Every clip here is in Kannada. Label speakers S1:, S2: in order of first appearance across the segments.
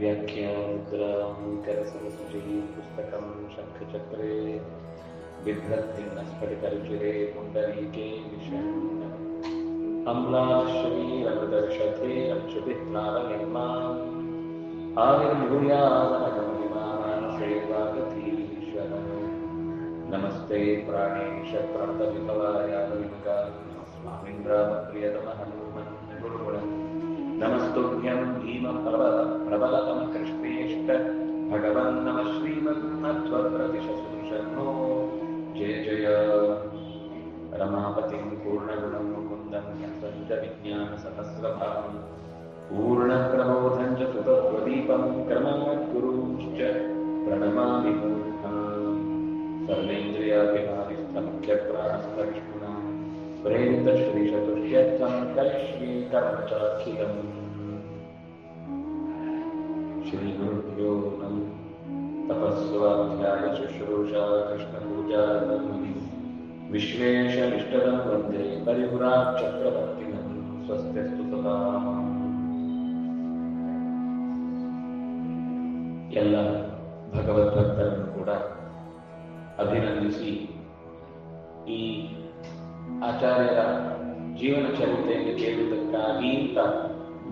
S1: व्याख्यामुद्राङ्करसरस्वतीं पुस्तकं शङ्खचक्रे बिभ्रत्तिन्नस्फटिकरुचिरे नमस्ते प्राणेश प्रणतविभवाय विमुखान् स्वामीन्द्रामप्रियतमः गुरुगुणम् नमस्तुभ्यं भीम प्रबल प्रबलतम कृष्णेष्ट भगवन् नमः श्रीमन्नत्वप्रतिशतुषन्नो जय जय रमापतिं पूर्णगुणं मुकुन्दं सञ्जविज्ञानसहस्रभावं पूर्णप्रबोधं च सुतत्वदीपं क्रमाद्गुरूंश्च प्रणमामि मूर्खान् सर्वेन्द्रियाभिमानिस्थमुख्यप्राणस्थविष्णुना प्रेरितश्रीशतुष्यर्थं करिष्ये श्रीगुरुभ्यो नमः तपस्वाध्याय शुश्रूषा कृष्णपूजा विश्वेशनिष्ठदं वन्दे परिपुराचक्रवर्तिनं स्वस्त्यस्तु सदा ಎಲ್ಲ ಭಗವದ್ಭಕ್ತರನ್ನು ಕೂಡ ಅಭಿನಂದಿಸಿ ಈ ಆಚಾರ್ಯರ ಜೀವನ ಚರಿತ್ರೆಯನ್ನು ಕೇಳುವುದಕ್ಕಾಗಿ ಅಂತ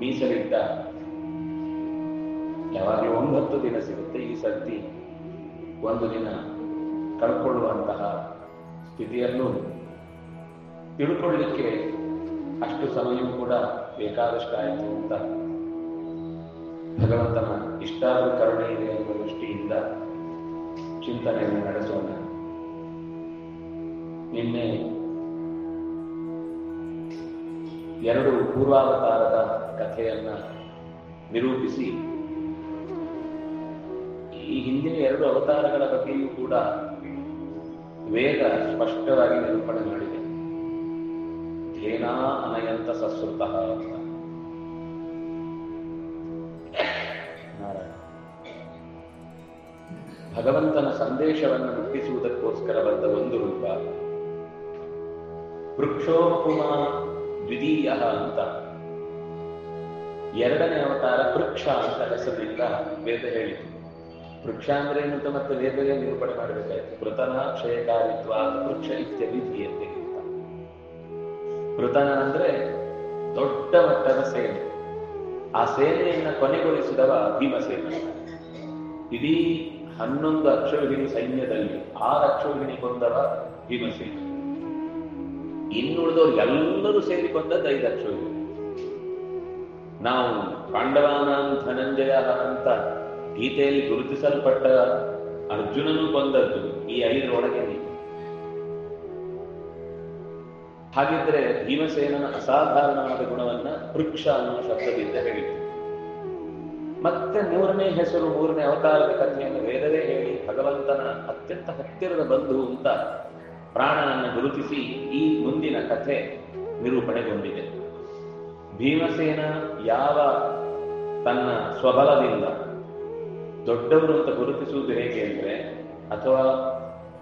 S1: ಮೀಸಲಿಟ್ಟ ಯಾವಾಗಲೂ ಒಂಬತ್ತು ದಿನ ಸಿಗುತ್ತೆ ಈ ಸರ್ತಿ. ಒಂದು ದಿನ ಕಳ್ಕೊಳ್ಳುವಂತಹ ಸ್ಥಿತಿಯನ್ನು ತಿಳ್ಕೊಳ್ಳಿಕ್ಕೆ ಅಷ್ಟು ಸಮಯವೂ ಕೂಡ ಬೇಕಾದಷ್ಟಾಯಿತು ಅಂತ ಭಗವಂತನ ಇಷ್ಟಾದ ಕರುಣೆ ಇದೆ ಎಂಬ ದೃಷ್ಟಿಯಿಂದ ಚಿಂತನೆಯನ್ನು ನಡೆಸೋಣ. ನಿನ್ನೆ ಎರಡು ಪೂರ್ವಾವತಾರದ ಕಥೆಯನ್ನ ನಿರೂಪಿಸಿ. ಈ ಹಿಂದಿನ ಎರಡು ಅವತಾರಗಳ ಬಗ್ಗೆಯೂ ಕೂಡ ವೇದ ಸ್ಪಷ್ಟವಾಗಿ ನಿರೂಪಣೆ ಮಾಡಿದೆ ಧೇನಾ ಅನಯಂತ ಸಸ್ರುತ ಅಂತ. ಭಗವಂತನ ಸಂದೇಶವನ್ನು ಮುಟ್ಟಿಸುವುದಕ್ಕೋಸ್ಕರ ಬಂದ ಒಂದು ರೂಪ. ವೃಕ್ಷೋಪಮ ದ್ವಿತೀಯ ಅಂತ. ಎರಡನೇ ಅವತಾರ ವೃಕ್ಷ ಅಂತ ಹೆಸರಿನಿಂದ ವೇದ ಹೇಳಿತು ವೃಕ್ಷ ಅಂದ್ರೆ ಏನು ಅಂತ ಮತ್ತೆ ವೇದವೇ ನಿರೂಪಣೆ ಮಾಡಬೇಕಾಯ್ತು. ಮೃತನ ಕ್ಷಯಕಾರಿತ್ವ, ವೃಕ್ಷ ಅಂತ. ಮೃತನ ಅಂದ್ರೆ ದೊಡ್ಡ ಮಟ್ಟದ ಸೇನೆ. ಆ ಸೇನೆಯನ್ನ ಕೊನೆಗೊಳಿಸಿದವ ಭೀಮಸೇನ. ಇಡೀ ಹನ್ನೊಂದು ಅಕ್ಷೋಹಿಣಿ ಸೈನ್ಯದಲ್ಲಿ ಆರು ಅಕ್ಷೋಹಿಣಿ ಕೊಂದವ ಭೀಮಸೇನ. ಇನ್ನುಳಿದವರು ಎಲ್ಲರೂ ಸೇರಿ ಕೊಂದದ್ದು ಐದು ನಾವು ಪಾಂಡವಾನಾಂ ಧನಂಜಯ ಅಂತ ಗೀತೆಯಲ್ಲಿ ಗುರುತಿಸಲ್ಪಟ್ಟ ಅರ್ಜುನನು ಬಂದದ್ದು ಈ ಐದರೊಳಗೆ ಹಾಗಿದ್ರೆ ಭೀಮಸೇನನ ಅಸಾಧಾರಣವಾದ ಗುಣವನ್ನ ವೃಕ್ಷ ಅನ್ನುವ ಶಬ್ದದಿಂದ ಹೇಳಿತು ಮತ್ತೆ ಮೂರನೇ ಹೆಸರು, ಮೂರನೇ ಅವತಾರದ ಕಥೆಯನ್ನು ವೇದವೇ ಹೇಳಿ ಭಗವಂತನ ಅತ್ಯಂತ ಹತ್ತಿರದ ಬಂಧು ಅಂತ ಪ್ರಾಣನನ್ನು ಗುರುತಿಸಿ ಈ ಮುಂದಿನ ಕಥೆ ನಿರೂಪಣೆಗೊಂಡಿದೆ. ಭೀಮಸೇನ ಯಾವ ತನ್ನ ಸ್ವಬಲದಿಂದ ದೊಡ್ಡವರು ಅಂತ ಗುರುತಿಸುವುದು ಹೇಗೆ ಅಂದ್ರೆ, ಅಥವಾ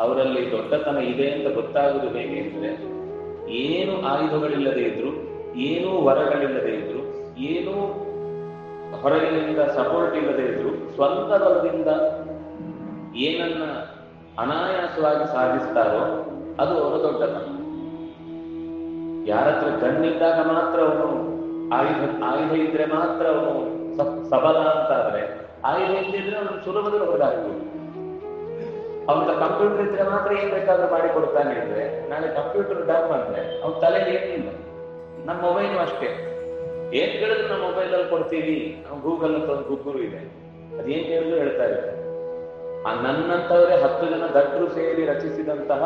S1: ಅವರಲ್ಲಿ ದೊಡ್ಡತನ ಇದೆ ಅಂತ ಗೊತ್ತಾಗುವುದು ಹೇಗೆ ಅಂದ್ರೆ, ಏನು ಆಯುಧಗಳಿಲ್ಲದೆ ಇದ್ರು, ಏನೂ ವರಗಳಿಲ್ಲದೆ ಇದ್ರು, ಏನೂ ಹೊರಗಿನಿಂದ ಸಪೋರ್ಟ್ ಇಲ್ಲದೆ ಇದ್ರು, ಸ್ವಂತ ಬಲದಿಂದ ಏನನ್ನ ಅನಾಯಾಸವಾಗಿ ಸಾಧಿಸ್ತಾರೋ ಅದು ಅವರ ದೊಡ್ಡತನ ಯಾರತ್ರ ಕಣ್ಣಿದ್ದಾಗ ಮಾತ್ರ ಅವನು ಆಯುಧ ಆಯುಧ ಇದ್ರೆ ಮಾತ್ರ ಅವನು ಸಬಲ ಅಂತಾದ್ರೆ, ಆಯುಧ ಇದ್ದಿದ್ರೆ ಅವನು ಸುಲಭದಲ್ಲಿ ಹೊರಗಾಗ್ಬೋದು ಅವನ ಕಂಪ್ಯೂಟರ್ ಇದ್ರೆ ಮಾತ್ರ ಏನ್ ಬೇಕಾದ್ರೂ ಮಾಡಿ ಕೊಡ್ತಾನೆ ಇದ್ರೆ, ನಾಳೆ ಕಂಪ್ಯೂಟರ್ ಡಾಕ್ ಬಂದ್ರೆ ಅವ್ನ ತಲೆಗೆ ಏನಿಲ್ಲ. ನಮ್ಮ ಮೊಬೈಲು ಅಷ್ಟೇ. ಏನ್ ಕೇಳಿದ್ರು ನಮ್ಮ ಮೊಬೈಲ್ ಅಲ್ಲಿ ಕೊಡ್ತೀವಿ. ಗೂಗಲ್ ಅಂತ ಒಂದು ಗುಗ್ಗುರು ಇದೆ. ಅದೇನ್ ಕೇಳಿದ್ರು ಹೇಳ್ತಾ ಇರುತ್ತೆ ಆ ನನ್ನಂತವರೇ ಹತ್ತು ಜನ ದಟ್ಟರು ಸೇರಿ ರಚಿಸಿದಂತಹ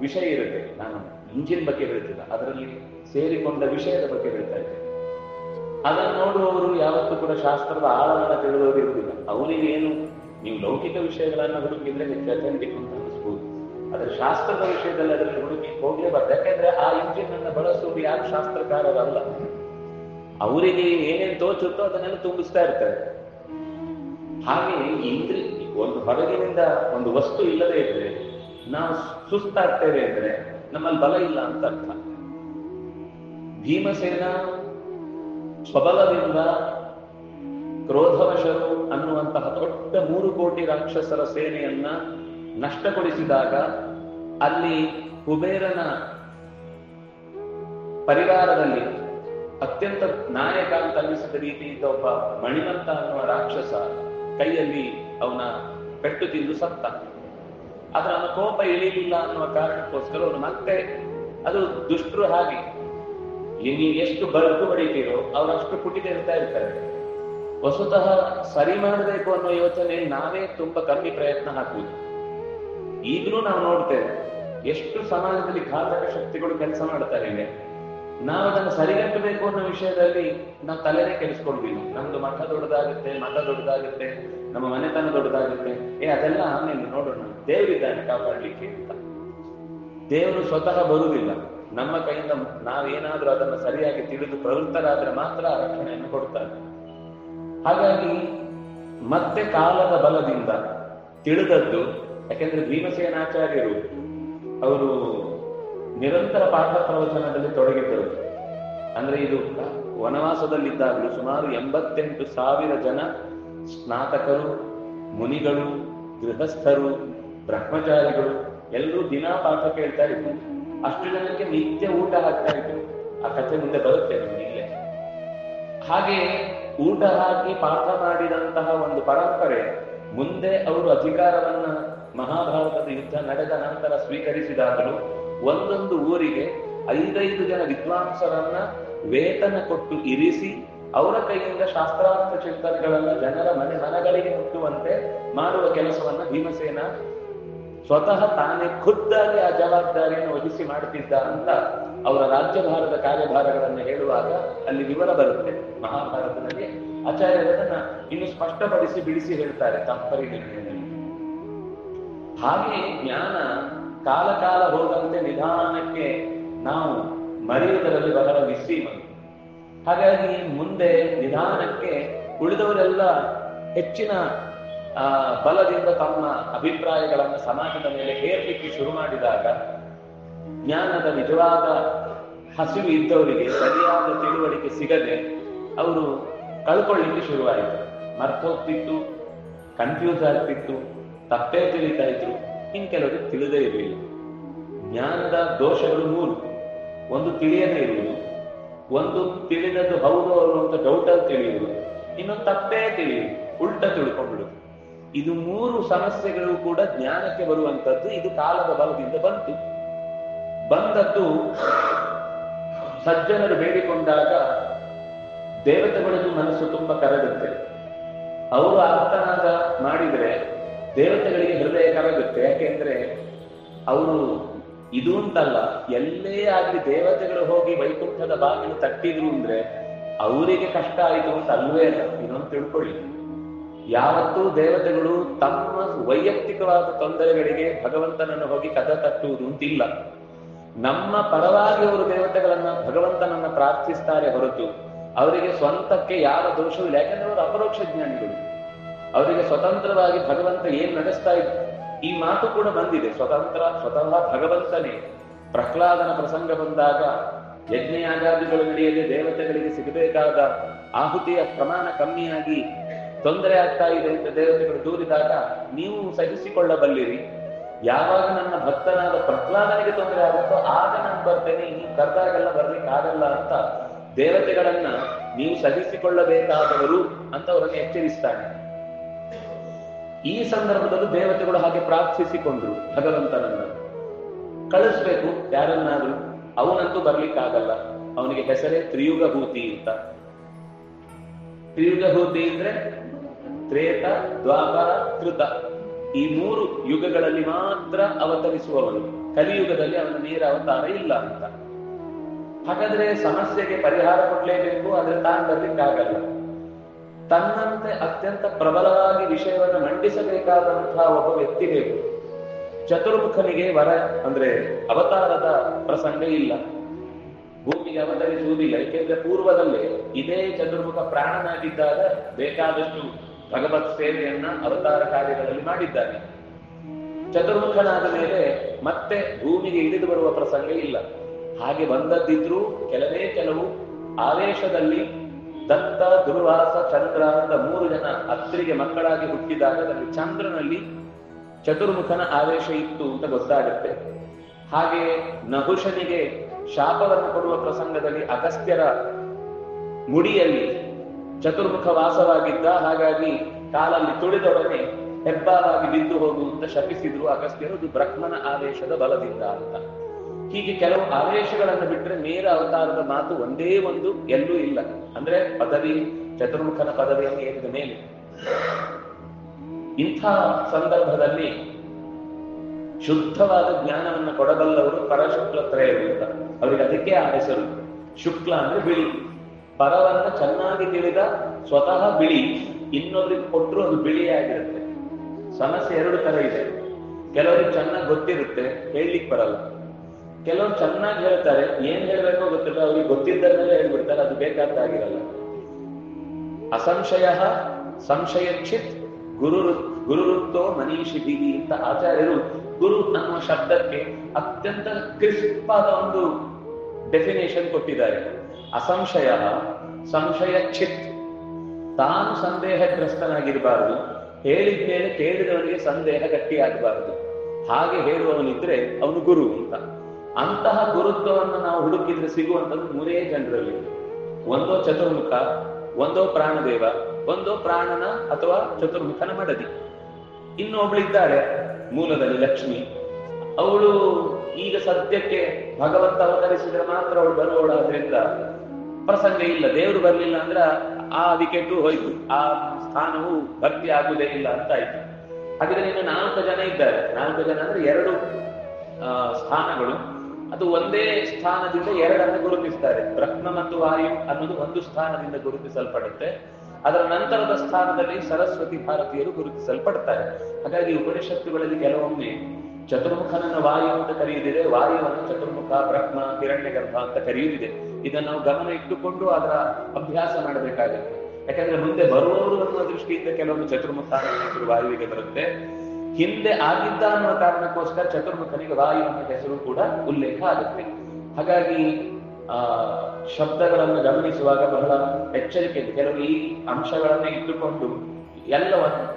S1: ವಿಷಯ ಇರುತ್ತೆ. ನಾನು ಇಂಜಿನ್ ಬಗ್ಗೆ ಹೇಳ್ತಿಲ್ಲ. ಅದರಲ್ಲಿ ಸೇರಿಕೊಂಡ ವಿಷಯದ ಬಗ್ಗೆ ಹೇಳ್ತಾ ಇದ್ದೆ. ಅದನ್ನು ನೋಡುವವರು ಯಾವತ್ತೂ ಕೂಡ ಶಾಸ್ತ್ರದ ಆಳವನ್ನು ತಿಳಿದವರು ಇರುವುದಿಲ್ಲ. ಅವನಿಗೆ ಏನು ನೀವು ಲೌಕಿಕ ವಿಷಯಗಳನ್ನ ಹುಡುಕಿದ್ರೆ ಹೆಚ್ಚು ಅಂತ ಅನಿಸ್ಬೋದು. ಆದ್ರೆ ಶಾಸ್ತ್ರದ ವಿಷಯದಲ್ಲಿ ಅದರಲ್ಲಿ ಹುಡುಕಿ ಹೋಗ್ಲೇಬಾರ್ದು. ಯಾಕೆಂದ್ರೆ ಆ ಇಂಜಿನ್ ಅನ್ನ ಬಳಸುವುದು ಯಾರು ಶಾಸ್ತ್ರಕಾರರಲ್ಲ. ಅವರಿಗೆ ಏನೇನು ತೋಚುತ್ತೋ ಅದನ್ನೆಲ್ಲ ತುಂಬಿಸ್ತಾ ಇರ್ತಾರೆ. ಹಾಗೆ ಇಂದ್ರಿ ಒಂದು ಹೊರಗಿನಿಂದ ಒಂದು ವಸ್ತು ಇಲ್ಲದೆ ಇದ್ರೆ, ನಾವು ಸುಸ್ತಾಗ್ತೇವೆ ಅಂದ್ರೆ ನಮ್ಮಲ್ಲಿ ಬಲ ಇಲ್ಲ ಅಂತ ಅರ್ಥ. ಭೀಮಸೇನ ಸ್ವಬಲದಿಂದ ಕ್ರೋಧವಶರು ಅನ್ನುವಂತಹ ದೊಡ್ಡ ಮೂರು ಕೋಟಿ ರಾಕ್ಷಸರ ಸೇನೆಯನ್ನ ನಷ್ಟಗೊಳಿಸಿದಾಗ ಅಲ್ಲಿ ಕುಬೇರನ ಪರಿವಾರದಲ್ಲಿ ಅತ್ಯಂತ ನಾಯಕ ಅಂತ ಅನ್ನಿಸಿದ ರೀತಿಯಿಂದ ಒಬ್ಬ ಮಣಿಮಂತ ಅನ್ನುವ ರಾಕ್ಷಸ ಕೈಯಲ್ಲಿ ಅವನ ಪೆಟ್ಟು ತಿಂದು ಸತ್ತ. ಆದ್ರೆ ಅವನ ಕೋಪ ಇಳಿಲಿಲ್ಲ ಅನ್ನುವ ಕಾರಣಕ್ಕೋಸ್ಕರ ಅವನು ಮತ್ತೆ ಅದು ದುಷ್ಟರು ಹಾಗೆ ನೀವು ಎಷ್ಟು ಬರೆದು ಹೊಡಿತೀರೋ ಅವರಷ್ಟು ಪುಟಿತ ಇರ್ತಾ ಇರ್ತಾರೆ ವಸ್ತುತಃ ಸರಿ ಮಾಡಬೇಕು ಅನ್ನೋ ಯೋಚನೆ ನಾವೇ ತುಂಬಾ ಕಮ್ಮಿ ಪ್ರಯತ್ನ ಹಾಕುವುದು. ಈಗಲೂ ನಾವು ನೋಡ್ತೇವೆ ಎಷ್ಟು ಸಮಾಜದಲ್ಲಿ ಘಾತಕ ಶಕ್ತಿಗಳು ಕೆಲಸ ಮಾಡ್ತಾರೆ ನಾವು ಅದನ್ನು ಸರಿಗಟ್ಟಬೇಕು ಅನ್ನೋ ವಿಷಯದಲ್ಲಿ ನಾವು ತಲೆನೇ ಕೆಡಿಸ್ಕೊಳ್ಬೇಕು. ನಮ್ದು ಮಠ ದೊಡ್ಡದಾಗುತ್ತೆ ಮಠ ದೊಡ್ಡದಾಗುತ್ತೆ, ನಮ್ಮ ಮನೆತನ ದೊಡ್ಡದಾಗುತ್ತೆ. ಏ, ಅದೆಲ್ಲ ಆಮೇಲೆ ನೋಡೋಣ. ದೇವರಿದ್ದಾನೆ ಕಾಪಾಡ್ಲಿಕ್ಕೆ ಅಂತ. ದೇವರು ಸ್ವತಃ ಬರುವುದಿಲ್ಲ. ನಮ್ಮ ಕೈಯಿಂದ ನಾವೇನಾದ್ರೂ ಅದನ್ನು ಸರಿಯಾಗಿ ತಿಳಿದು ಪ್ರವೃತ್ತರಾದ್ರೆ ಮಾತ್ರ ರಕ್ಷಣೆಯನ್ನು ಕೊಡ್ತಾರೆ. ಹಾಗಾಗಿ ಮತ್ತೆ ಕಾಲದ ಬಲದಿಂದ ತಿಳಿದದ್ದು, ಯಾಕೆಂದ್ರೆ ಭೀಮಸೇನಾಚಾರ್ಯರು ಅವರು ನಿರಂತರ ಪಾಠ ಪ್ರವಚನದಲ್ಲಿ ತೊಡಗಿದ್ದರು. ಅಂದ್ರೆ ಇದು ವನವಾಸದಲ್ಲಿದ್ದಾಗಲೂ ಸುಮಾರು ಎಂಬತ್ತೆಂಟು ಸಾವಿರ ಜನ ಸ್ನಾತಕರು, ಮುನಿಗಳು, ಗೃಹಸ್ಥರು, ಬ್ರಹ್ಮಚಾರಿಗಳು ಎಲ್ಲರೂ ದಿನಾ ಪಾಠ ಕೇಳ್ತಾ ಇದ್ರು. ಅಷ್ಟು ಜನಕ್ಕೆ ನಿತ್ಯ ಊಟ ಹಾಕ್ತಾ ಇದ್ರು ಆ ಕಥೆ ಮುಂದೆ ಬರುತ್ತೆ ನಿಮಗೆ ಹಾಗೆ ಊಟ ಹಾಕಿ ಪಾಠ ಮಾಡಿದಂತಹ ಒಂದು ಪರಂಪರೆ ಮುಂದೆ ಅವರು ಅಧಿಕಾರವನ್ನ ಮಹಾಭಾರತದ ಯುದ್ಧ ನಡೆದ ನಂತರ ಸ್ವೀಕರಿಸಿದಾಗಲೂ ಒಂದೊಂದು ಊರಿಗೆ ಐದೈದು ಜನ ವಿದ್ವಾಂಸರನ್ನ ವೇತನ ಕೊಟ್ಟು ಇರಿಸಿ ಅವರ ಕೈಯಿಂದ ಶಾಸ್ತ್ರಾರ್ಥ ಚಿಂತನೆಗಳನ್ನ ಜನರ ಮನೆ ಮನಗಳಿಗೆ ಮುಟ್ಟುವಂತೆ ಮಾಡುವ ಕೆಲಸವನ್ನ ಭೀಮಸೇನ ಸ್ವತಃ ತಾನೇ ಖುದ್ದಾಗಿ ಆ ಜವಾಬ್ದಾರಿಯನ್ನು ವಹಿಸಿ ಮಾಡುತ್ತಿದ್ದ ಅಂತ ಅವರ ರಾಜ್ಯಭಾರದ ಕಾರ್ಯಭಾರಗಳನ್ನು ಹೇಳುವಾಗ ಅಲ್ಲಿ ವಿವರ ಬರುತ್ತೆ. ಮಹಾಭಾರತದಲ್ಲಿ ಆಚಾರ್ಯರನ್ನ ಇನ್ನು ಸ್ಪಷ್ಟಪಡಿಸಿ ಬಿಡಿಸಿ ಹೇಳ್ತಾರೆ. ನಿರ್ಣಯದಲ್ಲಿ. ಹಾಗೆ ಜ್ಞಾನ ಕಾಲ ಕಾಲ ಹೋದಂತೆ ನಿಧಾನಕ್ಕೆ ನಾವು ಮರೆಯುವುದರಲ್ಲಿ ಬಹಳ ವಿಸೀಮ ಹಾಗಾಗಿ ಮುಂದೆ ನಿಧಾನಕ್ಕೆ ಉಳಿದವರೆಲ್ಲ ಹೆಚ್ಚಿನ ಬಲದಿಂದ ತಮ್ಮ ಅಭಿಪ್ರಾಯಗಳನ್ನು ಸಮಾಜದ ಮೇಲೆ ಹೇರ್ಲಿಕ್ಕೆ ಶುರು ಮಾಡಿದಾಗ ಜ್ಞಾನದ ನಿಜವಾದ ಹಸಿವು ಇದ್ದವರಿಗೆ, ಸರಿಯಾದ ತಿಳುವಳಿಕೆ ಸಿಗದೆ ಅವರು ಕಳ್ಕೊಳ್ಳಿಕ್ಕೆ ಶುರುವಾಯಿತು. ಮರ್ತೋಗ್ತಿತ್ತು ಕನ್ಫ್ಯೂಸ್ ಆಗ್ತಿತ್ತು, ತಪ್ಪೇ ತಿಳಿತಾ ಇದ್ರು. ಇನ್ ಕೆಲವರಿಗೆ ತಿಳಿದೇ ಇರಲಿಲ್ಲ. ಜ್ಞಾನದ ದೋಷಗಳು ಮೂರು. ಒಂದು ತಿಳಿಯದೇ ಇರುವುದು. ಒಂದು ತಿಳಿದದ್ದು ಹೌದು ಅವರು ಅಂತ ಅಲ್ಲಿ ತಿಳಿಯುವುದು. ಇನ್ನೊಂದು ತಪ್ಪೇ ತಿಳಿಯುವುದು. ಉಲ್ಟ ತಿಳ್ಕೊಂಡ್ಬಿಡುದು ಇದು ಮೂರು ಸಮಸ್ಯೆಗಳು ಕೂಡ ಜ್ಞಾನಕ್ಕೆ ಬರುವಂತದ್ದು ಇದು ಕಾಲದ ಬಲದಿಂದ ಬಂತು. ಬಂದದ್ದು ಸಜ್ಜನರು ಬೇಡಿಕೊಂಡಾಗ ದೇವತೆಗಳದ್ದು ಮನಸ್ಸು ತುಂಬಾ ಕರಗುತ್ತೆ. ಅವರು ಅರ್ಥನಾದ ಮಾಡಿದ್ರೆ ದೇವತೆಗಳಿಗೆ ಹೃದಯ ಕರಗುತ್ತೆ ಯಾಕೆಂದ್ರೆ ಅವರು ಇದು ಅಂತಲ್ಲ, ಎಲ್ಲೇ ಆಗ್ಲಿ ದೇವತೆಗಳು ಹೋಗಿ ವೈಕುಂಠದ ಬಾಗಿಲು ತಟ್ಟಿದ್ರು ಅಂದ್ರೆ ಅವರಿಗೆ ಕಷ್ಟ ಆಯಿತು ಅಂತ ಅಲ್ವೇ ಅಲ್ಲ? ಇನ್ನೊಂದು ತಿಳ್ಕೊಳ್ಳಿ. ಯಾವತ್ತೂ ದೇವತೆಗಳು ತಮ್ಮ ವೈಯಕ್ತಿಕವಾದ ತೊಂದರೆಗಳಿಗೆ ಭಗವಂತನನ್ನು ಹೋಗಿ ಕದ ತಟ್ಟುವುದು ಅಂತಿಲ್ಲ. ನಮ್ಮ ಪರವಾಗಿ ಅವರು ದೇವತೆಗಳನ್ನ ಭಗವಂತನನ್ನ ಪ್ರಾರ್ಥಿಸ್ತಾರೆ ಹೊರತು, ಅವರಿಗೆ ಸ್ವಂತಕ್ಕೆ ಯಾವ ದೋಷವಿಲ್ಲ ಯಾಕಂದ್ರೆ ಅವರು ಅಪರೋಕ್ಷ ಜ್ಞಾನಿಗಳು. ಅವರಿಗೆ ಸ್ವತಂತ್ರವಾಗಿ ಭಗವಂತ ಏನ್ ನಡೆಸ್ತಾ ಇದ್ದ ಈ ಮಾತು ಕೂಡ ಬಂದಿದೆ. ಸ್ವತಂತ್ರ, ಸ್ವತಃ ಭಗವಂತನೇ. ಪ್ರಹ್ಲಾದನ ಪ್ರಸಂಗ ಬಂದಾಗ ಯಜ್ಞಯಾಗಾದಿಗಳು ನಡೆಯದೆ ದೇವತೆಗಳಿಗೆ ಸಿಗಬೇಕಾದ ಆಹುತಿಯ ಪ್ರಮಾಣ ಕಮ್ಮಿಯಾಗಿ ತೊಂದರೆ ಆಗ್ತಾ ಇದೆ ಅಂತ ದೇವತೆಗಳು ದೂರಿದಾಗ ನೀವು ಸಹಿಸಿಕೊಳ್ಳಬಲ್ಲಿರಿ. ಯಾವಾಗ ನನ್ನ ಭಕ್ತನಾದ ಪ್ರಹ್ಲಾದನಿಗೆ ತೊಂದರೆ ಆಗುತ್ತೋ ಆಗ ನಾನು ಬರ್ತೇನೆ. ನೀವು ಕರ್ದಾಗೆಲ್ಲ ಬರ್ಲಿಕ್ಕೆ ಆಗಲ್ಲ ಅಂತ ದೇವತೆಗಳನ್ನ ನೀವು ಸಹಿಸಿಕೊಳ್ಳಬೇಕಾದವರು ಅಂತ ಅವರನ್ನು ಎಚ್ಚರಿಸ್ತಾನೆ ಈ ಸಂದರ್ಭದಲ್ಲೂ ದೇವತೆಗಳು ಹಾಗೆ ಪ್ರಾರ್ಥಿಸಿಕೊಂಡ್ರು ಭಗವಂತನನ್ನ. ಕಳಿಸ್ಬೇಕು, ಯಾರನ್ನಾದ್ರೂ. ಅವನಂತೂ ಬರ್ಲಿಕ್ಕಾಗಲ್ಲ. ಅವನಿಗೆ ಹೆಸರೇ ತ್ರಿಯುಗಭೂತಿ ಅಂತ. ತ್ರಿಯುಗಭೂತಿ ಅಂದ್ರೆ ತ್ರೇತ, ದ್ವಾಪರ ಕೃತ ಈ ಮೂರು ಯುಗಗಳಲ್ಲಿ ಮಾತ್ರ ಅವತರಿಸುವವನು. ಕಲಿಯುಗದಲ್ಲಿ ಅವನ ನೇರ ಅವತಾರ ಇಲ್ಲ ಅಂತ. ಹಾಗಾದ್ರೆ ಸಮಸ್ಯೆಗೆ ಪರಿಹಾರ ಕೊಡ್ಲೇಬೇಕು, ಆದ್ರೆ ತಾನು ಬರ್ಲಿಕ್ಕಾಗಲ್ಲ. ತನ್ನಂತೆ ಅತ್ಯಂತ ಪ್ರಬಲವಾಗಿ ವಿಷಯವನ್ನು ಮಂಡಿಸಬೇಕಾದಂತಹ ಒಬ್ಬ ವ್ಯಕ್ತಿ ಬೇಕು. ಚತುರ್ಮುಖನಿಗೆ ವರ ಅಂದ್ರೆ ಅವತಾರದ ಪ್ರಸಂಗ ಇಲ್ಲ. ಭೂಮಿಗೆ ಅವತರಿಸುವುದಿಲ್ಲ, ಏಕೆಂದ್ರೆ ಪೂರ್ವದಲ್ಲಿ ಇದೇ ಚತುರ್ಮುಖ ಪ್ರಾಣನಾಗಿದ್ದಾಗ ಬೇಕಾದಷ್ಟು ಭಗವತ್ ಸೇವೆಯನ್ನ ಅವತಾರ ಕಾರ್ಯಗಳಲ್ಲಿ ಮಾಡಿದ್ದಾನೆ ಚತುರ್ಮುಖನಾದ ಮೇಲೆ ಮತ್ತೆ ಭೂಮಿಗೆ ಇಳಿದು ಬರುವ ಪ್ರಸಂಗ ಇಲ್ಲ. ಹಾಗೆ ಬಂದದ್ದಿದ್ರೂ ಕೆಲವೇ ಕೆಲವು ಆವೇಶದಲ್ಲಿ ದತ್ತ, ದುರ್ವಾಸ ಚಂದ್ರ ಅಂತ ಮೂರು ಜನ ಅತ್ರಿಗೆ ಮಕ್ಕಳಾಗಿ ಹುಟ್ಟಿದಾಗ ನಮಗೆ ಚಂದ್ರನಲ್ಲಿ ಚತುರ್ಮುಖನ ಆವೇಶ ಇತ್ತು ಅಂತ ಗೊತ್ತಾಗುತ್ತೆ. ಹಾಗೆ ನಹುಶನಿಗೆ ಶಾಪವನ್ನು ಕೊಡುವ ಪ್ರಸಂಗದಲ್ಲಿ ಅಗಸ್ತ್ಯರ ಮುಡಿಯಲ್ಲಿ ಚತುರ್ಮುಖ ವಾಸವಾಗಿದ್ದ, ಹಾಗಾಗಿ ಕಾಲಲ್ಲಿ ತುಳಿದೊಡನೆ ಹೆಬ್ಬಾರಾಗಿ ಬಿದ್ದು ಹೋಗು ಅಂತ ಶಪಿಸಿದ್ರು ಅಗಸ್ತ್ಯರು. ಬ್ರಹ್ಮನ ಆದೇಶದ ಬಲದಿಂದ ಅಂತ. ಹೀಗೆ ಕೆಲವು ಆವೇಶಗಳನ್ನು ಬಿಟ್ಟರೆ ನೇರ ಅವತಾರದ ಮಾತು ಒಂದೇ ಒಂದು ಎಲ್ಲೂ ಇಲ್ಲ. ಅಂದ್ರೆ ಪದವಿ, ಚತುರ್ಮುಖನ ಪದವಿಯನ್ನು ಏರಿದ ಮೇಲೆ ಇಂಥ ಸಂದರ್ಭದಲ್ಲಿ ಶುದ್ಧವಾದ ಜ್ಞಾನವನ್ನು ಕೊಡಬಲ್ಲವರು ಪರಶುಕ್ಲ ಅಂತ. ಅವರಿಗೆ ಅದಕ್ಕೆ ಆ ಹೆಸರು. ಶುಕ್ಲ ಅಂದ್ರೆ ಬಿಳಿ. ಪರವನ್ನು ಚೆನ್ನಾಗಿ ತಿಳಿದ ಸ್ವತಃ ಬಿಳಿ. ಇನ್ನೊಬ್ರಿಗೆ ಕೊಟ್ಟರು ಅದು ಬಿಳಿಯಾಗಿರುತ್ತೆ. ಸಮಸ್ಯೆ ಎರಡು ತರ ಇದೆ. ಕೆಲವರಿಗೆ ಚೆನ್ನಾಗಿ ಗೊತ್ತಿರುತ್ತೆ, ಹೇಳಲಿಕ್ಕೆ ಬರಲ್ಲ. ಕೆಲವರು ಚೆನ್ನಾಗಿ ಹೇಳ್ತಾರೆ, ಏನ್ ಹೇಳ್ಬೇಕೋ ಗೊತ್ತಿಲ್ಲ, ಅವ್ರಿಗೆ ಗೊತ್ತಿದ್ದನ್ನೆಲ್ಲ ಹೇಳ್ಬಿಡ್ತಾರೆ, ಅದು ಬೇಕಾದಾಗಿರಲ್ಲ ಅಸಂಶಯ ಸಂಶಯಕ್ಷಿತ್ ಗುರು ಗುರುರುತ್ತೋ ಬೀದಿ ಅಂತ ಆಚಾರ್ಯರು ಗುರು ಅನ್ನುವ ಶಬ್ದಕ್ಕೆ ಅತ್ಯಂತ ಕ್ರಿಸ್ಪ್ ಆದ ಒಂದು ಡೆಫಿನೇಷನ್ ಕೊಟ್ಟಿದ್ದಾರೆ. ಅಸಂಶಯ ಸಂಶಯಕ್ಷಿತ್ ತಾನು ಸಂದೇಹಗ್ರಸ್ತನಾಗಿರಬಾರದು, ಹೇಳಿದ ಮೇಲೆ ಕೇಳಿದವನಿಗೆ ಸಂದೇಹ ಗಟ್ಟಿಯಾಗಬಾರದು. ಹಾಗೆ ಹೇಳುವವನಿದ್ರೆ ಅವನು ಗುರು ಅಂತ. ಅಂತಹ ಗುರುತ್ವವನ್ನು ನಾವು ಹುಡುಕಿದ್ರೆ ಸಿಗುವಂತದ್ದು ಮೂರೇ ಜನರಲ್ಲಿ ಒಂದೋ. ಚತುರ್ಮುಖ, ಒಂದೋ ಪ್ರಾಣದೇವ, ಒಂದೋ ಪ್ರಾಣನ ಅಥವಾ ಚತುರ್ಮುಖನ ಮಡದಿ. ಇನ್ನೊಬ್ಳಿದ್ದಾಳೆ ಮೂಲದಲ್ಲಿ ಲಕ್ಷ್ಮಿ. ಅವಳು ಈಗ ಸದ್ಯಕ್ಕೆ ಭಗವಂತ ಅವತರಿಸಿದ್ರೆ ಮಾತ್ರ ಅವಳು ಬರುವವಳಾದ್ರಿಂದ ಪ್ರಸಂಗ ಇಲ್ಲ, ದೇವರು ಬರ್ಲಿಲ್ಲ ಅಂದ್ರೆ ಆ ವಿಕೆಟ್ ಹೋಯ್ತು, ಆ ಸ್ಥಾನವು ಭಕ್ತಿ ಆಗುವುದೇ ಇಲ್ಲ ಅಂತ ಆಯ್ತು. ಹಾಗಿದ್ರೆ ಇನ್ನು ನಾಲ್ಕು ಜನ ಇದ್ದಾರೆ. ನಾಲ್ಕು ಜನ ಅಂದ್ರೆ ಎರಡು ಸ್ಥಾನಗಳು. ಅದು ಒಂದೇ ಸ್ಥಾನದಿಂದ ಎರಡನ್ನು ಗುರುತಿಸ್ತಾರೆ. ಬ್ರಹ್ಮ ಮತ್ತು ವಾಯು ಅನ್ನೋದು ಒಂದು ಸ್ಥಾನದಿಂದ ಗುರುತಿಸಲ್ಪಡುತ್ತೆ. ಅದರ ನಂತರದ ಸ್ಥಾನದಲ್ಲಿ ಸರಸ್ವತಿ ಭಾರತೀಯರು ಗುರುತಿಸಲ್ಪಡ್ತಾರೆ. ಹಾಗಾಗಿ ಉಪನಿಷತ್ತುಗಳಲ್ಲಿ ಕೆಲವೊಮ್ಮೆ ಚತುರ್ಮುಖನನ್ನು ವಾಯು ಅಂತ ಕರೆಯುವುದಿದೆ, ವಾಯುವನ್ನು ಚತುರ್ಮುಖ, ಬ್ರಹ್ಮ ಹಿರಣ್ಯ ಗರ್ಭ ಅಂತ ಕರೆಯುವುದಿದೆ. ಇದನ್ನು ನಾವು ಗಮನ ಇಟ್ಟುಕೊಂಡು ಅದರ ಅಭ್ಯಾಸ ಮಾಡಬೇಕಾಗುತ್ತೆ. ಯಾಕಂದ್ರೆ ಮುಂದೆ ಬರುವವರು ಅನ್ನುವ ದೃಷ್ಟಿಯಿಂದ ಕೆಲವೊಂದು ಚತುರ್ಮುಖ ವಾಯುವಿಗೆ ಬರುತ್ತೆ. ಹಿಂದೆ ಆಗಿದ್ದ ಅನ್ನುವ ಕಾರಣಕ್ಕೋಸ್ಕರ ಚತುರ್ಮುಖನಿಗೆ ವಾಯು ಅನ್ನೋ ಹೆಸರು ಕೂಡ ಉಲ್ಲೇಖ ಆಗುತ್ತೆ. ಹಾಗಾಗಿ, ಆ, ಶಬ್ದಗಳನ್ನು ಗಮನಿಸುವಾಗ ಬಹಳ ಎಚ್ಚರಿಕೆ ಕೆಲವು ಈ ಅಂಶಗಳನ್ನೇ ಇಟ್ಟುಕೊಂಡು ಎಲ್ಲವನ್ನು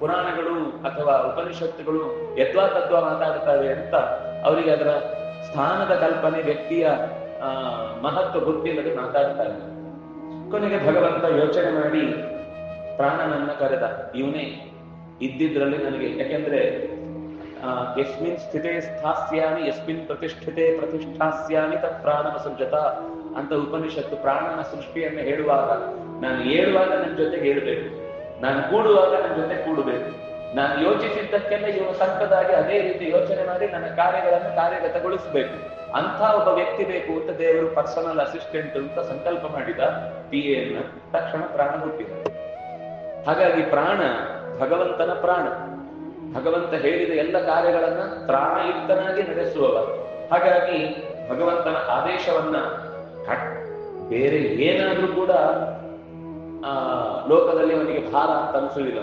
S1: ಪುರಾಣಗಳು ಅಥವಾ ಉಪನಿಷತ್ತುಗಳು ಯದ್ವಾ ತದ್ವಾ ಮಾತಾಡ್ತವೆ ಅಂತ ಅವರಿಗೆ ಅದರ ಸ್ಥಾನದ ಕಲ್ಪನೆ, ವ್ಯಕ್ತಿಯ ಮಹತ್ವ ಗೊತ್ತಿಲ್ಲದೆ ಮಾತಾಡ್ತಾರೆ ಕೊನೆಗೆ ಭಗವಂತ ಯೋಚನೆ ಮಾಡಿ, ಪ್ರಾಣನನ್ನ ಕರೆದ, ಇವನೇ ಇದ್ದಿದ್ರಲ್ಲಿ ನನಗೆ, ಯಾಕೆಂದ್ರೆ ಯಸ್ಮಿನ್ ಸ್ಥಿತೆ ಸ್ಥಾಸ್ಯಾಮಿ, ಯಸ್ಮಿನ್ ಪ್ರತಿಷ್ಠಿತೆ ಪ್ರತಿಷ್ಠಾಸ್ಯಾಮಿ ತತ್ ಪ್ರಾಣನ ಸೃಜತ ಅಂತ ಉಪನಿಷತ್ತು ಪ್ರಾಣನ ಸೃಷ್ಟಿಯನ್ನು ಹೇಳುವಾಗ ನಾನು ಹೇಳುವಾಗ ನನ್ನ ಜೊತೆಗೆ ಹೇಳಬೇಕು. ನಾನು ಕೂಡುವಾಗ ನನ್ನ ಜೊತೆ ಕೂಡಬೇಕು. ನಾನು ಯೋಚಿಸಿದ್ದಕ್ಕೆಲ್ಲ ಇವನು ಸಂಕದಾಗಿ ಅದೇ ರೀತಿ ಯೋಚನೆ ಮಾಡಿ ನನ್ನ ಕಾರ್ಯಗಳನ್ನು ಕಾರ್ಯಗತಗೊಳಿಸಬೇಕು. ಅಂತ ಒಬ್ಬ ವ್ಯಕ್ತಿ ಬೇಕು ಅಂತ ದೇವರು ಪರ್ಸನಲ್ ಅಸಿಸ್ಟೆಂಟ್ ಅಂತ ಸಂಕಲ್ಪ ಮಾಡಿದ ಪಿ ಎನ್ನ ತಕ್ಷಣ ಪ್ರಾಣ ಹುಟ್ಟಿದ. ಹಾಗಾಗಿ ಪ್ರಾಣ ಭಗವಂತನ ಪ್ರಾಣ. ಭಗವಂತ ಹೇಳಿದ ಎಲ್ಲ ಕಾರ್ಯಗಳನ್ನ ಪ್ರಾಣಯುಕ್ತನಾಗಿ ನಡೆಸುವವ. ಹಾಗಾಗಿ ಭಗವಂತನ ಆದೇಶವನ್ನ ಕಟ್, ಬೇರೆ ಏನಾದ್ರೂ ಕೂಡ, ಆ, ಲೋಕದಲ್ಲಿ ಅವನಿಗೆ ಭಾರ ಅಂತ ಅನಿಸುವುದಿಲ್ಲ.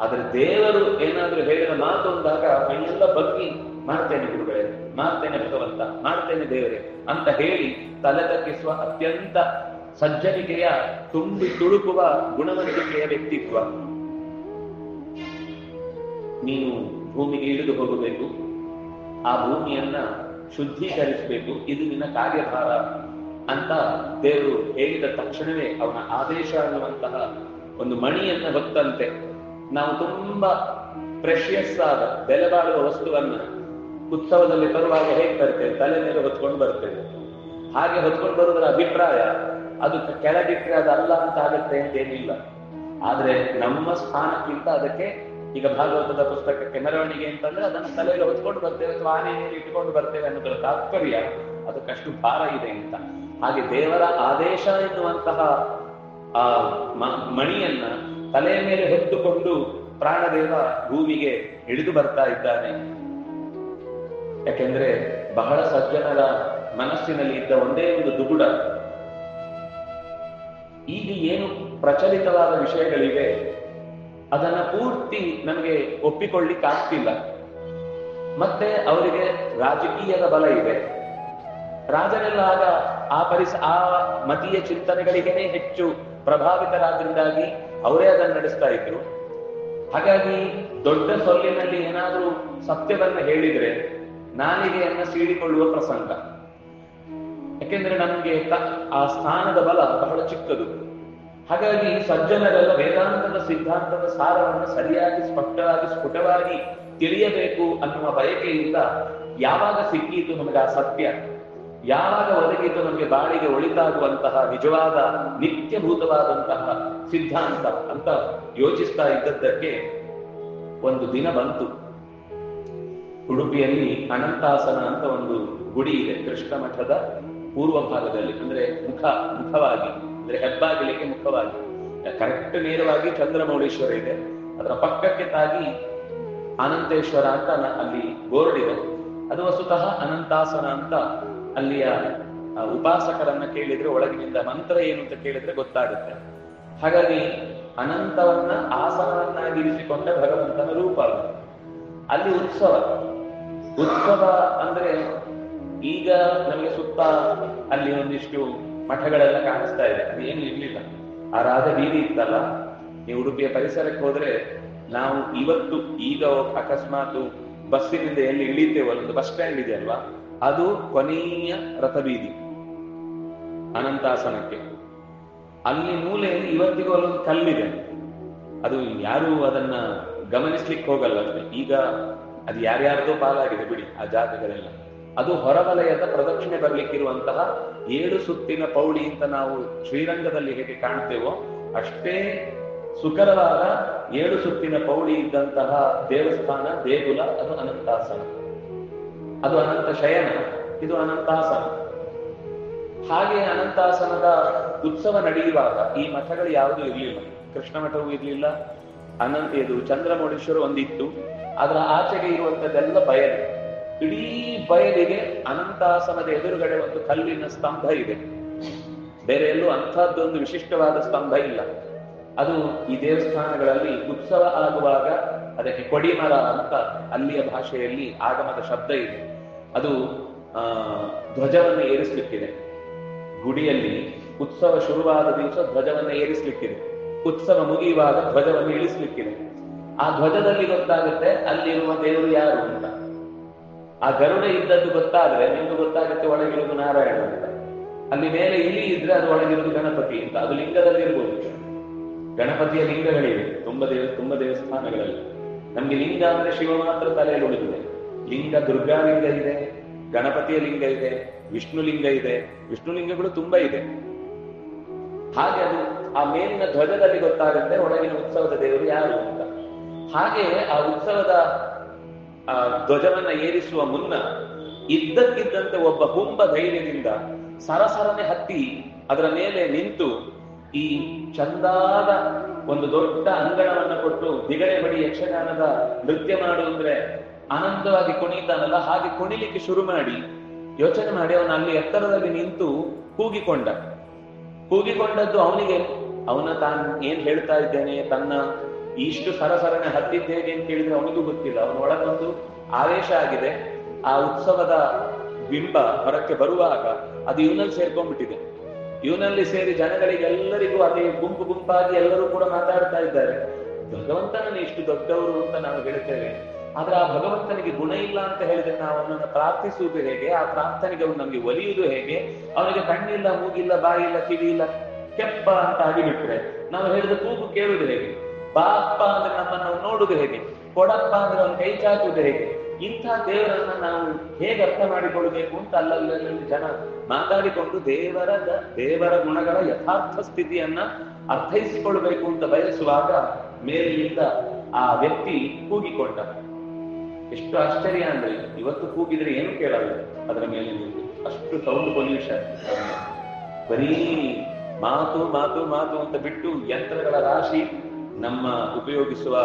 S1: ಆದ್ರೆ ದೇವರು ಏನಾದ್ರೂ ಹೇಳಿದ ಮಾತು ಅಂದಾಗ ಮೈಯೆಲ್ಲ ಬಗ್ಗಿ, ಮಾಡ್ತೇನೆ ಗುರುಗಳೇ, ಮಾಡ್ತೇನೆ ಭಗವಂತ, ಮಾಡ್ತೇನೆ ದೇವರೇ ಅಂತ ಹೇಳಿ ತಲೆ ತಪ್ಪಿಸುವ ಅತ್ಯಂತ ಸಜ್ಜನಿಕೆಯ ತುಂಬಿ ತುಳುಕುವ ಗುಣವಂತಿಕೆಯ ವ್ಯಕ್ತಿತ್ವ. ನೀನು ಭೂಮಿಗೆ ಇಳಿದು ಹೋಗಬೇಕು. ಆ ಭೂಮಿಯನ್ನ ಶುದ್ಧೀಕರಿಸಬೇಕು. ಇದು ನಿನ್ನ ಕಾರ್ಯಭಾರ ಅಂತ ದೇವರು ಹೇಳಿದ ತಕ್ಷಣವೇ ಅವನ ಆದೇಶ ಅನ್ನುವಂತಹ ಒಂದು ಮಣಿಯನ್ನ ಹೊತ್ತಂತೆ. ನಾವು ತುಂಬಾ ಪ್ರೆಷಿಯಸ್ ಆದ ಬೆಲೆ ಬಾಳುವ ವಸ್ತುವನ್ನ ಉತ್ಸವದಲ್ಲಿ ಬರುವಾಗ ಹೇಗೆ ಬರ್ತೇವೆ ತಲೆ ಮೇಲೆ ಹೊತ್ಕೊಂಡು ಬರ್ತೇವೆ. ಹಾಗೆ ಹೊತ್ಕೊಂಡು ಬರುವುದರ ಅಭಿಪ್ರಾಯ, ಅದು ಕೆಳಗಿಟ್ಟರೆ ಅದಲ್ಲ ಅಂತ ಆಗುತ್ತೆ ಅಂತೇನಿಲ್ಲ ಆದ್ರೆ ನಮ್ಮ ಸ್ಥಾನಕ್ಕಿಂತ ಅದಕ್ಕೆ ಈಗ ಭಾಗವತದ ಪುಸ್ತಕಕ್ಕೆ ಮೆರವಣಿಗೆ ಅಂತಂದ್ರೆ ಅದನ್ನು ತಲೆಯಲ್ಲಿ ಹೊತ್ಕೊಂಡು ಬರ್ತೇವೆ ಅಥವಾ ಆನೆಯಲ್ಲಿ ಮೇಲೆ ಇಟ್ಕೊಂಡು ಬರ್ತೇವೆ ಅನ್ನೋದರ ತಾತ್ಪರ್ಯ ಅದಕ್ಕಷ್ಟು ಭಾರ ಇದೆ ಅಂತ. ಹಾಗೆ ದೇವರ ಆದೇಶ ಎನ್ನುವಂತಹ ಆ ಮಣಿಯನ್ನ ತಲೆಯ ಮೇಲೆ ಹೊತ್ತುಕೊಂಡು ಪ್ರಾಣದೇವ ಭೂಮಿಗೆ ಇಳಿದು ಬರ್ತಾ ಇದ್ದಾನೆ. ಯಾಕೆಂದ್ರೆ ಬಹಳ ಸಜ್ಜನರ ಮನಸ್ಸಿನಲ್ಲಿ ಇದ್ದ ಒಂದೇ ಒಂದು ದುಗುಡ. ಈಗ ಏನು ಪ್ರಚಲಿತವಾದ ವಿಷಯಗಳಿವೆ ಅದನ್ನ ಪೂರ್ತಿ ನಮಗೆ ಒಪ್ಪಿಕೊಳ್ಳಿಕ್ಕೆ ಆಗ್ತಿಲ್ಲ ಮತ್ತೆ ಅವರಿಗೆ ರಾಜಕೀಯದ ಬಲ ಇದೆ. ರಾಜರೆಲ್ಲ ಆಗ ಆ ಪರಿಸ, ಆ ಮತೀಯ ಚಿಂತನೆಗಳಿಗೇನೆ ಹೆಚ್ಚು ಪ್ರಭಾವಿತರಾದ್ರಿಂದಾಗಿ ಅವರೇ ಅದನ್ನು ನಡೆಸ್ತಾ ಇದ್ರು. ಹಾಗಾಗಿ ದೊಡ್ಡ ಸೊಲ್ಲಿನಲ್ಲಿ ಏನಾದರೂ ಸತ್ಯವನ್ನ ಹೇಳಿದ್ರೆ ನಾಲಿಗೆಯನ್ನ ಸೀಳಿಕೊಳ್ಳುವ ಪ್ರಸಂಗ. ಯಾಕೆಂದ್ರೆ ನಮ್ಗೆ ಆ ಸ್ಥಾನದ ಬಲ ಬಹಳ ಚಿಕ್ಕದು. ಹಾಗಾಗಿ ಸಜ್ಜನರೆಲ್ಲ ವೇದಾಂತದ ಸಿದ್ಧಾಂತದ ಸಾರವನ್ನು ಸರಿಯಾಗಿ, ಸ್ಪಷ್ಟವಾಗಿ, ಸ್ಫುಟವಾಗಿ ತಿಳಿಯಬೇಕು ಅನ್ನುವ ಬಯಕೆಯಿಂದ ಯಾವಾಗ ಸಿಕ್ಕೀತು ನಮಗೆ ಆ ಸತ್ಯ ಯಾವಾಗ ಒದಗಿತು ನಮಗೆ ಬಾಳಿಗೆ ಒಳಿತಾಗುವಂತಹ ನಿಜವಾದ, ನಿತ್ಯಭೂತವಾದಂತಹ ಸಿದ್ಧಾಂತ ಅಂತ ಯೋಚಿಸ್ತಾ ಇದ್ದದ್ದಕ್ಕೆ ಒಂದು ದಿನ ಬಂತು. ಉಡುಪಿಯಲ್ಲಿ ಅನಂತಾಸನ ಅಂತ ಒಂದು ಗುಡಿ ಇದೆ ಕೃಷ್ಣ ಮಠದ ಪೂರ್ವ ಭಾಗದಲ್ಲಿ, ಅಂದ್ರೆ ಮುಖ, ಮುಖವಾಗಿ. ಅಂದ್ರೆ ಹೆಬ್ಬಾಗಿಲಿಗೆ ಮುಖವಾಗಿ. ಕರೆಕ್ಟ್ ನೇರವಾಗಿ ಚಂದ್ರಮೌಳೇಶ್ವರ ಇದೆ. ಅದರ ಪಕ್ಕಕ್ಕೆ ತಾಗಿ ಅನಂತೇಶ್ವರ ಅಂತ ಅಲ್ಲಿ ಬೋರ್ಡ್ ಇದೆ ಅದು ವಸ್ತುತಃ ಅನಂತಾಸನ ಅಂತ ಅಲ್ಲಿಯ ಉಪಾಸಕರನ್ನ ಕೇಳಿದ್ರೆ ಒಳಗಿನಿಂದ ಮಂತ್ರ ಏನು ಅಂತ ಕೇಳಿದ್ರೆ ಗೊತ್ತಾಗುತ್ತೆ. ಹಾಗಾಗಿ ಅನಂತವನ್ನ ಆಸನವನ್ನಾಗಿರಿಸಿಕೊಂಡ ಭಗವಂತನ ರೂಪ ಅಲ್ಲಿ ಉತ್ಸವ. ಉತ್ಸವ ಅಂದ್ರೆ ಈಗ ನಮಗೆ ಸುತ್ತ ಅಲ್ಲಿ ಒಂದಿಷ್ಟು ಮಠಗಳೆಲ್ಲ ಕಾಣಿಸ್ತಾ ಇದೆ. ಅದೇನು ಇರ್ಲಿಲ್ಲ. ಆ ರಾಜ ಬೀದಿ ಇತ್ತಲ್ಲ? ನೀವು ಉಡುಪಿಯ ಪರಿಸರಕ್ಕೆ ಹೋದ್ರೆ ನಾವು ಇವತ್ತು ಈಗ ಅಕಸ್ಮಾತ್ ಬಸ್ಸಿನಿಂದ ಎಲ್ಲಿ ಇಳಿತೇವಲ್ಲ, ಒಂದು ಬಸ್ ಸ್ಟ್ಯಾಂಡ್ ಇದೆ ಅಲ್ವಾ? ಅದು ಕೊನೆಯ ರಥಬೀದಿ, ಅನಂತಾಸನಕ್ಕೆ. ಅಲ್ಲಿ ಮೂಲೆಯಲ್ಲಿ ಇವತ್ತಿಗೂ ಅಲ್ಲೊಂದು ಕಲ್ಲಿದೆ. ಅದು ಯಾರು ಅದನ್ನ ಗಮನಿಸ್ಲಿಕ್ಕೆ ಹೋಗಲ್ಲ ಈಗ ಅದು ಯಾರ್ಯಾರ್ದೋ ಪಾಲಾಗಿದೆ ಬಿಡಿ, ಆ ಜಾಗಗಳೆಲ್ಲ. ಅದು ಹೊರವಲಯದ ಪ್ರದಕ್ಷಿಣೆ ಬರ್ಲಿಕ್ಕಿರುವಂತಹ ಏಳು ಸುತ್ತಿನ ಪೌಳಿ ಅಂತ ನಾವು ಶ್ರೀರಂಗದಲ್ಲಿ ಹೇಗೆ ಕಾಣ್ತೇವೋ ಅಷ್ಟೇ ಸುಕರವಾದ ಏಳು ಸುತ್ತಿನ ಪೌಳಿ ಇದ್ದಂತಹ ದೇವಸ್ಥಾನ, ದೇಗುಲ, ಅದು ಅನಂತಾಸನ. ಅದು ಅನಂತ ಶಯನ ಇದು ಅನಂತಾಸನ. ಹಾಗೆ ಅನಂತಾಸನದ ಉತ್ಸವ ನಡೆಯುವಾಗ ಈ ಮಠಗಳು ಯಾವುದೂ ಇರಲಿಲ್ಲ. ಕೃಷ್ಣ ಮಠವೂ ಇರಲಿಲ್ಲ, ಅನಂತ, ಇದು ಚಂದ್ರಮೌಳೇಶ್ವರ ಒಂದಿತ್ತು. ಅದರ ಆಚೆಗೆ ಇರುವಂತದ್ದೆಲ್ಲ ಬಯಲು. ಇಡೀ ಬಯಲಿಗೆ ಅನಂತಾಸನದ ಎದುರುಗಡೆ ಒಂದು ಕಲ್ಲಿನ ಸ್ತಂಭ ಇದೆ. ಬೇರೆ ಎಲ್ಲೂ ಅಂಥದ್ದೊಂದು ವಿಶಿಷ್ಟವಾದ ಸ್ತಂಭ ಇಲ್ಲ. ಅದು ಈ ದೇವಸ್ಥಾನಗಳಲ್ಲಿ ಉತ್ಸವ ಆಗುವಾಗ ಅದಕ್ಕೆ ಕೊಡಿಮರ ಅಂತ ಅಲ್ಲಿಯ ಭಾಷೆಯಲ್ಲಿ ಆಗಮದ ಶಬ್ದ ಇದೆ. ಅದು, ಆ, ಧ್ವಜವನ್ನು ಏರಿಸಲಿಕ್ಕಿದೆ. ಗುಡಿಯಲ್ಲಿ ಉತ್ಸವ ಶುರುವಾದ ದಿವಸ ಧ್ವಜವನ್ನು ಏರಿಸಲಿಕ್ಕಿದೆ. ಉತ್ಸವ ಮುಗಿಯುವಾಗ ಧ್ವಜವನ್ನು ಇಳಿಸ್ಲಿಕ್ಕಿದೆ. ಆ ಧ್ವಜದಲ್ಲಿ ಗೊತ್ತಾಗುತ್ತೆ ಅಲ್ಲಿರುವ ದೇವರು ಯಾರು ಅಂತ. ಆ ಗರುಡ ಇದ್ದದ್ದು ಗೊತ್ತಾದ್ರೆ ನಿಮ್ಗೆ ಗೊತ್ತಾಗುತ್ತೆ ಒಳಗಿರುವುದು ನಾರಾಯಣ ಅಂತ. ಅಲ್ಲಿ ಮೇಲೆ ಇಲ್ಲಿ ಇದ್ರೆ ಅದು ಒಳಗಿರುವುದು ಗಣಪತಿ ಅಂತ. ಅದು ಲಿಂಗದಲ್ಲಿ ಇರ್ಬೋದು ಗಣಪತಿಯ ಲಿಂಗಗಳಿವೆ. ತುಂಬ ದೇವ, ತುಂಬ ದೇವಸ್ಥಾನಗಳಲ್ಲಿ. ನಮ್ಗೆ ಲಿಂಗ ಅಂದ್ರೆ ಶಿವ ಮಾತ್ರ ತಲೆಯಲ್ಲಿ ಉಳಿದಿದೆ. ಲಿಂಗ ದುರ್ಗಾ ಲಿಂಗ ಇದೆ, ಗಣಪತಿಯ ಲಿಂಗ ಇದೆ, ವಿಷ್ಣು ಲಿಂಗ ಇದೆ. ವಿಷ್ಣು ಲಿಂಗಗಳು ತುಂಬಾ ಇದೆ. ಹಾಗೆ ಅದು ಆ ಮೇಲಿನ ಧ್ವಜದಲ್ಲಿ ಗೊತ್ತಾಗುತ್ತೆ, ಒಳಗಿನ ಉತ್ಸವದ ದೇವರು ಯಾರು ಅಂತ. ಹಾಗೆ ಆ ಉತ್ಸವದ ಆ ಧ್ವಜವನ್ನ ಏರಿಸುವ ಮುನ್ನ ಇದ್ದಕ್ಕಿದ್ದಂತೆ ಒಬ್ಬ ಹುಂಬ ಧೈರ್ಯದಿಂದ ಸರಸರನೆ ಹತ್ತಿ ಅದರ ಮೇಲೆ ನಿಂತು ಈ ಚಂದಾದ ಒಂದು ದೊಡ್ಡ ಅಂಗಣವನ್ನು ಕೊಟ್ಟು ಬಿಗಡೆ ಬಡಿ ಯಕ್ಷಗಾನದ ನೃತ್ಯ ಮಾಡು ಅಂದ್ರೆ ಆನಂದವಾಗಿ ಕುಣಿತಾನಲ್ಲ, ಹಾಗೆ ಕುಣಿಲಿಕ್ಕೆ ಶುರು ಮಾಡಿ. ಯೋಚನೆ ಮಾಡಿ, ಅವನು ಅಲ್ಲಿ ಎತ್ತರದಲ್ಲಿ ನಿಂತು ಕೂಗಿಕೊಂಡ. ಕೂಗಿಕೊಂಡದ್ದು ಅವನಿಗೆ, ಅವನ ತಾನು ಏನ್ ಹೇಳ್ತಾ ಇದ್ದೇನೆ, ತನ್ನ ಇಷ್ಟು ಸರಸರಣೆ ಹತ್ತಿದ್ದು ಹೇಗೆ ಅಂತ ಹೇಳಿದ್ರೆ ಅವನಿಗೂ ಗೊತ್ತಿಲ್ಲ. ಅವನ ಒಳಗೊಂದು ಆವೇಶ ಆಗಿದೆ. ಆ ಉತ್ಸವದ ಬಿಂಬ ಹೊರಕ್ಕೆ ಬರುವಾಗ ಅದು ಇವನಲ್ಲಿ ಸೇರ್ಕೊಂಡ್ಬಿಟ್ಟಿದೆ. ಇವನಲ್ಲಿ ಸೇರಿ ಜನಗಳಿಗೆಲ್ಲರಿಗೂ ಅದೇ ಗುಂಪು ಗುಂಪಾಗಿ ಎಲ್ಲರೂ ಕೂಡ ಮಾತಾಡ್ತಾ ಇದ್ದಾರೆ. ಭಗವಂತನನ್ನು ಇಷ್ಟು ದೊಡ್ಡವರು ಅಂತ ನಾವು ಹೇಳ್ತೇವೆ. ಆದ್ರೆ ಆ ಭಗವಂತನಿಗೆ ಗುಣ ಇಲ್ಲ ಅಂತ ಹೇಳಿದ್ರೆ ನಾವು ಅವನನ್ನು ಪ್ರಾರ್ಥಿಸುವುದು ಹೇಗೆ? ಆ ಪ್ರಾರ್ಥನೆಗೆ ಅವನು ನಮಗೆ ಒಲಿಯುವುದು ಹೇಗೆ? ಅವನಿಗೆ ಕಣ್ಣಿಲ್ಲ, ಮೂಗಿಲ್ಲ, ಬಾಯಿಲ್ಲ ಕಿವಿ ಇಲ್ಲ ಕೆಪ್ಪ ಅಂತ ಆಗಿಬಿಟ್ರೆ ನಾವು ಹೇಳಿದ ಕೂಗು ಕೇಳುವುದು ಹೇಗೆ? ಬಾಪ್ಪ ಅಂದ್ರೆ ನಮ್ಮನ್ನು ನೋಡುವುದು ಹೇಗೆ? ಕೊಡಪ್ಪ ಅಂದ್ರೆ ಅವನು ಕೈ ಚಾಚುವುದು ಹೇಗೆ? ಇಂಥ ದೇವರನ್ನ ನಾವು ಹೇಗೆ ಅರ್ಥ ಮಾಡಿಕೊಳ್ಬೇಕು ಅಂತ ಅಲ್ಲಲ್ಲಿ ಜನ ಮಾತಾಡಿಕೊಂಡು ದೇವರ ದೇವರ ಗುಣಗಳ ಯಥಾರ್ಥ ಸ್ಥಿತಿಯನ್ನ ಅರ್ಥೈಸಿಕೊಳ್ಬೇಕು ಅಂತ ಬಯಸುವಾಗ ಮೇಲಿನಿಂದ ಆ ವ್ಯಕ್ತಿ ಕೂಗಿಕೊಂಡ. ಎಷ್ಟು ಆಶ್ಚರ್ಯ ಅಂದ್ರೆ ಇವತ್ತು ಕೂಗಿದ್ರೆ ಏನು ಕೇಳಲ್ಲ. ಅದರ ಮೇಲೆ ಅಷ್ಟು ಸೌಂಡ್ ಪೊಲ್ಯೂಷನ್ ಬರೀ ಮಾತು ಮಾತು ಮಾತು ಅಂತ ಬಿಟ್ಟು ಯಂತ್ರಗಳ ರಾಶಿ ನಮ್ಮ ಉಪಯೋಗಿಸುವ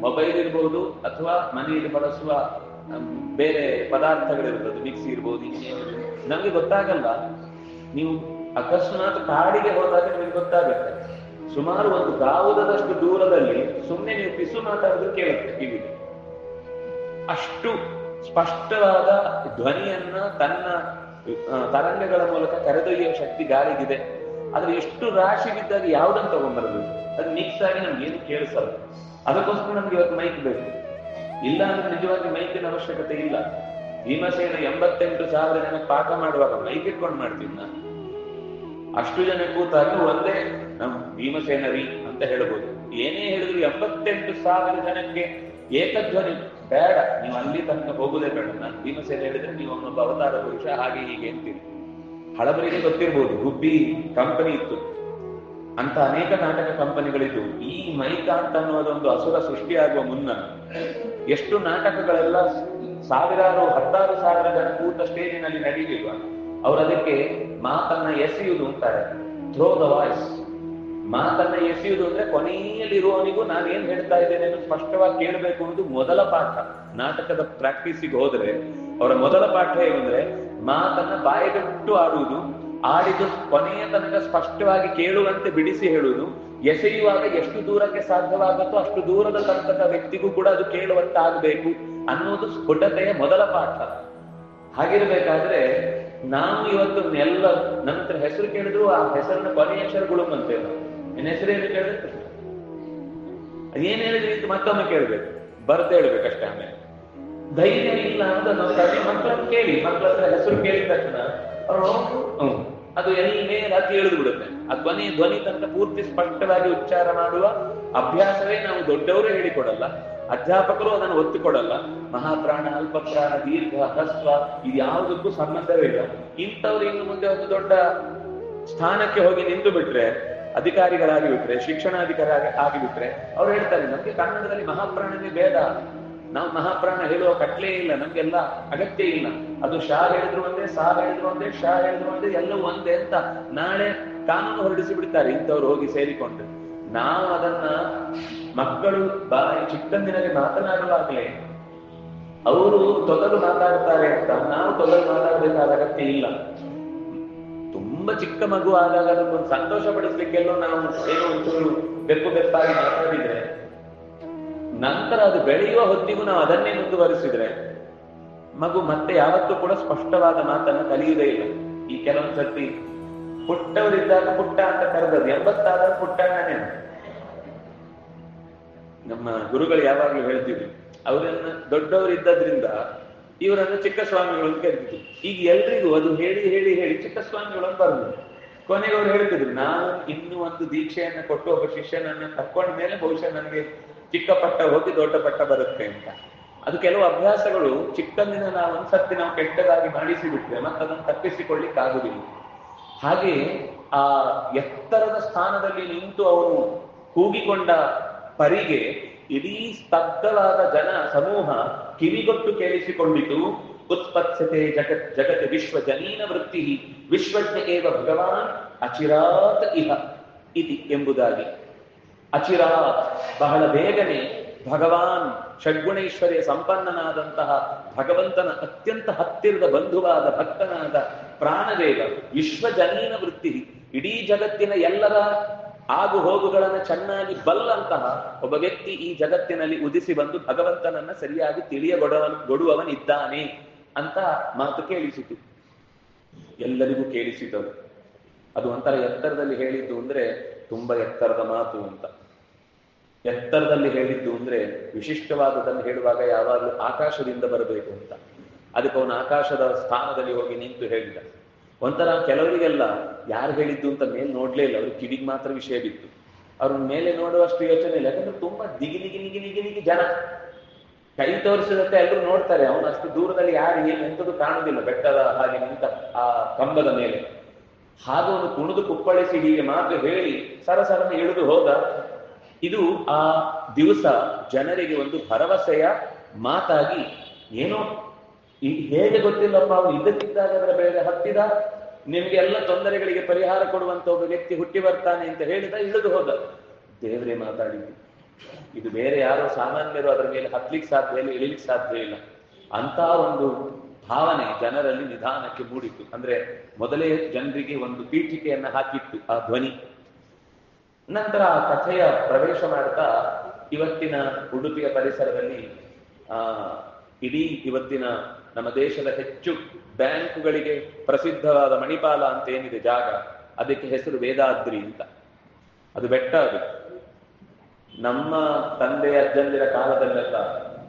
S1: ಮೊಬೈಲ್ ಇರ್ಬೋದು ಅಥವಾ ಮನೆಯಲ್ಲಿ ಬಳಸುವ ಬೇರೆ ಪದಾರ್ಥಗಳಿರ್ಬೋದು ಮಿಕ್ಸಿ ಇರ್ಬೋದು ನಮಗೆ ಗೊತ್ತಾಗಲ್ಲ. ನೀವು ಅಕಸ್ಮಾತ್ ಕಾಡಿಗೆ ಹೋದಾಗ ನಿಮಗೆ ಗೊತ್ತಾಗುತ್ತೆ. ಸುಮಾರು ಒಂದು ಗಾವುದದಷ್ಟು ದೂರದಲ್ಲಿ ಸುಮ್ಮನೆ ನೀವು ಪಿಸು ಮಾತಾಡೋದು ಕೇಳುತ್ತೆ ಕಿವಿಗೆ ಅಷ್ಟು ಸ್ಪಷ್ಟವಾದ ಧ್ವನಿಯನ್ನ ತನ್ನ ತರಂಗಗಳ ಮೂಲಕ ಕರೆದೊಯ್ಯುವ ಶಕ್ತಿ ಗಾಳಿಗಿದೆ. ಆದ್ರೆ ಎಷ್ಟು ರಾಶಿ ಬಿದ್ದಾಗ ಯಾವ್ದನ್ನು ತಗೊಂಡ್ಬರಬೇಕು ಅದು ಮಿಕ್ಸ್ ಆಗಿ ನಮ್ಗೆ ಏನು ಕೇಳಿಸಲ್ಲ. ಅದಕ್ಕೋಸ್ಕರ ನಮ್ಗೆ ಇವತ್ತು ಮೈಕ್ ಬೇಕು. ಇಲ್ಲ ಅಂದ್ರೆ ನಿಜವಾಗಿ ಮೈಕಿನ ಅವಶ್ಯಕತೆ ಇಲ್ಲ. ಭೀಮಸೇನ ಎಂಬತ್ತೆಂಟು ಸಾವಿರ ಜನ ಪಾಕ ಮಾಡುವಾಗ ಮೈಕ್ ಇಟ್ಕೊಂಡು ಮಾಡ್ತೀನಿ ನಾನು ಅಷ್ಟು ಜನ ಕೂತಾಗ ಒಂದೇ ನಮ್ ಭೀಮಸೇನರಿ ಅಂತ ಹೇಳ್ಬೋದು. ಏನೇ ಹೇಳಿದ್ರು ಎಂಬತ್ತೆಂಟು ಸಾವಿರ ಜನಕ್ಕೆ ಏಕಧ್ವನಿ. ಬೇಡ, ನೀವು ಅಲ್ಲಿ ತನಕ ಹೋಗುದೇ ಬೇಡ. ನಾನು ಭೀಮಸೇನ ಹೇಳಿದ್ರೆ ನೀವು ಅವನೊಬ್ಬ ಅವತಾರ ಪುರುಷ ಹಾಗೆ ಹೀಗೆ ಅಂತೀರಿ. ಹಳಬರಿಗೆ ಗೊತ್ತಿರ್ಬೋದು ಗುಬ್ಬಿ ಕಂಪನಿ ಇತ್ತು. ಅಂತ ಅನೇಕ ನಾಟಕ ಕಂಪನಿಗಳಿದ್ದು ಈ ಮೈಕಾಂತ್ ಅನ್ನೋದೊಂದು ಅಸುರ ಸೃಷ್ಟಿಯಾಗುವ ಮುನ್ನ ಎಷ್ಟು ನಾಟಕಗಳೆಲ್ಲ ಸಾವಿರಾರು, ಹತ್ತಾರು ಸಾವಿರ ಜನ ಕೂತ ಸ್ಟೇಜಿನಲ್ಲಿ ನಡೀಲಿಲ್ವ ಅವ್ರು ಅದಕ್ಕೆ ಮಾತನ್ನ ಎಸೆಯುವುದು ಅಂತಾರೆ. ಥ್ರೋ ದ ವಾಯ್ಸ್ ಮಾತನ್ನ ಎಸೆಯುವುದು ಅಂದ್ರೆ ಕೊನೆಯಲ್ಲಿರುವವನಿಗೂ ನಾನು ಏನ್ ಹೇಳ್ತಾ ಇದ್ದೇನೆ ಸ್ಪಷ್ಟವಾಗಿ ಕೇಳಬೇಕು ಅನ್ನೋದು ಮೊದಲ ಪಾಠ. ನಾಟಕದ ಪ್ರಾಕ್ಟೀಸಿಗೆ ಹೋದ್ರೆ ಅವರ ಮೊದಲ ಪಾಠ ಏನಂದ್ರೆ, ಮಾತನ್ನ ಬಾಯಿಗಟ್ಟು ಆಡುವುದು ಆಡಿದು ಕೊನೆಯ ತನಕ ಸ್ಪಷ್ಟವಾಗಿ ಕೇಳುವಂತೆ ಬಿಡಿಸಿ ಹೇಳುವುದು, ಎಸೆಯುವಾಗ ಎಷ್ಟು ದೂರಕ್ಕೆ ಸಾಧ್ಯವಾಗುತ್ತೋ ಅಷ್ಟು ದೂರದ ತನಕ ವ್ಯಕ್ತಿಗೂ ಕೂಡ ಅದು ಕೇಳುವಂತಾಗಬೇಕು ಅನ್ನೋದು ಸ್ಫುಟತೆಯ ಮೊದಲ ಪಾಠ. ಹಾಗಿರ್ಬೇಕಾದ್ರೆ, ನಾವು ಇವತ್ತು ಎಲ್ಲ ನಂತರ ಹೆಸರು ಕೇಳಿದ್ರು, ಆ ಹೆಸರನ್ನ ಕೊನೆಯ ಅಕ್ಷರಗಳು ಅಂತೇವೆ ನಾವು ನಿನ್ನ ಹೆಸರೇನು ಕೇಳಿದ್ರೆ ಅದೇನ್ ಹೇಳಿದ್ರಿ ಮತ್ತೊಮ್ಮೆ ಕೇಳ್ಬೇಕು. ಬರ್ತ ಹೇಳ್ಬೇಕಷ್ಟೇ ಆಮೇಲೆ. ಧೈರ್ಯ ಇಲ್ಲ ಅಂತ ನಾವು ಮಕ್ಕಳನ್ನು ಮಕ್ಕಳನ್ನ ಕೇಳಿ ಮಕ್ಕಳ ಹತ್ರ ಹೆಸರು ಕೇಳಿದ ತಕ್ಷಣ ಅವರು ಹ್ಮ್. ಅದು ಎಲ್ಲಿ ಹತ್ತಿ ಇಳಿದು ಬಿಡುತ್ತೆ ಆ ಧ್ವನಿ ಧ್ವನಿ ತನಕ ಪೂರ್ತಿ ಸ್ಪಷ್ಟವಾಗಿ ಉಚ್ಚಾರ ಮಾಡುವ ಅಭ್ಯಾಸವೇ ನಾವು ದೊಡ್ಡವರು ಹೇಳಿಕೊಡಲ್ಲ. ಅಧ್ಯಾಪಕರು ಅದನ್ನು ಒತ್ತು ಕೊಡಲ್ಲ ಮಹಾಪ್ರಾಣ ಅಲ್ಪಪ್ರಾಣ ದೀರ್ಘ ಹಸ್ವ ಇದು ಯಾವುದಕ್ಕೂ ಸಂಬಂಧವೇ ಇಲ್ಲ. ಇಂಥವ್ರು ಇನ್ನು ಮುಂದೆ ಒಂದು ದೊಡ್ಡ ಸ್ಥಾನಕ್ಕೆ ಹೋಗಿ ನಿಂತು ಬಿಟ್ರೆ ಅಧಿಕಾರಿಗಳಾಗಿ ಬಿಟ್ರೆ ಶಿಕ್ಷಣಾಧಿಕಾರಿ ಆಗಿಬಿಟ್ರೆ ಅವ್ರು ಹೇಳ್ತಾರೆ ನಮ್ಗೆ ಕನ್ನಡದಲ್ಲಿ ಮಹಾಪ್ರಾಣನೇ ಬೇಡ. ನಾವು ಮಹಾಪ್ರಾಣ ಹೇಳುವ ಕಟ್ಲೇ ಇಲ್ಲ, ನಮ್ಗೆಲ್ಲ ಅಗತ್ಯ ಇಲ್ಲ. ಅದು ಶಾ ಹೇಳಿದ್ರು ಒಂದೇ, ಸಾ ಹೇಳಿದ್ರು ಒಂದೇ, ಶಾ ಹೇಳಿದ್ರು ಒಂದೇ, ಎಲ್ಲವೂ ಒಂದೇ ಅಂತ ನಾಳೆ ಕಾನೂನು ಹೊರಡಿಸಿ ಬಿಡ್ತಾರೆ ಇಂಥವ್ರು ಹೋಗಿ ಸೇರಿಕೊಂಡು. ನಾವು ಅದನ್ನ ಮಕ್ಕಳು ಬಾಯಿ ಚಿಕ್ಕಂದಿನಲ್ಲಿ ಮಾತನಾಡುವಾಗಲೇ ಅವರು ತೊದಲು ಮಾತಾಡ್ತಾರೆ ಅಂತ, ನಾವು ತೊದಲು ಮಾತಾಡಬೇಕಾದ ಅಗತ್ಯ ಇಲ್ಲ. ತುಂಬಾ ಚಿಕ್ಕ ಮಗು ಆದಾಗ ಅದಕ್ಕೊಂದು ಸಂತೋಷ ಪಡಿಸ್ಲಿಕ್ಕೆಲ್ಲೋ ನಾವು ಏನೋ ಒಂಚೂರು ಬೆಕ್ಕು ಬೆಪ್ಪಾಗಿ ಮಾತಾಡಿದ್ರೆ ನಂತರ ಅದು ಬೆಳೆಯುವ ಹೊತ್ತಿಗೂ ನಾವು ಅದನ್ನೇ ಮುಂದುವರಿಸಿದ್ರೆ ಮಗು ಮತ್ತೆ ಯಾವತ್ತೂ ಕೂಡ ಸ್ಪಷ್ಟವಾದ ಮಾತನ್ನ ಕಲಿಯುವುದೇ ಇಲ್ಲ. ಈ ಕೆಲವೊಂದ್ ಸರ್ತಿ ಪುಟ್ಟವರಿದ್ದಾಗ ಪುಟ್ಟ ಅಂತ ಕರೆದದ್ದು ಎಂಬತ್ತಾದ ಪುಟ್ಟ ನಾನೇನು ನಮ್ಮ ಗುರುಗಳು ಯಾವಾಗ್ಲೂ ಹೇಳ್ತೀವಿ ಅವರನ್ನ ದೊಡ್ಡವರಿದ್ದದ್ರಿಂದ ಇವರನ್ನ ಚಿಕ್ಕ ಸ್ವಾಮಿಗಳು ಅಂತ ಕರಿತಿದ್ರು. ಈಗ ಎಲ್ರಿಗೂ ಅದು ಹೇಳಿ ಹೇಳಿ ಹೇಳಿ ಚಿಕ್ಕ ಸ್ವಾಮಿಗಳು ಅಂತ ಬರಲಿಲ್ಲ ಕೊನೆಗೆ ಅವ್ರು ಹೇಳ್ತಿದ್ರು ನಾನು ಇನ್ನು ಒಂದು ದೀಕ್ಷೆಯನ್ನ ಕೊಟ್ಟು ಒಬ್ಬ ಶಿಷ್ಯನನ್ನ ತಕ್ಕೊಂಡ ಮೇಲೆ ಬಹುಶಃ ನನಗೆ ಚಿಕ್ಕ ಪಟ್ಟ ಹೋಗಿ ದೊಡ್ಡ ಪಟ್ಟ ಬರುತ್ತೆ ಅಂತ. ಅದು ಕೆಲವು ಅಭ್ಯಾಸಗಳು ಚಿಕ್ಕಂದಿನ ನಾವು ಒಂದ್ಸರ್ತಿ ನಾವು ಕೆಟ್ಟದಾಗಿ ಮಾಡಿಸಿ ಬಿಟ್ರೆ ಮತ್ತೆ ಅದನ್ನು ತಪ್ಪಿಸಿಕೊಳ್ಳಿಕ್ಕಾಗುದಿಲ್ಲ ಹಾಗೆ ಆ ಎತ್ತರದ ಸ್ಥಾನದಲ್ಲಿ ನಿಂತು ಅವನು ಕೂಗಿಕೊಂಡ ಪರಿಗೆ ಇಡೀ ಸ್ತಬ್ಧವಾದ ಜನ, ಸಮೂಹ ಕಿವಿಗೊಟ್ಟು ಕೇಳಿಸಿಕೊಂಡಿತು, ಉತ್ಪತ್ಸತೆ ಜಗತ್ ಜಗತ್ ವಿಶ್ವ ಜನೀನ ವೃತ್ತಿ ವಿಶ್ವಜ್ಞ ಏವ ಭಗವಾನ್ ಅಚಿರಾತ್ ಇಹ ಇತಿ ಎಂಬುದಾಗಿ. ಅಚಿರಾತ್, ಬಹಳ ಬೇಗನೆ ಭಗವಾನ್ ಷಡ್ಗುಣೈಶ್ವರ್ಯ ಸಂಪನ್ನನಾದಂತಹ ಭಗವಂತನ ಅತ್ಯಂತ ಹತ್ತಿರದ ಬಂಧುವಾದ ಭಕ್ತನಾದ ಪ್ರಾಣದೇವ, ವಿಶ್ವಜನೀನ ವೃತ್ತಿ. ಇಡೀ ಜಗತ್ತಿನ ಎಲ್ಲರ ಆಗು ಹೋಗುಗಳನ್ನು ಚೆನ್ನಾಗಿ ಬಲ್ಲಂತಹ ಒಬ್ಬ ವ್ಯಕ್ತಿ ಈ ಜಗತ್ತಿನಲ್ಲಿ ಉದಿಸಿ ಬಂದು ಭಗವಂತನನ್ನ ಸರಿಯಾಗಿ ತಿಳಿಯಗೊಡವನ್, ಗೊಡುವವನಿದ್ದಾನೆ ಅಂತ ಮಾತು ಕೇಳಿಸಿತು. ಎಲ್ಲರಿಗೂ ಕೇಳಿಸಿದವು ಅದು ಒಂಥರ ಎತ್ತರದಲ್ಲಿ ಹೇಳಿದ್ದು ಅಂದ್ರೆ ತುಂಬಾ ಎತ್ತರದ ಮಾತು ಅಂತ. ಎತ್ತರದಲ್ಲಿ ಹೇಳಿದ್ದು ಅಂದ್ರೆ ವಿಶಿಷ್ಟವಾದದನ್ನು ಹೇಳುವಾಗ ಯಾವಾಗಲೂ ಆಕಾಶದಿಂದ ಬರಬೇಕು ಅಂತ. ಅದಕ್ಕೆ ಅವನು ಆಕಾಶದ ಸ್ಥಾನದಲ್ಲಿ ಹೋಗಿ ನಿಂತು ಹೇಳಿದ. ಒಂಥರ ಕೆಲವರಿಗೆಲ್ಲ ಯಾರು ಹೇಳಿದ್ದು ಅಂತ ಮೇಲೆ ನೋಡ್ಲೇ ಇಲ್ಲ. ಅವ್ರು ಕಿವಿಗೆ ಮಾತ್ರ ವಿಷಯ ಬಿತ್ತು. ಅವ್ರ ಮೇಲೆ ನೋಡುವಷ್ಟು ಯೋಚನೆ ಇಲ್ಲ. ಯಾಕಂದ್ರೆ ತುಂಬಾ ದಿಗಿ ನಿಗಿ ನಿಗಿ ನಿಗಿ ನಿಗಿ ಜನ. ಕೈ ತೋರಿಸಿದಂತೆ ಎಲ್ಲರೂ ನೋಡ್ತಾರೆ. ಅವನು ಅಷ್ಟು ದೂರದಲ್ಲಿ ಯಾರು ಏನು ಎಂತದ್ದು ಕಾಣುದಿಲ್ಲ ಬೆಟ್ಟದ ಹಾಗೆ ನಿಂತ ಆ ಕಂಬದ ಮೇಲೆ. ಹಾಗೆ ಅವನು ಕುಣಿದು ಕುಪ್ಪಳಿಸಿ ಹೀಗೆ ಮಾತು ಹೇಳಿ ಸರಸರನ ಇಳಿದು ಹೋದ. ಇದು ಆ ದಿವಸ ಜನರಿಗೆ ಒಂದು ಭರವಸೆಯ ಮಾತಾಗಿ, ಏನೋ ಹೇಗೆ ಗೊತ್ತಿಲ್ಲಪ್ಪ ಅವನು ಇದ್ದಕ್ಕಿದ್ದಾಗ ಅದರ ಬೇರೆ ಹತ್ತಿದ? ನಿಮ್ಗೆ ಎಲ್ಲ ತೊಂದರೆಗಳಿಗೆ ಪರಿಹಾರ ಕೊಡುವಂತ ಒಬ್ಬ ವ್ಯಕ್ತಿ ಹುಟ್ಟಿ ಬರ್ತಾನೆ ಅಂತ ಹೇಳಿದ, ಇಳಿದು ಹೋದ. ದೇವರೇ ಮಾತಾಡಿದ್ದು ಇದು ಬೇರೆ ಯಾರೋ ಸಾಮಾನ್ಯರು ಅದರ ಮೇಲೆ ಹತ್ಲಿಕ್ಕೆ ಸಾಧ್ಯ ಇಲ್ಲ, ಇಳಿಲಿಕ್ಕೆ ಸಾಧ್ಯ ಇಲ್ಲ. ಅಂತ ಒಂದು ಭಾವನೆ ಜನರಲ್ಲಿ ನಿಧಾನಕ್ಕೆ ಮೂಡಿತು. ಅಂದ್ರೆ ಮೊದಲೇ ಜನರಿಗೆ ಒಂದು ಪೀಠಿಕೆಯನ್ನು ಹಾಕಿತ್ತು ಆ ಧ್ವನಿ. ನಂತರ ಆ ಕಥೆಯ ಪ್ರವೇಶ ಮಾಡ್ತಾ ಇವತ್ತಿನ ಉಡುಪಿಯ ಪರಿಸರದಲ್ಲಿ, ಆ, ಇಡೀ ಇವತ್ತಿನ ನಮ್ಮ ದೇಶದ ಹೆಚ್ಚು ಬ್ಯಾಂಕುಗಳಿಗೆ ಪ್ರಸಿದ್ಧವಾದ ಮಣಿಪಾಲ ಅಂತ ಏನಿದೆ ಜಾಗ, ಅದಕ್ಕೆ ಹೆಸರು ವೇದಾದ್ರಿ ಅಂತ. ಅದು ಬೆಟ್ಟ ಅದು. ನಮ್ಮ ತಂದೆ ಅಜ್ಜಂದಿರ ಕಾಲದಲ್ಲೆಲ್ಲ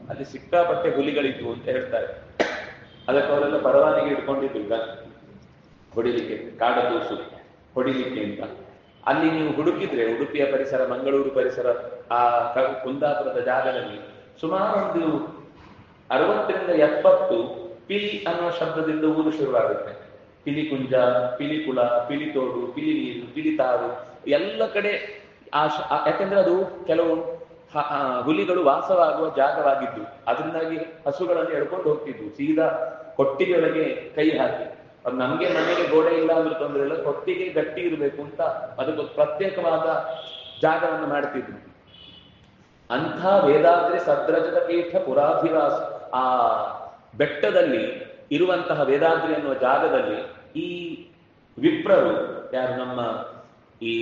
S1: ಅಲ್ಲಿ ಸಿಕ್ಕಾಪಟ್ಟೆ ಹುಲಿಗಳಿದ್ವು ಅಂತ ಹೇಳ್ತಾರೆ. ಅದಕ್ಕೆ ಅವರೆಲ್ಲ ಪರವಾನಿಗೆ ಇಟ್ಕೊಂಡಿದ್ರು ಈಗ ಕಾಡ ಕಾಡತೂಸು ಹೊಡಿಲಿಕ್ಕೆ ಅಂತ. ಅಲ್ಲಿ ನೀವು ಹುಡುಕಿದ್ರೆ, ಉಡುಪಿಯ ಪರಿಸರ, ಮಂಗಳೂರು ಪರಿಸರ, ಆ ಕುಂದಾಪುರದ ಜಾಗದಲ್ಲಿ ಸುಮಾರು ಒಂದು ಅರವತ್ತರಿಂದ ಎಪ್ಪತ್ತು ಪಿಲಿ ಅನ್ನೋ ಶಬ್ದದಿಂದ ಊರು ಶುರುವಾಗುತ್ತೆ. ಪಿಲಿಕುಂಜ ಪಿಲಿಕುಳ ಪಿಲಿತೋಡು ಪಿಲಿ ನೀರು ಪಿಲಿತಾರು ಎಲ್ಲ ಕಡೆ ಆ ಯಾಕಂದ್ರೆ ಅದು ಕೆಲವು ಹುಲಿಗಳು ವಾಸವಾಗುವ ಜಾಗವಾಗಿದ್ದು, ಅದರಿಂದಾಗಿ ಹಸುಗಳನ್ನು ಎಳ್ಕೊಂಡು ಹೋಗ್ತಿದ್ವು. ಸೀದಾ ಕೊಟ್ಟಿಗೆಯೊಳಗೆ ಕೈ ಹಾಕಿ. ಅದು ನಮ್ಗೆ ಮನೆಗೆ ಗೋಡೆ ಇಲ್ಲ ಅಂದ್ರೆ ತೊಂದರೆ ಇಲ್ಲ, ಕೊಟ್ಟಿಗೆ ಗಟ್ಟಿ ಇರಬೇಕು ಅಂತ ಅದಕ್ಕೆ ಪ್ರತ್ಯೇಕವಾದ ಜಾಗವನ್ನು ಮಾಡ್ತಿದ್ರು. ಅಂಥ ವೇದಾದ್ರಿ ಸದ್ರಜದ ಪೀಠ ಪುರಾಧಿವಾಸ ಆ ಬೆಟ್ಟದಲ್ಲಿ ಇರುವಂತಹ ವೇದಾದ್ರಿ ಅನ್ನುವ ಜಾಗದಲ್ಲಿ ಈ ವಿಪ್ರರು, ಯಾರು ನಮ್ಮ ಈ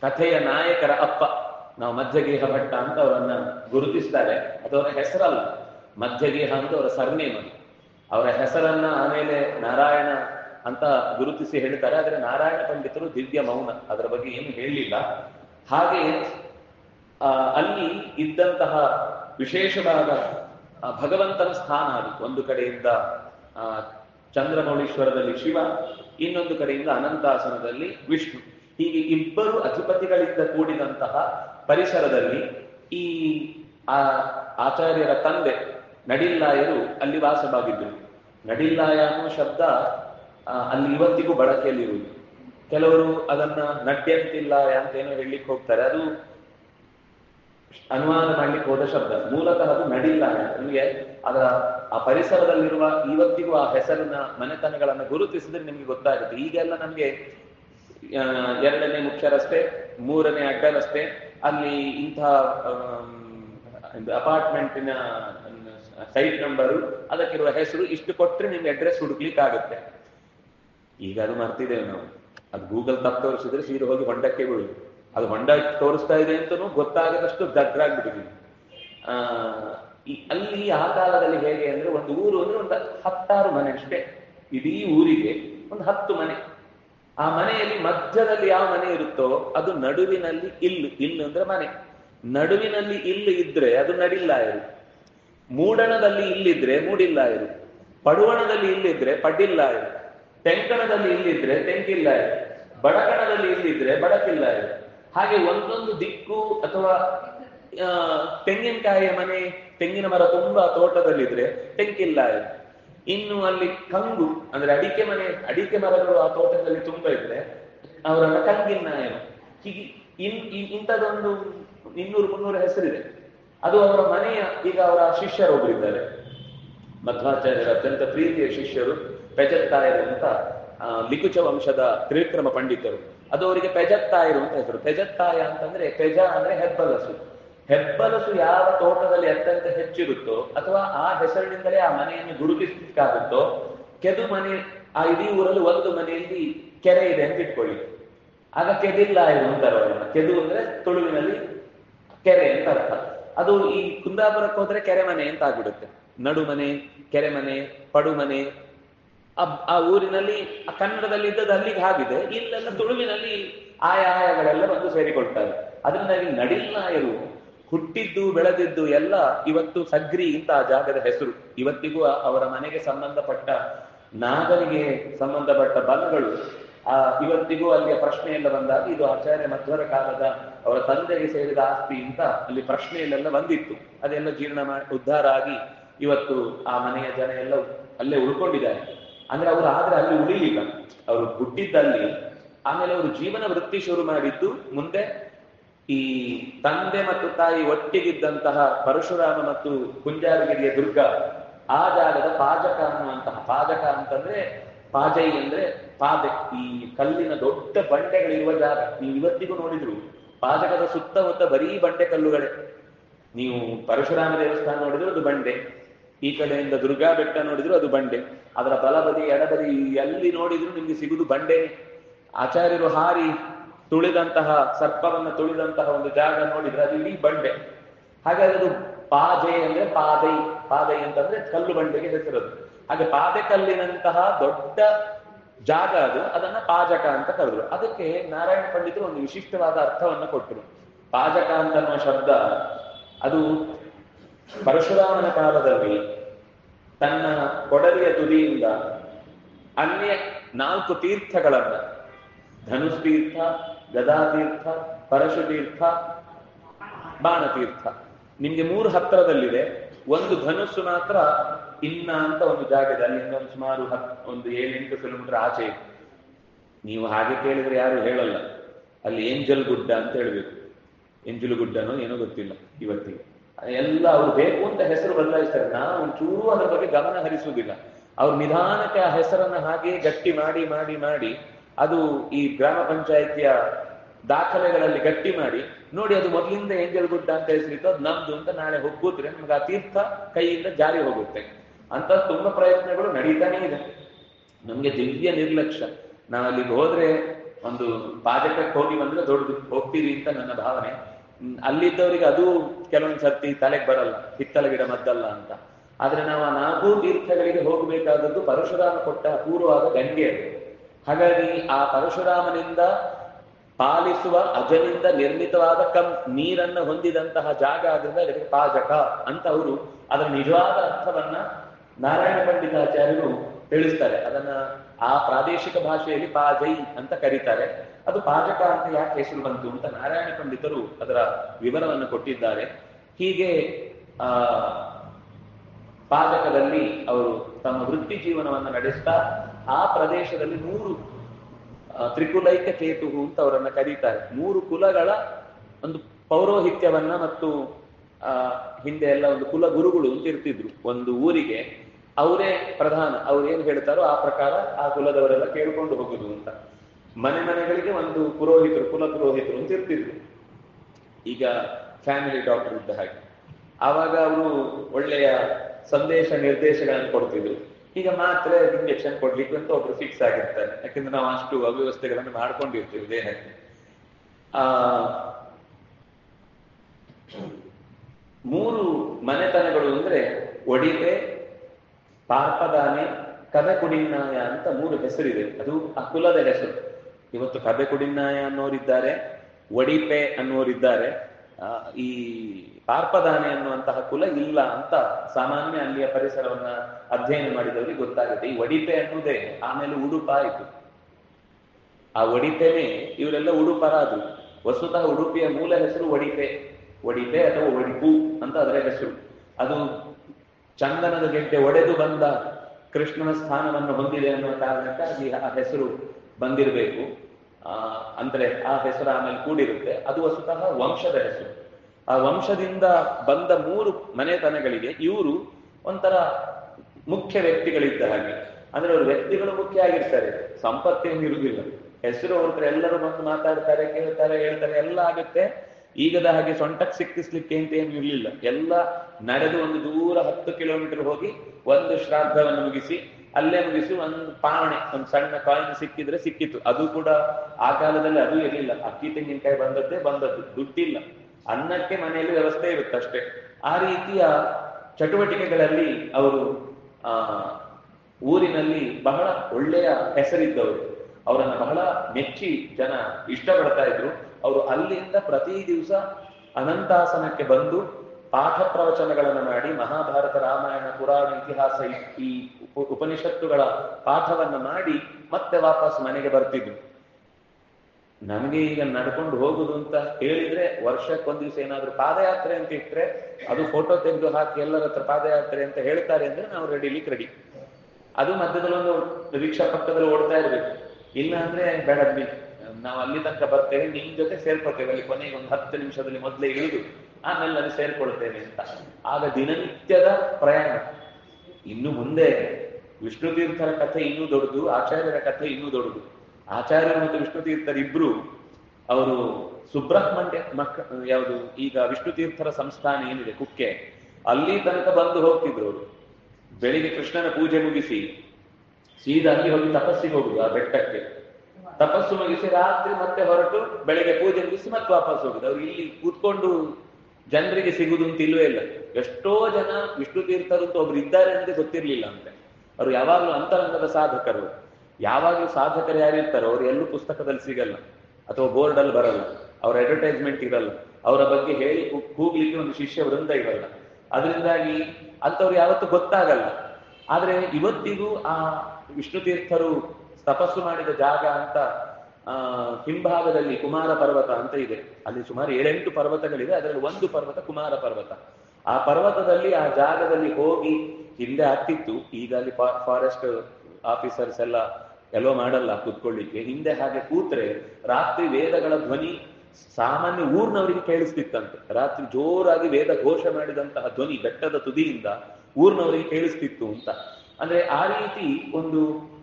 S1: ಕಥೆಯ ನಾಯಕರ ಅಪ್ಪ, ನಾವು ಮಧ್ಯಗೇಹ ಭಟ್ಟ ಅಂತ ಅವರನ್ನ ಗುರುತಿಸ್ತಾರೆ. ಅದು ಅವರ ಹೆಸರಲ್ಲ, ಮಧ್ಯಗೇಹ ಅಂತ ಅವರ ಸರ್ನೇಮ್ ಅದು. ಅವರ ಹೆಸರನ್ನ ಆಮೇಲೆ ನಾರಾಯಣ ಅಂತ ಗುರುತಿಸಿ ಹೇಳ್ತಾರೆ. ಆದ್ರೆ ನಾರಾಯಣ ಪಂಡಿತರು ದಿವ್ಯ ಮೌನ. ಅದರ ಬಗ್ಗೆ ಏನು ಹೇಳಲಿಲ್ಲ ಹಾಗೆ ಅಲ್ಲಿ ಇದ್ದಂತಹ ವಿಶೇಷವಾದ ಭಗವಂತನ ಸ್ಥಾನ ಅದು. ಒಂದು ಕಡೆಯಿಂದ ಚಂದ್ರಮೌಳೀಶ್ವರದಲ್ಲಿ ಶಿವ, ಇನ್ನೊಂದು ಕಡೆಯಿಂದ ಅನಂತಾಸನದಲ್ಲಿ ವಿಷ್ಣು. ಹೀಗೆ ಇಬ್ಬರು ಅಧಿಪತಿಗಳಿಂದ ಕೂಡಿದಂತಹ ಪರಿಸರದಲ್ಲಿ ಈ ಆಚಾರ್ಯರ ತಂದೆ ನಡಿಲ್ಲಾಯರು ಅಲ್ಲಿ ವಾಸವಾಗಿದ್ದರು. ನಡಿಲ್ಲಾಯ ಅನ್ನುವ ಶಬ್ದ ಅಲ್ಲಿ ಇವತ್ತಿಗೂ ಬಳಕೆಯಲ್ಲಿರುವುದು. ಕೆಲವರು ಅದನ್ನ ನಡ್ಯಂತಿಲ್ಲ ಅಂತ ಏನೋ ಹೇಳಲಿಕ್ಕೆ ಹೋಗ್ತಾರೆ. ಅದು ಅನುವಾದ ಮಾಡ್ಲಿಕ್ಕೆ ಹೋದ ಶಬ್ದ. ಮೂಲತಃ ಅದು ನಡಿಲ್ಲ ನಿಮಗೆ ಅದರ ಆ ಪರಿಸರದಲ್ಲಿರುವ ಇವತ್ತಿಗೂ ಆ ಹೆಸರಿನ ಮನೆತನಗಳನ್ನ ಗುರುತಿಸಿದ್ರೆ ನಿಮ್ಗೆ ಗೊತ್ತಾಗುತ್ತೆ. ಈಗೆಲ್ಲ ನಮ್ಗೆ ಎರಡನೇ ಮುಖ್ಯ ರಸ್ತೆ, ಮೂರನೇ ಅಡ್ಡ ರಸ್ತೆ, ಅಲ್ಲಿ ಇಂಥ ಅಪಾರ್ಟ್ಮೆಂಟಿನ ಸೈಟ್ ನಂಬರು ಅದಕ್ಕಿರುವ ಹೆಸರು ಇಷ್ಟು ಕೊಟ್ಟರೆ ನಿಮ್ಗೆ ಅಡ್ರೆಸ್ ಹುಡುಕ್ಲಿಕ್ಕೆ ಆಗುತ್ತೆ ಈಗ ಅದು ಮರ್ತಿದ್ದೇವೆ ನಾವು. ಅದು ಗೂಗಲ್ ತಪ್ಪು ತೋರಿಸಿದ್ರೆ ಸೀರೆ ಹೋಗಿ ಹೊಂಡಕ್ಕೆ ಬಿಡುದು ಅದು ಹೊಂಡ ತೋರಿಸ್ತಾ ಇದೆ ಅಂತನೂ ಗೊತ್ತಾಗದಷ್ಟು ದಡ್ರಾಗ್ಬಿಟ್ಟಿದೀವಿ ಆ ಅಲ್ಲಿ ಆ ಕಾಲದಲ್ಲಿ ಹೇಗೆ ಅಂದ್ರೆ ಒಂದು ಊರು ಅಂದ್ರೆ ಒಂದು ಹತ್ತಾರು ಮನೆ ಅಷ್ಟೇ. ಇಡೀ ಊರಿಗೆ ಒಂದು ಹತ್ತು ಮನೆ. ಆ ಮನೆಯಲ್ಲಿ ಮಧ್ಯದಲ್ಲಿ ಯಾವ ಮನೆ ಇರುತ್ತೋ ಅದು ನಡುವಿನಲ್ಲಿ ಇಲ್ಲು. ಇಲ್ಲು ಅಂದ್ರೆ ಮನೆ. ನಡುವಿನಲ್ಲಿ ಇಲ್ಲು ಇದ್ರೆ ಅದು ನಡಿಲ್ಲಾಯರು ಮೂಡಣದಲ್ಲಿ ಇಲ್ಲಿದ್ರೆ ಮೂಡಿಲ್ಲ ಇರು ಪಡುವಣದಲ್ಲಿ ಇಲ್ಲಿದ್ರೆ ಪಡ್ಡಿಲ್ಲಾಯರು ತೆಂಕಣದಲ್ಲಿ ಇಲ್ಲಿದ್ರೆ ತೆಂಕಿಲ್ಲಾಯರು ಬಡಕಣದಲ್ಲಿ ಇಲ್ಲಿದ್ರೆ ಬಡಕಿಲ್ಲಾಯರು ಹಾಗೆ ಒಂದೊಂದು ದಿಕ್ಕು ಅಥವಾ ತೆಂಗಿನಕಾಯಿಯ ಮನೆ, ತೆಂಗಿನ ಮರ ತುಂಬಾ ತೋಟದಲ್ಲಿದ್ರೆ ತೆಂಕಿಲ್ಲಾಯರು ಇನ್ನು ಅಲ್ಲಿ ಕಂಗು, ಅಂದ್ರೆ ಅಡಿಕೆ ಮನೆ, ಅಡಿಕೆ ಮರಗಳು ಆ ತೋಟದಲ್ಲಿ ತುಂಬಾ ಇದ್ರೆ ಅವರನ್ನ ಕಂಗಿನ ಹೀಗೆ ಇನ್ ಇನ್ನೂರು ಮುನ್ನೂರು ಹೆಸರಿದೆ. ಅದು ಅವರ ಮನೆಯ, ಈಗ ಅವರ ಶಿಷ್ಯರೊಬ್ಬರಿದ್ದಾರೆ ಮಧ್ವಾಚಾರ್ಯರ ಅತ್ಯಂತ ಪ್ರೀತಿಯ ಶಿಷ್ಯರು ಪೆಜತ್ತಾಯರು ಅಂತ ಲಿಕುಚ ವಂಶದ ತ್ರಿವಿಕ್ರಮ ಪಂಡಿತರು. ಅದು ಅವರಿಗೆ ಪೆಜತ್ತಾಯರು ಅಂತ ಹೆಸರು. ಪೆಜತ್ತಾಯ ಅಂತಂದ್ರೆ ಪೆಜ ಅಂದ್ರೆ ಹೆಬ್ಬಲಸು. ಹೆಬ್ಬಲಸು ಯಾವ ತೋಟದಲ್ಲಿ ಅತ್ಯಂತ ಹೆಚ್ಚಿರುತ್ತೋ ಅಥವಾ ಆ ಹೆಸರಿನಿಂದಲೇ ಆ ಮನೆಯನ್ನು ಗುರುತಿಸಲಿಕ್ಕಾಗುತ್ತೋ, ಕೆದು ಮನೆ, ಆ ಇಡೀ ಊರಲ್ಲಿ ಒಂದು ಮನೆಯಲ್ಲಿ ಕೆರೆ ಇದೆ ಅಂತ ಇಟ್ಕೊಳ್ಳಿ. ಆಗ ಕೆದಿಲ್ಲ ಅಂತಾರೆ ಅವರನ್ನ ಕೆದು ಅಂದ್ರೆ ತುಳುವಿನಲ್ಲಿ ಕೆರೆ ಅಂತ ಅರ್ಥ. ಅದು ಈ ಕುಂದಾಪುರಕ್ಕೆ ಹೋದ್ರೆ ಕೆರೆ ಮನೆ ಅಂತ ಆಗ್ಬಿಡುತ್ತೆ ನಡುಮನೆ ಮನೆ, ಕೆರೆ ಮನೆ, ಪಡು ಮನೆ. ಆ- ಊರಿನಲ್ಲಿ ಕನ್ನಡದಲ್ಲಿ ಇದ್ದದ್ದು ಅಲ್ಲಿಗೆ ಆಗಿದೆ ಇಲ್ಲೆಲ್ಲ ತುಳುವಿನಲ್ಲಿ ಆಯಾಯಗಳೆಲ್ಲ ಬಂದು ಸೇರಿಕೊಳ್ತಾರೆ. ಅದರಿಂದಾಗಿ ನಡಿಲ್ನಾಯರು ಹುಟ್ಟಿದ್ದು, ಬೆಳೆದಿದ್ದು ಎಲ್ಲ ಇವತ್ತು ಸಗ್ರಿ ಆ ಜಾಗದ ಹೆಸರು. ಇವತ್ತಿಗೂ ಅವರ ಮನೆಗೆ ಸಂಬಂಧಪಟ್ಟ ನಾಗರಿಗೆ ಸಂಬಂಧಪಟ್ಟ ಬಲಗಳು, ಆ, ಇವತ್ತಿಗೂ ಅಲ್ಲಿಯ ಪ್ರಶ್ನೆಯಿಂದ ಬಂದಾಗ ಇದು ಆಚಾರ್ಯ ಮಧ್ವರ ಕಾಲದ ಅವರ ತಂದೆಗೆ ಸೇರಿದ ಆಸ್ತಿ ಅಂತ ಅಲ್ಲಿ ಪ್ರಶ್ನೆಯಲ್ಲೆಲ್ಲ ಬಂದಿತ್ತು. ಅದೆಲ್ಲ ಜೀರ್ಣ ಮಾಡಿ ಉದ್ಧಾರ ಆಗಿ ಇವತ್ತು ಆ ಮನೆಯ ಜನ ಎಲ್ಲ ಅಲ್ಲೇ ಉಳ್ಕೊಂಡಿದ್ದಾರೆ. ಅಂದ್ರೆ ಅವರು ಆದ್ರೆ ಅಲ್ಲಿ ಉಳಿಲಿಲ್ಲ. ಅವರು ಹುಟ್ಟಿದ್ದಲ್ಲಿ ಆಮೇಲೆ ಅವರು ಜೀವನ ವೃತ್ತಿ ಶುರು ಮಾಡಿದ್ದು ಮುಂದೆ ಈ ತಂದೆ ಮತ್ತು ತಾಯಿ ಒಟ್ಟಿಗಿದ್ದಂತಹ ಪರಶುರಾಮ ಮತ್ತು ಕುಂಜಾರಗಿರಿಯ ದುರ್ಗ, ಆ ಜಾಗದ ಪಾಜಕ ಅನ್ನುವಂತಹ, ಪಾಜಕ ಅಂತಂದ್ರೆ ಪಾಜೈ ಅಂದ್ರೆ ಪಾದೆ, ಈ ಕಲ್ಲಿನ ದೊಡ್ಡ ಬಂಡೆಗಳಿರುವ ಜಾಗ. ನೀವು ಇವತ್ತಿಗೂ ನೋಡಿದ್ರು. ಪಾಜಕದ ಸುತ್ತಮುತ್ತ ಬರೀ ಬಂಡೆ ಕಲ್ಲುಗಳೇ. ನೀವು ಪರಶುರಾಮ ದೇವಸ್ಥಾನ ನೋಡಿದ್ರು ಅದು ಬಂಡೆ. ಈ ಕಡೆಯಿಂದ ದುರ್ಗಾ ಬೆಟ್ಟ ನೋಡಿದ್ರು ಅದು ಬಂಡೆ. ಅದರ ಬಲಬದಿ, ಎಡಬದಿ ಎಲ್ಲಿ ನೋಡಿದ್ರು ನಿಮ್ಗೆ ಸಿಗುದು ಬಂಡೆ. ಆಚಾರ್ಯರು ಹಾರಿ ತುಳಿದಂತಹ, ಸರ್ಪವನ್ನು ತುಳಿದಂತಹ ಒಂದು ಜಾಗ ನೋಡಿದ್ರೆ ಅದು ಇಡೀ ಬಂಡೆ. ಹಾಗಾದ್ರೆ ಅದು ಪಾದೆ ಅಂದ್ರೆ ಪಾದೈ. ಪಾದೈ ಅಂತಂದ್ರೆ ಕಲ್ಲು ಬಂಡೆಗೆ ಹೆಸರದು. ಹಾಗೆ ಪಾದಕಲ್ಲಿನಂತಹ ದೊಡ್ಡ ಜಾಗ ಅದು, ಅದನ್ನ ಪಾಜಕ ಅಂತ ಕರೆದ್ರು. ಅದಕ್ಕೆ ನಾರಾಯಣ ಪಂಡಿತರು ಒಂದು ವಿಶಿಷ್ಟವಾದ ಅರ್ಥವನ್ನು ಕೊಟ್ಟರು. ಪಾಜಕ ಅಂತ ಅನ್ನುವ ಶಬ್ದ, ಅದು ಪರಶುರಾಮನ ಕಾಲದಲ್ಲಿ ತನ್ನ ಕೊಡಲಿಯ ತುದಿಯಿಂದ ಅನ್ಯ ನಾಲ್ಕು ತೀರ್ಥಗಳನ್ನ ಧನುಸ್ತೀರ್ಥ ಗದಾತೀರ್ಥ ಪರಶು ತೀರ್ಥ ಬಾಣತೀರ್ಥ, ನಿಮ್ಗೆ ಮೂರು ಹತ್ತಿರದಲ್ಲಿದೆ. ಒಂದು ಧನುಸ್ಸು ಮಾತ್ರ ಇನ್ನ ಅಂತ ಒಂದು ಜಾಗದ ಅಲ್ಲಿ ಇನ್ನೊಂದು ಸುಮಾರು ಹತ್ ಒಂದು ಏಳೆಂಟು ಕಿಲೋಮೀಟರ್ ಆಚೆ ಇದೆ. ನೀವು ಹಾಗೆ ಕೇಳಿದ್ರೆ ಯಾರು ಹೇಳಲ್ಲ. ಅಲ್ಲಿ ಏಂಜಲ್ ಗುಡ್ಡ ಅಂತ ಹೇಳ್ಬೇಕು. ಏಂಜಲ್ ಗುಡ್ಡನೋ ಏನೋ ಗೊತ್ತಿಲ್ಲ ಇವತ್ತಿಗೆ. ಎಲ್ಲ ಅವ್ರು ಬೇಕು ಅಂತ ಹೆಸರು ಬದಲಾಯಿಸ್ತಾರೆ. ನಾವು ಚೂರು ಅದರ ಬಗ್ಗೆ ಗಮನ ಹರಿಸುವುದಿಲ್ಲ. ಅವ್ರು ನಿಧಾನಕ್ಕೆ ಆ ಹೆಸರನ್ನ ಹಾಗೆ ಗಟ್ಟಿ ಮಾಡಿ ಮಾಡಿ ಮಾಡಿ ಅದು ಈ ಗ್ರಾಮ ಪಂಚಾಯಿತಿಯ ದಾಖಲೆಗಳಲ್ಲಿ ಗಟ್ಟಿ ಮಾಡಿ, ನೋಡಿ ಅದು ಮೊದಲಿಂದ ಏಂಜಲ್ ಗುಡ್ಡ ಅಂತ ಹೆಸರಿತ್ತು, ಅದು ನಮ್ದು ಅಂತ ನಾಳೆ ಹೋಗ್ಬೋದ್ರೆ ನಮ್ಗೆ ಆ ತೀರ್ಥ ಕೈಯಿಂದ ಜಾರಿ ಹೋಗುತ್ತೆ. ಅಂತ ತುಂಬಾ ಪ್ರಯತ್ನಗಳು ನಡೀತಾನೇ ಇದೆ. ನಮ್ಗೆ ದಿವ್ಯ ನಿರ್ಲಕ್ಷ್ಯ. ನಾವು ಅಲ್ಲಿಗೆ ಹೋದ್ರೆ ಒಂದು ಪಾಜಕಕ್ಕೆ ಹೋಗಿ ಬಂದ್ರೆ ದೊಡ್ಡದು. ಹೋಗ್ತೀವಿ ಅಂತ ನನ್ನ ಭಾವನೆ. ಅಲ್ಲಿದ್ದವರಿಗೆ ಅದು ಕೆಲವೊಂದು ಸರ್ತಿ ತಲೆಗೆ ಬರಲ್ಲ, ಹಿತ್ತಲ ಗಿಡ ಮದ್ದಲ್ಲ ಅಂತ. ಆದ್ರೆ ನಾವು ಆ ನಾಲ್ಕು ತೀರ್ಥಗಳಿಗೆ ಹೋಗಬೇಕಾದದ್ದು ಪರಶುರಾಮ ಕೊಟ್ಟ ಪೂರ್ವವಾದ ಗಂಗೆ ಅದು. ಹಾಗಾಗಿ ಆ ಪರಶುರಾಮನಿಂದ ಪಾಲಿಸುವ ಅಜನಿಂದ ನಿರ್ಮಿತವಾದ ಕಂ ನೀರನ್ನು ಹೊಂದಿದಂತಹ ಜಾಗ ಆದ್ರಿಂದ ಪಾಜಕ ಅಂತ ಅವರು ಅದರ ನಿಜವಾದ ಅರ್ಥವನ್ನ ನಾರಾಯಣ ಪಂಡಿತಾಚಾರ್ಯರು ತಿಳಿಸ್ತಾರೆ. ಅದನ್ನ ಆ ಪ್ರಾದೇಶಿಕ ಭಾಷೆಯಲ್ಲಿ ಪಾಜೈ ಅಂತ ಕರೀತಾರೆ. ಅದು ಪಾಜಕ ಅಂತ ಯಾಕೆ ಹೆಸರು ಬಂತು ಅಂತ ನಾರಾಯಣ ಪಂಡಿತರು ಅದರ ವಿವರವನ್ನು ಕೊಟ್ಟಿದ್ದಾರೆ. ಹೀಗೆ, ಆ, ಪಾಜಕದಲ್ಲಿ ಅವರು ತಮ್ಮ ವೃತ್ತಿ ಜೀವನವನ್ನು ನಡೆಸ್ತಾ ಆ ಪ್ರದೇಶದಲ್ಲಿ ಮೂರು ತ್ರಿಕುಲೈಕ ಕೇತು ಅಂತ ಅವರನ್ನ ಕರೀತಾರೆ. ಮೂರು ಕುಲಗಳ ಒಂದು ಪೌರೋಹಿತ್ಯವನ್ನ ಮತ್ತು, ಆ, ಹಿಂದೆ ಎಲ್ಲ ಒಂದು ಕುಲ ಗುರುಗಳು ಅಂತ ಇರ್ತಿದ್ರು. ಒಂದು ಊರಿಗೆ ಅವರೇ ಪ್ರಧಾನ, ಅವ್ರು ಏನ್ ಹೇಳ್ತಾರೋ ಆ ಪ್ರಕಾರ ಆ ಕುಲದವರೆಲ್ಲ ಕೇಳ್ಕೊಂಡು ಹೋಗುದು ಅಂತ. ಮನೆ ಮನೆಗಳಿಗೆ ಒಂದು ಪುರೋಹಿತರು ಕುಲ ಪುರೋಹಿತರು ಅಂತ ಇರ್ತಿದ್ರು. ಈಗ ಫ್ಯಾಮಿಲಿ ಡಾಕ್ಟರ್ ಇದ್ದ ಹಾಗೆ. ಆವಾಗ ಅವರು ಒಳ್ಳೆಯ ಸಂದೇಶ, ನಿರ್ದೇಶಗಳನ್ನು ಕೊಡ್ತಿದ್ರು. ಈಗ ಮಾತ್ರ ಇಂಜೆಕ್ಷನ್ ಕೊಡ್ಲಿಕ್ಕೆ ಅಂತ ಒಬ್ರು ಫಿಕ್ಸ್ ಆಗಿರ್ತಾರೆ. ಯಾಕಂದ್ರೆ ನಾವು ಅಷ್ಟು ಅವ್ಯವಸ್ಥೆಗಳನ್ನು ಮಾಡ್ಕೊಂಡಿರ್ತೀವಿ ದೇಹಕ್ಕೆ. ಆ, ಮೂರು ಮನೆತನಗಳು ಅಂದ್ರೆ ಒಡಿಪೆ ಪಾರ್ಪದಾನೆ ಕದ ಕುಡಿನಾಯ ಅಂತ ಮೂರು ಹೆಸರಿದೆ. ಅದು ಆ ಕುಲದ ಹೆಸರು. ಇವತ್ತು ಕದೆ ಕುಡಿನಾಯ ಅನ್ನೋರಿದ್ದಾರೆ, ಒಡಿಪೆ ಅನ್ನೋರಿದ್ದಾರೆ. ಈ ಪಾರ್ಪದಾನೆ ಅನ್ನುವಂತಹ ಕುಲ ಇಲ್ಲ ಅಂತ ಸಾಮಾನ್ಯ ಅಲ್ಲಿಯ ಪರಿಸರವನ್ನ ಅಧ್ಯಯನ ಮಾಡಿದವರಿಗೆ ಗೊತ್ತಾಗುತ್ತೆ. ಈ ಒಡಿಪೆ ಅನ್ನೋದೇ ಆಮೇಲೆ ಉಡುಪ ಆಯಿತು. ಆ ಒಡಿಪೆನೆ ಇವರೆಲ್ಲ ಉಡುಪರಾದ್ರು. ವಸ್ತುತಃ ಉಡುಪಿಯ ಮೂಲ ಹೆಸರು ಒಡಿಪೆ. ಒಡಿಪೆ ಅಥವಾ ಒಡಿಪು ಅಂತ ಅದರ ಹೆಸರು. ಅದು ಚಂದನದ ಗೆಡ್ಡೆ ಒಡೆದು ಬಂದ ಕೃಷ್ಣನ ಸ್ಥಾನವನ್ನು ಹೊಂದಿದೆ ಅನ್ನುವ ಕಾರಣಕ್ಕಾಗಿ ಆ ಹೆಸರು ಬಂದಿರಬೇಕು. ಅಂದ್ರೆ ಆ ಹೆಸರು ಆಮೇಲೆ ಕೂಡಿರುತ್ತೆ. ಅದು ವಸ್ತುತಃ ವಂಶದ ಹೆಸರು. ಆ ವಂಶದಿಂದ ಬಂದ ಮೂರು ಮನೆತನಗಳಿಗೆ ಇವರು ಒಂಥರ ಮುಖ್ಯ ವ್ಯಕ್ತಿಗಳಿದ್ದ ಹಾಗೆ. ಅಂದ್ರೆ ಅವರು ವ್ಯಕ್ತಿಗಳು ಮುಖ್ಯ ಆಗಿರ್ತಾರೆ. ಸಂಪತ್ತೇನು ಇರುವುದಿಲ್ಲ. ಹೆಸರು ಅವ್ರ ಎಲ್ಲರೂ ಬಂದು ಮಾತಾಡ್ತಾರೆ, ಕೇಳ್ತಾರೆ, ಹೇಳ್ತಾರೆ, ಎಲ್ಲ ಆಗುತ್ತೆ. ಈಗದ ಹಾಗೆ ಸೊಂಟಕ್ಕೆ ಸಿಕ್ಕಿಸ್ಲಿಕ್ಕೆ ಅಂತ ಏನು ಇರಲಿಲ್ಲ. ಎಲ್ಲ ನಡೆದು ಒಂದು ದೂರ ಹತ್ತು ಕಿಲೋಮೀಟರ್ ಹೋಗಿ ಒಂದು ಶ್ರಾದ್ದವನ್ನು ಮುಗಿಸಿ, ಅಲ್ಲೇ ಮುಗಿಸಿ ಒಂದು ಪಾವಣೆ, ಒಂದು ಸಣ್ಣ ಕಾಯಿನ್ ಸಿಕ್ಕಿದ್ರೆ ಸಿಕ್ಕಿತ್ತು. ಅದು ಕೂಡ ಆ ಕಾಲದಲ್ಲಿ ಅದು ಇರಲಿಲ್ಲ. ಅಕ್ಕಿ ತೆಂಗಿನಕಾಯಿ ಬಂದದ್ದೇ ಬಂದದ್ದು, ದುಡ್ಡಿಲ್ಲ. ಅನ್ನಕ್ಕೆ ಮನೆಯಲ್ಲಿ ವ್ಯವಸ್ಥೆ ಇರುತ್ತಷ್ಟೇ ಆ ರೀತಿಯ ಚಟುವಟಿಕೆಗಳಲ್ಲಿ ಅವರು, ಆ, ಊರಿನಲ್ಲಿ ಬಹಳ ಒಳ್ಳೆಯ ಹೆಸರಿದ್ದವರು. ಅವರನ್ನು ಬಹಳ ಮೆಚ್ಚಿ ಜನ ಇಷ್ಟಪಡ್ತಾ ಇದ್ರು. ಅವರು ಅಲ್ಲಿಂದ ಪ್ರತಿ ದಿವಸ ಅನಂತಾಸನಕ್ಕೆ ಬಂದು ಪಾಠ ಪ್ರವಚನಗಳನ್ನು ಮಾಡಿ ಮಹಾಭಾರತ ರಾಮಾಯಣ, ಪುರಾಣ, ಇತಿಹಾಸ ಈ- ಈ ಉಪ- ಉಪನಿಷತ್ತುಗಳ ಪಾಠವನ್ನು ಮಾಡಿ ಮತ್ತೆ ವಾಪಸ್ ಮನೆಗೆ ಬರ್ತಿದ್ರು. ನಮಗೆ ಈಗ ನಡ್ಕೊಂಡು ಹೋಗುದು ಅಂತ ಹೇಳಿದ್ರೆ ವರ್ಷಕ್ಕೊಂದ್ ದಿವಸ ಏನಾದ್ರೂ ಪಾದಯಾತ್ರೆ ಅಂತ ಇಟ್ರೆ ಅದು ಫೋಟೋ ತೆಗೆದು ಹಾಕಿ ಎಲ್ಲರ ಹತ್ರ ಪಾದಯಾತ್ರೆ ಅಂತ ಹೇಳ್ತಾರೆ ಅಂದ್ರೆ ನಾವು ರೆಡಿಲಿಕ್ಕೆ ರೆಡಿ ಅದು ಮಧ್ಯದಲ್ಲಿ ಒಂದು ರಿಕ್ಷಾ ಪಕ್ಕದಲ್ಲಿ ಓಡ್ತಾ ಇರ್ಬೇಕು. ಇಲ್ಲ ಅಂದ್ರೆ ಬಿಡಿ. ನಾವು ಅಲ್ಲಿ ತನಕ ಬರ್ತೇವೆ, ನಿಮ್ ಜೊತೆ ಸೇರ್ಕೊಳ್ತೇವೆ. ಅಲ್ಲಿ ಕೊನೆಗೆ ಒಂದು ಹತ್ತು ನಿಮಿಷದಲ್ಲಿ ಮೊದಲೇ ಇಳಿದು, ಆಮೇಲೆ ಅಲ್ಲಿ ಸೇರ್ಕೊಳ್ತೇವೆ ಅಂತ. ಆಗ ದಿನನಿತ್ಯದ ಪ್ರಯಾಣ. ಇನ್ನು ಮುಂದೆ ವಿಷ್ಣು ತೀರ್ಥರ ಕಥೆ ಇನ್ನೂ ದೊಡ್ಡದು, ಆಚಾರ್ಯರ ಕಥೆ ಇನ್ನೂ ದೊಡ್ಡದು. ಆಚಾರ್ಯರು ಮತ್ತು ವಿಷ್ಣು ತೀರ್ಥರಿಬ್ರು ಅವರು ಸುಬ್ರಹ್ಮಣ್ಯ ಮಕ್ಕ, ಯಾವುದು, ಈಗ ವಿಷ್ಣು ತೀರ್ಥರ ಸಂಸ್ಥಾನ ಏನಿದೆ, ಕುಕ್ಕೆ. ಅಲ್ಲಿ ತನಕ ಬಂದು ಹೋಗ್ತಿದ್ರು ಅವರು. ಬೆಳಿಗ್ಗೆ ಕೃಷ್ಣನ ಪೂಜೆ ಮುಗಿಸಿ, ಸೀದಾ ಅಲ್ಲಿ ಹೋಗಿ ತಪಸ್ಸಿಗೆ ಹೋಗುದು ಆ ಬೆಟ್ಟಕ್ಕೆ. ತಪಸ್ಸು ಮುಗಿಸಿ ರಾತ್ರಿ ಮತ್ತೆ ಹೊರಟು ಬೆಳಗ್ಗೆ ಪೂಜೆ ಮುಗಿಸಿ ಮತ್ತೆ ವಾಪಸ್ ಹೋಗುದು. ಅವ್ರು ಇಲ್ಲಿ ಕೂತ್ಕೊಂಡು ಜನರಿಗೆ ಸಿಗುದು ಅಂತ ಇಲ್ವೇ ಇಲ್ಲ. ಎಷ್ಟೋ ಜನ ವಿಷ್ಣು ತೀರ್ಥರು ಅಂತ ಒಬ್ರು ಇದ್ದಾರೆ ಅಂತ ಗೊತ್ತಿರ್ಲಿಲ್ಲ ಅಂತೆ. ಅವ್ರು ಯಾವಾಗಲೂ ಅಂತರಂಗದ ಸಾಧಕರು. ಯಾವಾಗಲೂ ಸಾಧಕರು ಯಾರಿರ್ತಾರೋ ಅವ್ರು ಎಲ್ಲೂ ಪುಸ್ತಕದಲ್ಲಿ ಸಿಗಲ್ಲ ಅಥವಾ ಬೋರ್ಡ್ ಅಲ್ಲಿ ಬರಲ್ಲ. ಅವ್ರ ಅಡ್ವರ್ಟೈಸ್ಮೆಂಟ್ ಇರಲ್ಲ. ಅವರ ಬಗ್ಗೆ ಹೇಳಿ ಕೂಗ್ಲಿಕ್ಕೆ ಒಂದು ಶಿಷ್ಯ ವೃಂದ ಇರಲ್ಲ ಅದರಿಂದಾಗಿ ಅಂತವ್ರು ಯಾವತ್ತೂ ಗೊತ್ತಾಗಲ್ಲ. ಆದ್ರೆ ಇವತ್ತಿಗೂ ಆ ವಿಷ್ಣು ತೀರ್ಥರು ತಪಸ್ಸು ಮಾಡಿದ ಜಾಗ ಅಂತ, ಆ, ಹಿಂಭಾಗದಲ್ಲಿ ಕುಮಾರ ಪರ್ವತ ಅಂತ ಇದೆ. ಅಲ್ಲಿ ಸುಮಾರು ಏಳೆಂಟು ಪರ್ವತಗಳಿವೆ, ಅದರಲ್ಲಿ ಒಂದು ಪರ್ವತ ಕುಮಾರ ಪರ್ವತ. ಆ ಪರ್ವತದಲ್ಲಿ, ಆ ಜಾಗದಲ್ಲಿ ಹೋಗಿ ಹಿಂದೆ ಆಗ್ತಿತ್ತು ಈಗ ಅಲ್ಲಿ ಫಾರೆಸ್ಟ್ ಆಫೀಸರ್ಸ್ ಎಲ್ಲ ಎಲ್ಲೋ ಮಾಡಲ್ಲ ಕೂತ್ಕೊಳ್ಳಿಕ್ಕೆ. ಹಿಂದೆ ಹಾಗೆ ಕೂತ್ರೆ ರಾತ್ರಿ ವೇದಗಳ ಧ್ವನಿ ಸಾಮಾನ್ಯ ಊರ್ನವರಿಗೆ ಕೇಳಿಸ್ತಿತ್ತಂತೆ. ರಾತ್ರಿ ಜೋರಾಗಿ ವೇದ ಘೋಷ ಮಾಡಿದಂತಹ ಧ್ವನಿ ಬೆಟ್ಟದ ತುದಿಯಿಂದ ಊರ್ನವರಿಗೆ ಕೇಳಿಸ್ತಿತ್ತು ಅಂತ. ಅಂದ್ರೆ ಆ ರೀತಿ ಒಂದು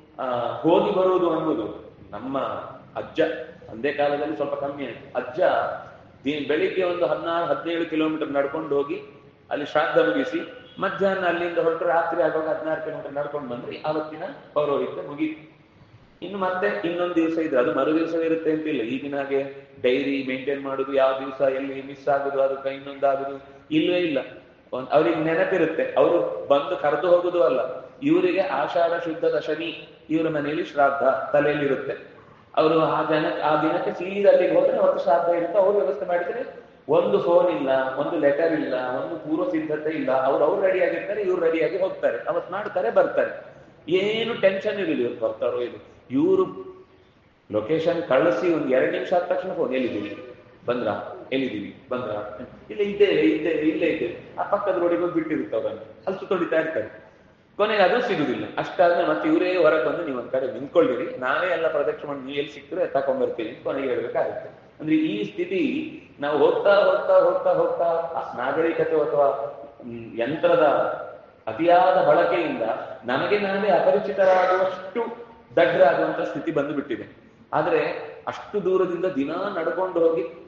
S1: ಹೋಗಿ ಬರುವುದು ಅನ್ನುವುದು ನಮ್ಮ ಅಜ್ಜ, ಅಂದೇ ಕಾಲದಲ್ಲಿ ಸ್ವಲ್ಪ ಕಮ್ಮಿ ಆಯ್ತು. ಅಜ್ಜ ದಿನ ಬೆಳಿಗ್ಗೆ ಒಂದು ಹದಿನಾರು, ಹದಿನೇಳು ಕಿಲೋಮೀಟರ್ ನಡ್ಕೊಂಡು ಹೋಗಿ ಅಲ್ಲಿ ಶ್ರಾದ್ದ ಮುಗಿಸಿ ಮಧ್ಯಾಹ್ನ ಅಲ್ಲಿಂದ ಹೊರಟು ರಾತ್ರಿ ಆಗುವಾಗ ಹದಿನಾರು ಕಿಲೋಮೀಟರ್ ನಡ್ಕೊಂಡು ಬಂದ್ರೆ ಆವತ್ತಿನ ಪೌರೋಹಿತ್ಯ ಮುಗೀತು. ಇನ್ನು ಮತ್ತೆ ಇನ್ನೊಂದು ದಿವಸ ಇದ್ರೆ, ಅದು ಮರು ದಿವಸ ಇರುತ್ತೆ ಅಂತಿಲ್ಲ. ಈಗಿನ ಹಾಗೆ ಡೈರಿ ಮೇಂಟೈನ್ ಮಾಡುದು, ಯಾವ ದಿವಸ ಎಲ್ಲಿ ಮಿಸ್ ಆಗುದು ಅದಕ್ಕೆ ಇನ್ನೊಂದಾಗುದು, ಇಲ್ಲವೇ ಇಲ್ಲ. ಅವ್ರಿಗೆ ನೆನಪಿರುತ್ತೆ. ಅವರು ಬಂದು ಕರೆದು ಹೋಗುದು ಅಲ್ಲ. ಇವರಿಗೆ ಆಷಾಢ ಶುದ್ಧ ದಶಮಿ ಇವರ ಮನೆಯಲ್ಲಿ ಶ್ರಾದ್ದ ತಲೆಯಲ್ಲಿರುತ್ತೆ. ಅವರು ಆ ದಿನ ಆ ದಿನಕ್ಕೆ ಸೀದಾ ಅಲ್ಲಿಗೆ ಹೋದ್ರೆ ಅವತ್ತು ಶ್ರಾದ್ದ ಇರುತ್ತೆ. ಅವ್ರು ವ್ಯವಸ್ಥೆ ಮಾಡಿದ್ರೆ ಒಂದು ಫೋನ್ ಇಲ್ಲ, ಒಂದು ಲೆಟರ್ ಇಲ್ಲ, ಒಂದು ಪೂರ್ವ ಸಿದ್ಧತೆ ಇಲ್ಲ. ಅವ್ರು ಅವ್ರು ರೆಡಿ ಆಗಿರ್ತಾರೆ, ಇವ್ರು ರೆಡಿಯಾಗಿ ಹೋಗ್ತಾರೆ. ಅವತ್ತು ಮಾಡ್ತಾರೆ, ಬರ್ತಾರೆ. ಏನು ಟೆನ್ಷನ್ ಇರಲಿಲ್ಲ ಇವ್ರು ಬರ್ತಾರೋ ಇದು ಇವರು ಲೊಕೇಶನ್ ಕಳಿಸಿ ಒಂದು ಎರಡು ನಿಮಿಷ ಆದ ತಕ್ಷಣ ಫೋನ್ ಎಲ್ಲಿದ್ದೀವಿ ಬಂದ್ರ? ಎಲ್ಲಿದ್ದೀವಿ? ಬಂದ್ರ? ಇಲ್ಲ ಇದ್ದೇವೆ ಇದ್ದೇವೆ ಇಲ್ಲೇ ಇದ್ದೇವೆ ಆ ಪಕ್ಕದ ರೋಡಿಗೆ ಹೋಗಿ ಬಿಟ್ಟಿರುತ್ತೆ ಅವರನ್ನು. ಅಲ್ಲಿ ಸುತ್ತೊಡಿತಾ ಇರ್ತಾರೆ. ಕೊನೆಗೆ ಅದು ಸಿಗುದಿಲ್ಲ. ಅಷ್ಟಾದ್ರೆ ಮತ್ತೆ ಇವರೇ ಹೊರಗೆ ಬಂದು ನೀವು ಒಂದ್ ಕಡೆ ನಿಂತ್ಕೊಳ್ಳಿರಿ. ನಾವೇ ಎಲ್ಲ ಪ್ರದಕ್ಷಿಣೆ ಮಾಡಿ ನೀವು ಎಲ್ಲಿ ಸಿಕ್ತರೆ ತಕೊಂಡ್ಬರ್ತೀವಿ ಅಂತ ಕೊನೆಗೆ ಹೇಳ್ಬೇಕಾಗುತ್ತೆ. ಅಂದ್ರೆ ಈ ಸ್ಥಿತಿ ನಾವು ಹೋಗ್ತಾ ಹೋಗ್ತಾ ಹೋಗ್ತಾ ಹೋಗ್ತಾ ನಾಗರಿಕತೆ ಅಥವಾ ಯಂತ್ರದ ಅತಿಯಾದ ಬಳಕೆಯಿಂದ ನಮಗೆ ನಾವೇ ಅಪರಿಚಿತರಾಗುವಷ್ಟು ದಡ್ಡರಾಗುವಂತ ಸ್ಥಿತಿ ಬಂದು ಬಿಟ್ಟಿದೆ. ಆದ್ರೆ ಅಷ್ಟು ದೂರದಿಂದ ದಿನ ನಡ್ಕೊಂಡು ಹೋಗಿ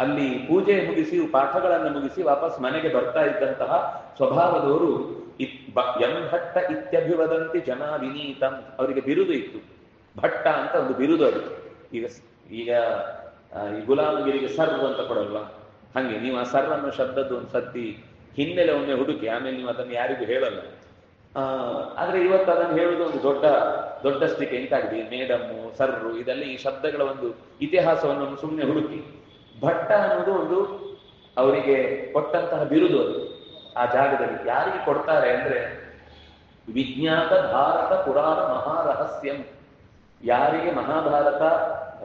S1: ಅಲ್ಲಿ ಪೂಜೆ ಮುಗಿಸಿ, ಪಾಠಗಳನ್ನು ಮುಗಿಸಿ ವಾಪಸ್ ಮನೆಗೆ ಬರ್ತಾ ಇದ್ದಂತಹ ಸ್ವಭಾವದವರು, ಇತ್- ಬ- ಎಂ ಭಟ್ಟ ಇತ್ಯಭಿವದಂತಿ ಜನ ವಿನೀತಂ. ಅವರಿಗೆ ಬಿರುದು ಇತ್ತು. ಭಟ್ಟ ಅಂತ ಒಂದು ಬಿರುದು ಅದು. ಈಗ ಈಗ ಈ ಗುಲಾಮಗಿರಿಗೆ ಸರ್ ಅಂತ ಕೊಡಲ್ವಾ? ಹಂಗೆ, ನೀವು ಆ ಸರ್ ಅನ್ನೋ ಶಬ್ದದ್ದು ಒಂದು ಸತಿ ಹಿನ್ನೆಲೆ ಒಮ್ಮೆ ಹುಡುಕಿ, ಆಮೇಲೆ ನೀವು ಅದನ್ನು ಯಾರಿಗೂ ಹೇಳಲ್ಲ. ಆದ್ರೆ ಇವತ್ತು ಅದನ್ನು ಹೇಳುವುದು ಒಂದು ದೊಡ್ಡ ದೊಡ್ಡ ಸ್ಥಿತಿ ಎಂತಾಗಿದೆ? ಮೇಡಮ್ಮು, ಸರ್ರು, ಇದೆಲ್ಲ ಈ ಶಬ್ದಗಳ ಒಂದು ಇತಿಹಾಸವನ್ನು ಸುಮ್ಮನೆ ಹುಡುಕಿ. ಭಟ್ಟ ಅನ್ನೋದು ಒಂದು ಅವರಿಗೆ ಕೊಟ್ಟಂತಹ ಬಿರುದು ಅದು. ಆ ಜಾಗದಲ್ಲಿ ಯಾರಿಗೆ ಕೊಡ್ತಾರೆ ಅಂದ್ರೆ, ವಿಜ್ಞಾತ ಭಾರತ ಪುರಾಣ ಮಹಾರಹಸ್ಯಂ. ಯಾರಿಗೆ ಮಹಾಭಾರತ,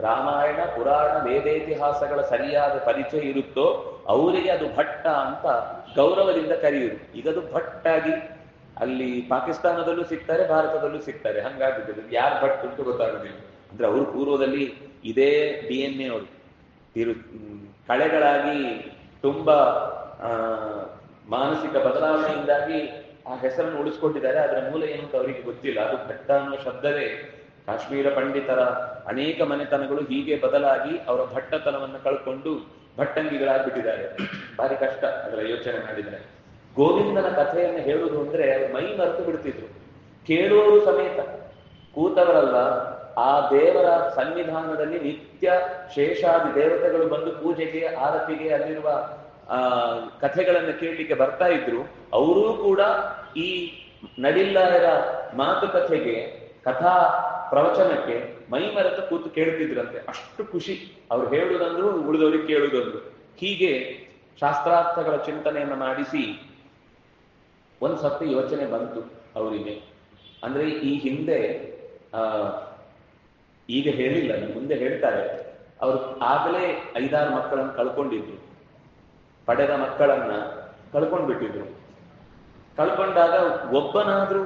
S1: ರಾಮಾಯಣ, ಪುರಾಣ, ವೇದೇತಿಹಾಸಗಳ ಸರಿಯಾದ ಪರಿಚಯ ಇರುತ್ತೋ ಅವರಿಗೆ ಅದು ಭಟ್ಟ ಅಂತ ಗೌರವದಿಂದ ಕರೆಯುವುದು. ಈಗ ಅದು ಭಟ್ಟಾಗಿ ಅಲ್ಲಿ ಪಾಕಿಸ್ತಾನದಲ್ಲೂ ಸಿಗ್ತಾರೆ, ಭಾರತದಲ್ಲೂ ಸಿಗ್ತಾರೆ. ಹಂಗಾಗಿದ್ದು ಯಾರು ಭಟ್ ಅಂತ ಗೊತ್ತಾಗುದಿಲ್ಲ. ಅಂದ್ರೆ ಅವರು ಪೂರ್ವದಲ್ಲಿ ಇದೇ ಡಿ ಎನ್ ಎ ಅವರು. ತಿರು ಕಳೆಗಳಾಗಿ ತುಂಬಾ ಮಾನಸಿಕ ಬದಲಾವಣೆಯಿಂದಾಗಿ ಆ ಹೆಸರನ್ನು ಉಳಿಸ್ಕೊಂಡಿದ್ದಾರೆ. ಅದರ ಮೂಲ ಏನು ಅಂತ ಅವರಿಗೆ ಗೊತ್ತಿಲ್ಲ. ಅದು ಭಟ್ಟ ಅನ್ನೋ ಶಬ್ದವೇ. ಕಾಶ್ಮೀರ ಪಂಡಿತರ ಅನೇಕ ಮನೆತನಗಳು ಹೀಗೆ ಬದಲಾಗಿ ಅವರ ಭಟ್ಟತನವನ್ನು ಕಳ್ಕೊಂಡು ಭಟ್ಟಂಗಿಗಳಾಗ್ಬಿಟ್ಟಿದ್ದಾರೆ. ಭಾರಿ ಕಷ್ಟ ಅದರ ಯೋಚನೆ ಮಾಡಿದ್ದಾರೆ. ಗೋವಿಂದನ ಕಥೆಯನ್ನು ಹೇಳುವುದು ಅಂದ್ರೆ ಮೈ ಮರೆತು ಬಿಡ್ತಿದ್ರು. ಕೇಳುವವರು ಸಮೇತ. ಕೂತವರಲ್ಲ. ಆ ದೇವರ ಸನ್ನಿಧಾನದಲ್ಲಿ ನಿತ್ಯ ಶೇಷಾದಿ ದೇವತೆಗಳು ಬಂದು ಪೂಜೆಗೆ, ಆರತಿಗೆ ಅಲ್ಲಿರುವ, ಆ, ಕಥೆಗಳನ್ನು ಕೇಳಲಿಕ್ಕೆ ಬರ್ತಾ ಇದ್ರು. ಅವರೂ ಕೂಡ ಈ ನಡಿಲ್ಲಾಯರ ಮಾತುಕಥೆಗೆ ಕಥಾ ಪ್ರವಚನಕ್ಕೆ ಮೈ ಮರೆತು ಕೂತು ಕೇಳ್ತಿದ್ರಂತೆ ಅಷ್ಟು ಖುಷಿ. ಅವ್ರು ಹೇಳುವುದಂದ್ರು ಉಳಿದವರಿಗೆ ಕೇಳುದಂದ್ರು. ಹೀಗೆ ಶಾಸ್ತ್ರಾರ್ಥಗಳ ಚಿಂತನೆಯನ್ನು ಮಾಡಿಸಿ ಒಂದ್ ಸತಿ ಯೋಚನೆ ಬಂತು ಅವರಿಗೆ. ಅಂದ್ರೆ ಈ ಹಿಂದೆ, ಆ ಈಗ ಹೇಳಿಲ್ಲ ಮುಂದೆ ಹೇಳ್ತಾರೆ. ಅವರು ಆಗಲೇ ಐದಾರು ಮಕ್ಕಳನ್ನು ಕಳ್ಕೊಂಡಿದ್ರು. ಪಡೆದ ಮಕ್ಕಳನ್ನ ಕಳ್ಕೊಂಡ್ಬಿಟ್ಟಿದ್ರು. ಕಳ್ಕೊಂಡಾಗ ಒಬ್ಬನಾದ್ರೂ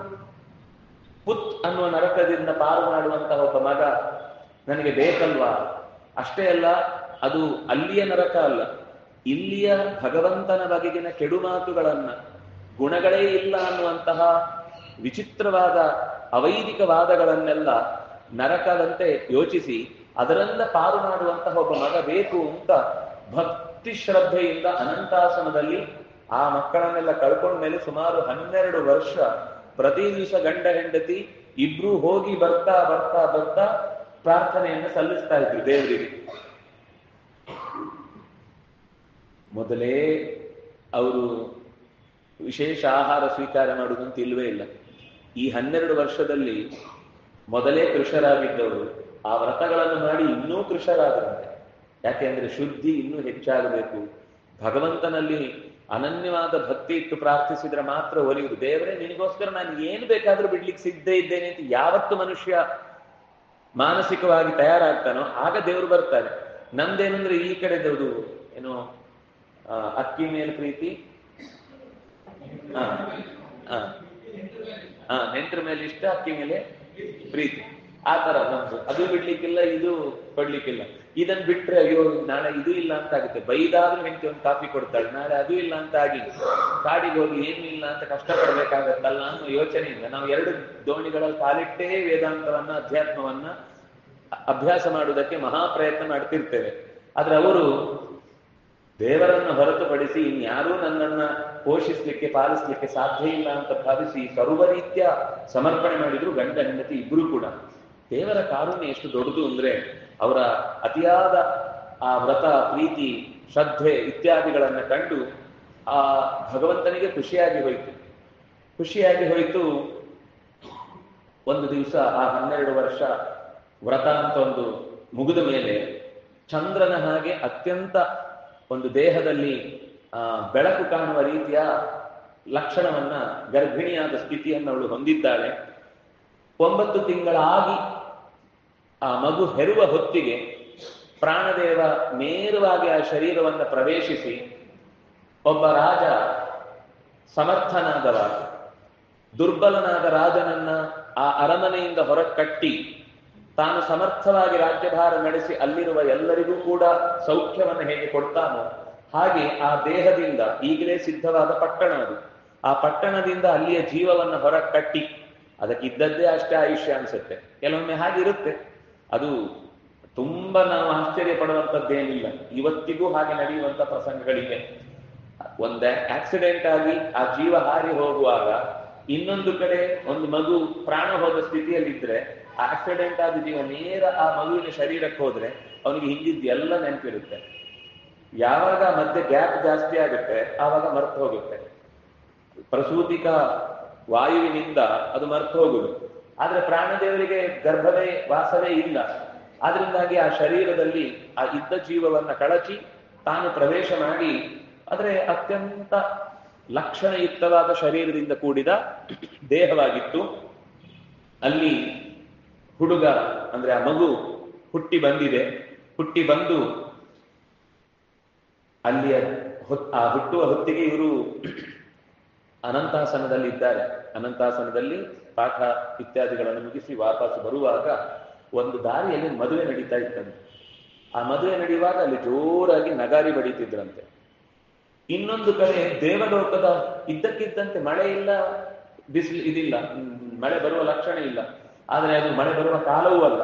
S1: ಪುತ್ ಅನ್ನುವ ನರಕದಿಂದ ಪಾರು ಮಾಡುವಂತಹ ಒಬ್ಬ ಮಗ ನನಗೆ ಬೇಕಲ್ವಾ? ಅಷ್ಟೇ ಅಲ್ಲ, ಅದು ಅಲ್ಲಿಯ ನರಕ ಅಲ್ಲ, ಇಲ್ಲಿಯ ಭಗವಂತನ ಬಗೆಗಿನ ಕೆಡುಮಾತುಗಳನ್ನ ಗುಣಗಳೇ ಇಲ್ಲ ಅನ್ನುವಂತಹ ವಿಚಿತ್ರವಾದ ಅವೈದಿಕ ವಾದಗಳನ್ನೆಲ್ಲ ನರಕದಂತೆ ಯೋಚಿಸಿ ಅದರಿಂದ ಪಾರು ಮಾಡುವಂತಹ ಒಬ್ಬ ಮಗ ಬೇಕು ಅಂತ ಭಕ್ತಿ ಶ್ರದ್ಧೆಯಿಂದ ಅನಂತಾಸನದಲ್ಲಿ ಆ ಮಕ್ಕಳನ್ನೆಲ್ಲ ಕಳ್ಕೊಂಡ ಮೇಲೆ ಸುಮಾರು ಹನ್ನೆರಡು ವರ್ಷ ಪ್ರತಿ ದಿವಸ ಗಂಡ ಹೆಂಡತಿ ಇಬ್ರು ಹೋಗಿ ಬರ್ತಾ ಬರ್ತಾ ಬರ್ತಾ ಪ್ರಾರ್ಥನೆಯನ್ನು ಸಲ್ಲಿಸ್ತಾ ಇದ್ರು ದೇವರಿಗೆ. ಮೊದಲೇ ಅವರು ವಿಶೇಷ ಆಹಾರ ಸ್ವೀಕಾರ ಮಾಡುವುದಂತ ಇಲ್ವೇ ಇಲ್ಲ. ಈ ಹನ್ನೆರಡು ವರ್ಷದಲ್ಲಿ ಮೊದಲೇ ಕೃಷರಾಗಿದ್ದವರು ಆ ವ್ರತಗಳನ್ನು ಮಾಡಿ ಇನ್ನೂ ಕೃಷರಾದರಂತೆ. ಯಾಕೆಂದ್ರೆ ಶುದ್ಧಿ ಇನ್ನೂ ಹೆಚ್ಚಾಗಬೇಕು. ಭಗವಂತನಲ್ಲಿ ಅನನ್ಯವಾದ ಭಕ್ತಿ ಇಟ್ಟು ಪ್ರಾರ್ಥಿಸಿದ್ರೆ ಮಾತ್ರ ಒಲಿಯುವುದು. ದೇವರೇ ನಿನಗೋಸ್ಕರ ನಾನು ಏನು ಬೇಕಾದ್ರೂ ಬಿಡ್ಲಿಕ್ಕೆ ಸಿದ್ಧ ಇದ್ದೇನೆ ಅಂತ ಯಾವತ್ತು ಮನುಷ್ಯ ಮಾನಸಿಕವಾಗಿ ತಯಾರಾಗ್ತಾನೋ ಆಗ ದೇವರು ಬರ್ತಾರೆ. ನಮ್ದೇನಂದ್ರೆ ಈ ಕಡೆದದು ಏನು ಆ, ಅಕ್ಕಿ ಮೇಲೆ ಪ್ರೀತಿ? ಹಾ ನೆಂಟ್ರ ಮೇಲೆ ಇಷ್ಟ ಅಕ್ಕಿ ಮೇಲೆ? ಪ್ರೀತಿ. ಆ ತರ ನಮ್ದು. ಅದು ಬಿಡ್ಲಿಕ್ಕಿಲ್ಲ, ಇದು ಕೊಡ್ಲಿಕ್ಕಿಲ್ಲ ಇದನ್ ಬಿಟ್ರೆ, ಅಯ್ಯೋ, ನಾಳೆ ಇದು ಇಲ್ಲ ಅಂತ ಆಗುತ್ತೆ. ಬೈದಾದ್ರೂ ಹೆಂಡತಿ ಒಂದು ಕಾಫಿ ಕೊಡ್ತಾಳೆ, ನಾಳೆ ಅದು ಇಲ್ಲ ಅಂತ ಆಗಿ ಕಾಡಿಗೆ ಹೋಗಿ ಏನು ಇಲ್ಲ ಅಂತ ಕಷ್ಟಪಡ್ಬೇಕಾಗತ್ತಲ್ಲ ಅನ್ನೋ ಯೋಚನೆಯಿಂದ ನಾವು ಎರಡು ದೋಣಿಗಳಲ್ಲಿ ಕಾಲಿಟ್ಟೇ ವೇದಾಂತವನ್ನ, ಅಧ್ಯಾತ್ಮವನ್ನ ಅಭ್ಯಾಸ ಮಾಡುವುದಕ್ಕೆ ಮಹಾ ಪ್ರಯತ್ನ ಮಾಡ್ತಿರ್ತೇವೆ. ಆದ್ರೆ ಅವರು ದೇವರನ್ನು ಹೊರತುಪಡಿಸಿ ಇನ್ಯಾರೂ ನನ್ನನ್ನ ಪೋಷಿಸ್ಲಿಕ್ಕೆ, ಪಾಲಿಸ್ಲಿಕ್ಕೆ ಸಾಧ್ಯ ಇಲ್ಲ ಅಂತ ಭಾವಿಸಿ ಸರ್ವ ರೀತಿಯ ಸಮರ್ಪಣೆ ಮಾಡಿದ್ರು ಗಂಡ, ಹೆಂಡತಿ ಇಬ್ರು ಕೂಡ. ದೇವರ ಕಾರುಣ್ಯ ಎಷ್ಟು ದೊಡ್ಡದು ಅಂದ್ರೆ ಅವರ ಅತಿಯಾದ ಆ ವ್ರತ, ಪ್ರೀತಿ, ಶ್ರದ್ಧೆ ಇತ್ಯಾದಿಗಳನ್ನ ಕಂಡು ಆ ಭಗವಂತನಿಗೆ ಖುಷಿಯಾಗಿ ಹೋಯಿತು. ಖುಷಿಯಾಗಿ ಹೋಯಿತು ಒಂದು ದಿವಸ ಆ ಹನ್ನೆರಡು ವರ್ಷ ವ್ರತ ಅಂತ ಒಂದು ಮುಗಿದ ಮೇಲೆ ಚಂದ್ರನ ಹಾಗೆ ಅತ್ಯಂತ ಒಂದು ದೇಹದಲ್ಲಿ ಬೆಳಕು ಕಾಣುವ ರೀತಿಯ ಲಕ್ಷಣವನ್ನ ಗರ್ಭಿಣಿಯಾದ ಸ್ಥಿತಿಯನ್ನು ಅವಳು ಹೊಂದಿದ್ದಾಳೆ. ಒಂಬತ್ತು ತಿಂಗಳಾಗಿ ಆ ಮಗು ಹೆರುವ ಹೊತ್ತಿಗೆ ಪ್ರಾಣದೇವ ನೇರವಾಗಿ ಆ ಶರೀರವನ್ನು ಪ್ರವೇಶಿಸಿ ಒಬ್ಬ ರಾಜ ಸಮರ್ಥನಾದವ, ದುರ್ಬಲನಾದ ರಾಜನನ್ನ ಆ ಅರಮನೆಯಿಂದ ಹೊರಕಟ್ಟಿ ತಾನು ಸಮರ್ಥವಾಗಿ ರಾಜ್ಯಭಾರ ನಡೆಸಿ ಅಲ್ಲಿರುವ ಎಲ್ಲರಿಗೂ ಕೂಡ ಸೌಖ್ಯವನ್ನು ಹೇಗೆ ಕೊಡ್ತಾನೋ ಹಾಗೆ ಆ ದೇಹದಿಂದ ಈಗಲೇ ಸಿದ್ಧವಾದ ಪಟ್ಟಣ ಅದು. ಆ ಪಟ್ಟಣದಿಂದ ಅಲ್ಲಿಯ ಜೀವವನ್ನು ಹೊರ ಕಟ್ಟಿ ಅದಕ್ಕಿದ್ದದ್ದೇ ಅಷ್ಟೇ ಆಯುಷ್ಯ ಅನ್ಸುತ್ತೆ. ಕೆಲವೊಮ್ಮೆ ಹಾಗಿರುತ್ತೆ ಅದು ತುಂಬಾ ನಾವು ಆಶ್ಚರ್ಯ ಪಡುವಂಥದ್ದೇನಿಲ್ಲ. ಇವತ್ತಿಗೂ ಹಾಗೆ ನಡೆಯುವಂತ ಪ್ರಸಂಗಗಳಿವೆ. ಒಂದೇ ಆಕ್ಸಿಡೆಂಟ್ ಆಗಿ ಆ ಜೀವ ಹಾರಿ ಹೋಗುವಾಗ ಇನ್ನೊಂದು ಕಡೆ ಒಂದು ಮಗು ಪ್ರಾಣ ಹೋದ ಸ್ಥಿತಿಯಲ್ಲಿದ್ರೆ ಆಕ್ಸಿಡೆಂಟ್ ಆದ ಜೀವ ನೇರ ಆ ಮಗುವಿನ ಶರೀರಕ್ಕೆ ಹೋದ್ರೆ ಅವನಿಗೆ ಹಿಂದಿದ್ದು ಎಲ್ಲ ನೆನಪಿರುತ್ತೆ. ಯಾವಾಗ ಮತ್ತೆ ಗ್ಯಾಪ್ ಜಾಸ್ತಿ ಆಗುತ್ತೆ, ಆವಾಗ ಮರ್ತು ಹೋಗುತ್ತೆ. ಪ್ರಸೂತಿಕ ವಾಯುವಿನಿಂದ ಅದು ಮರ್ತು ಹೋಗುದು. ಆದ್ರೆ ಪ್ರಾಣದೇವರಿಗೆ ಗರ್ಭವೇ, ವಾಸವೇ ಇಲ್ಲ. ಆದ್ರಿಂದಾಗಿ ಆ ಶರೀರದಲ್ಲಿ ಆ ಇದ್ದ ಜೀವವನ್ನ ಕಳಚಿ ತಾನು ಪ್ರವೇಶ ಮಾಡಿ, ಆದ್ರೆ ಅತ್ಯಂತ ಲಕ್ಷಣಯುಕ್ತವಾದ ಶರೀರದಿಂದ ಕೂಡಿದ ದೇಹವಾಗಿತ್ತು. ಅಲ್ಲಿ ಹುಡುಗ, ಅಂದ್ರೆ ಆ ಮಗು ಹುಟ್ಟಿ ಬಂದಿದೆ. ಹುಟ್ಟಿ ಬಂದು ಅಲ್ಲಿಯ ಆ ಹುಟ್ಟುವ ಹೊತ್ತಿಗೆ ಇವರು ಅನಂತಾಸನದಲ್ಲಿ ಇದ್ದಾರೆ ಅನಂತಾಸನದಲ್ಲಿ ಪಾಠ ಇತ್ಯಾದಿಗಳನ್ನು ಮುಗಿಸಿ ವಾಪಸ್ ಬರುವಾಗ ಒಂದು ದಾರಿಯಲ್ಲಿ ಮದುವೆ ನಡೀತಾ ಇತ್ತಂತೆ. ಆ ಮದುವೆ ನಡೆಯುವಾಗ ಅಲ್ಲಿ ಜೋರಾಗಿ ನಗಾರಿ ಬಡೀತಿದ್ರಂತೆ. ಇನ್ನೊಂದು ಕಡೆ ದೇವಲೋಕದ ಇದ್ದಕ್ಕಿದ್ದಂತೆ ಮಳೆ ಇಲ್ಲ, ಬಿಸಿಲು ಇದಿಲ್ಲ, ಮಳೆ ಬರುವ ಲಕ್ಷಣ ಇಲ್ಲ. ಆದರೆ ಅದು ಮಳೆ ಬರುವ ಕಾಲವೂ ಅಲ್ಲ.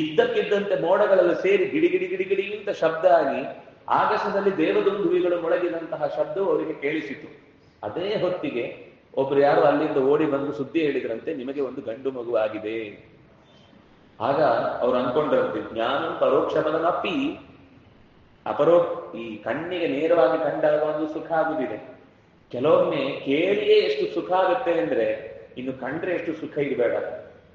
S1: ಇದ್ದಕ್ಕಿದ್ದಂತೆ ಮೋಡಗಳೆಲ್ಲ ಸೇರಿ ಗಿಡಿ ಗಿಡಿ ಗಿಡಿ ಗಿಡಿ ಅಂತ ಶಬ್ದ ಆಗಿ ಆಗಸದಲ್ಲಿ ದೇವದುಂದುವಿಗಳು ಮೊಳಗಿದಂತಹ ಶಬ್ದವು ಅವರಿಗೆ ಕೇಳಿಸಿತು. ಅದೇ ಹೊತ್ತಿಗೆ ಒಬ್ರು ಯಾರು ಅಲ್ಲಿಂದ ಓಡಿ ಬಂದು ಸುದ್ದಿ ಹೇಳಿದ್ರಂತೆ, ನಿಮಗೆ ಒಂದು ಗಂಡು ಮಗು ಆಗಿದೆ. ಆಗ ಅವ್ರು ಅನ್ಕೊಂಡ್ರಂತೆ, ಜ್ಞಾನ ಪರೋಕ್ಷ ಪದಮಪ್ಪಿ ಅಪರೋ ಈ ಕಣ್ಣಿಗೆ ನೇರವಾಗಿ ಕಂಡಾಗ ಒಂದು ಸುಖ ಆಗುದಿದೆ. ಕೆಲವೊಮ್ಮೆ ಕೇಳಿಯೇ ಎಷ್ಟು ಸುಖ ಆಗುತ್ತೆ ಅಂದ್ರೆ, ಇನ್ನು ಕಂಡ್ರೆ ಎಷ್ಟು ಸುಖ ಇರಬೇಡ.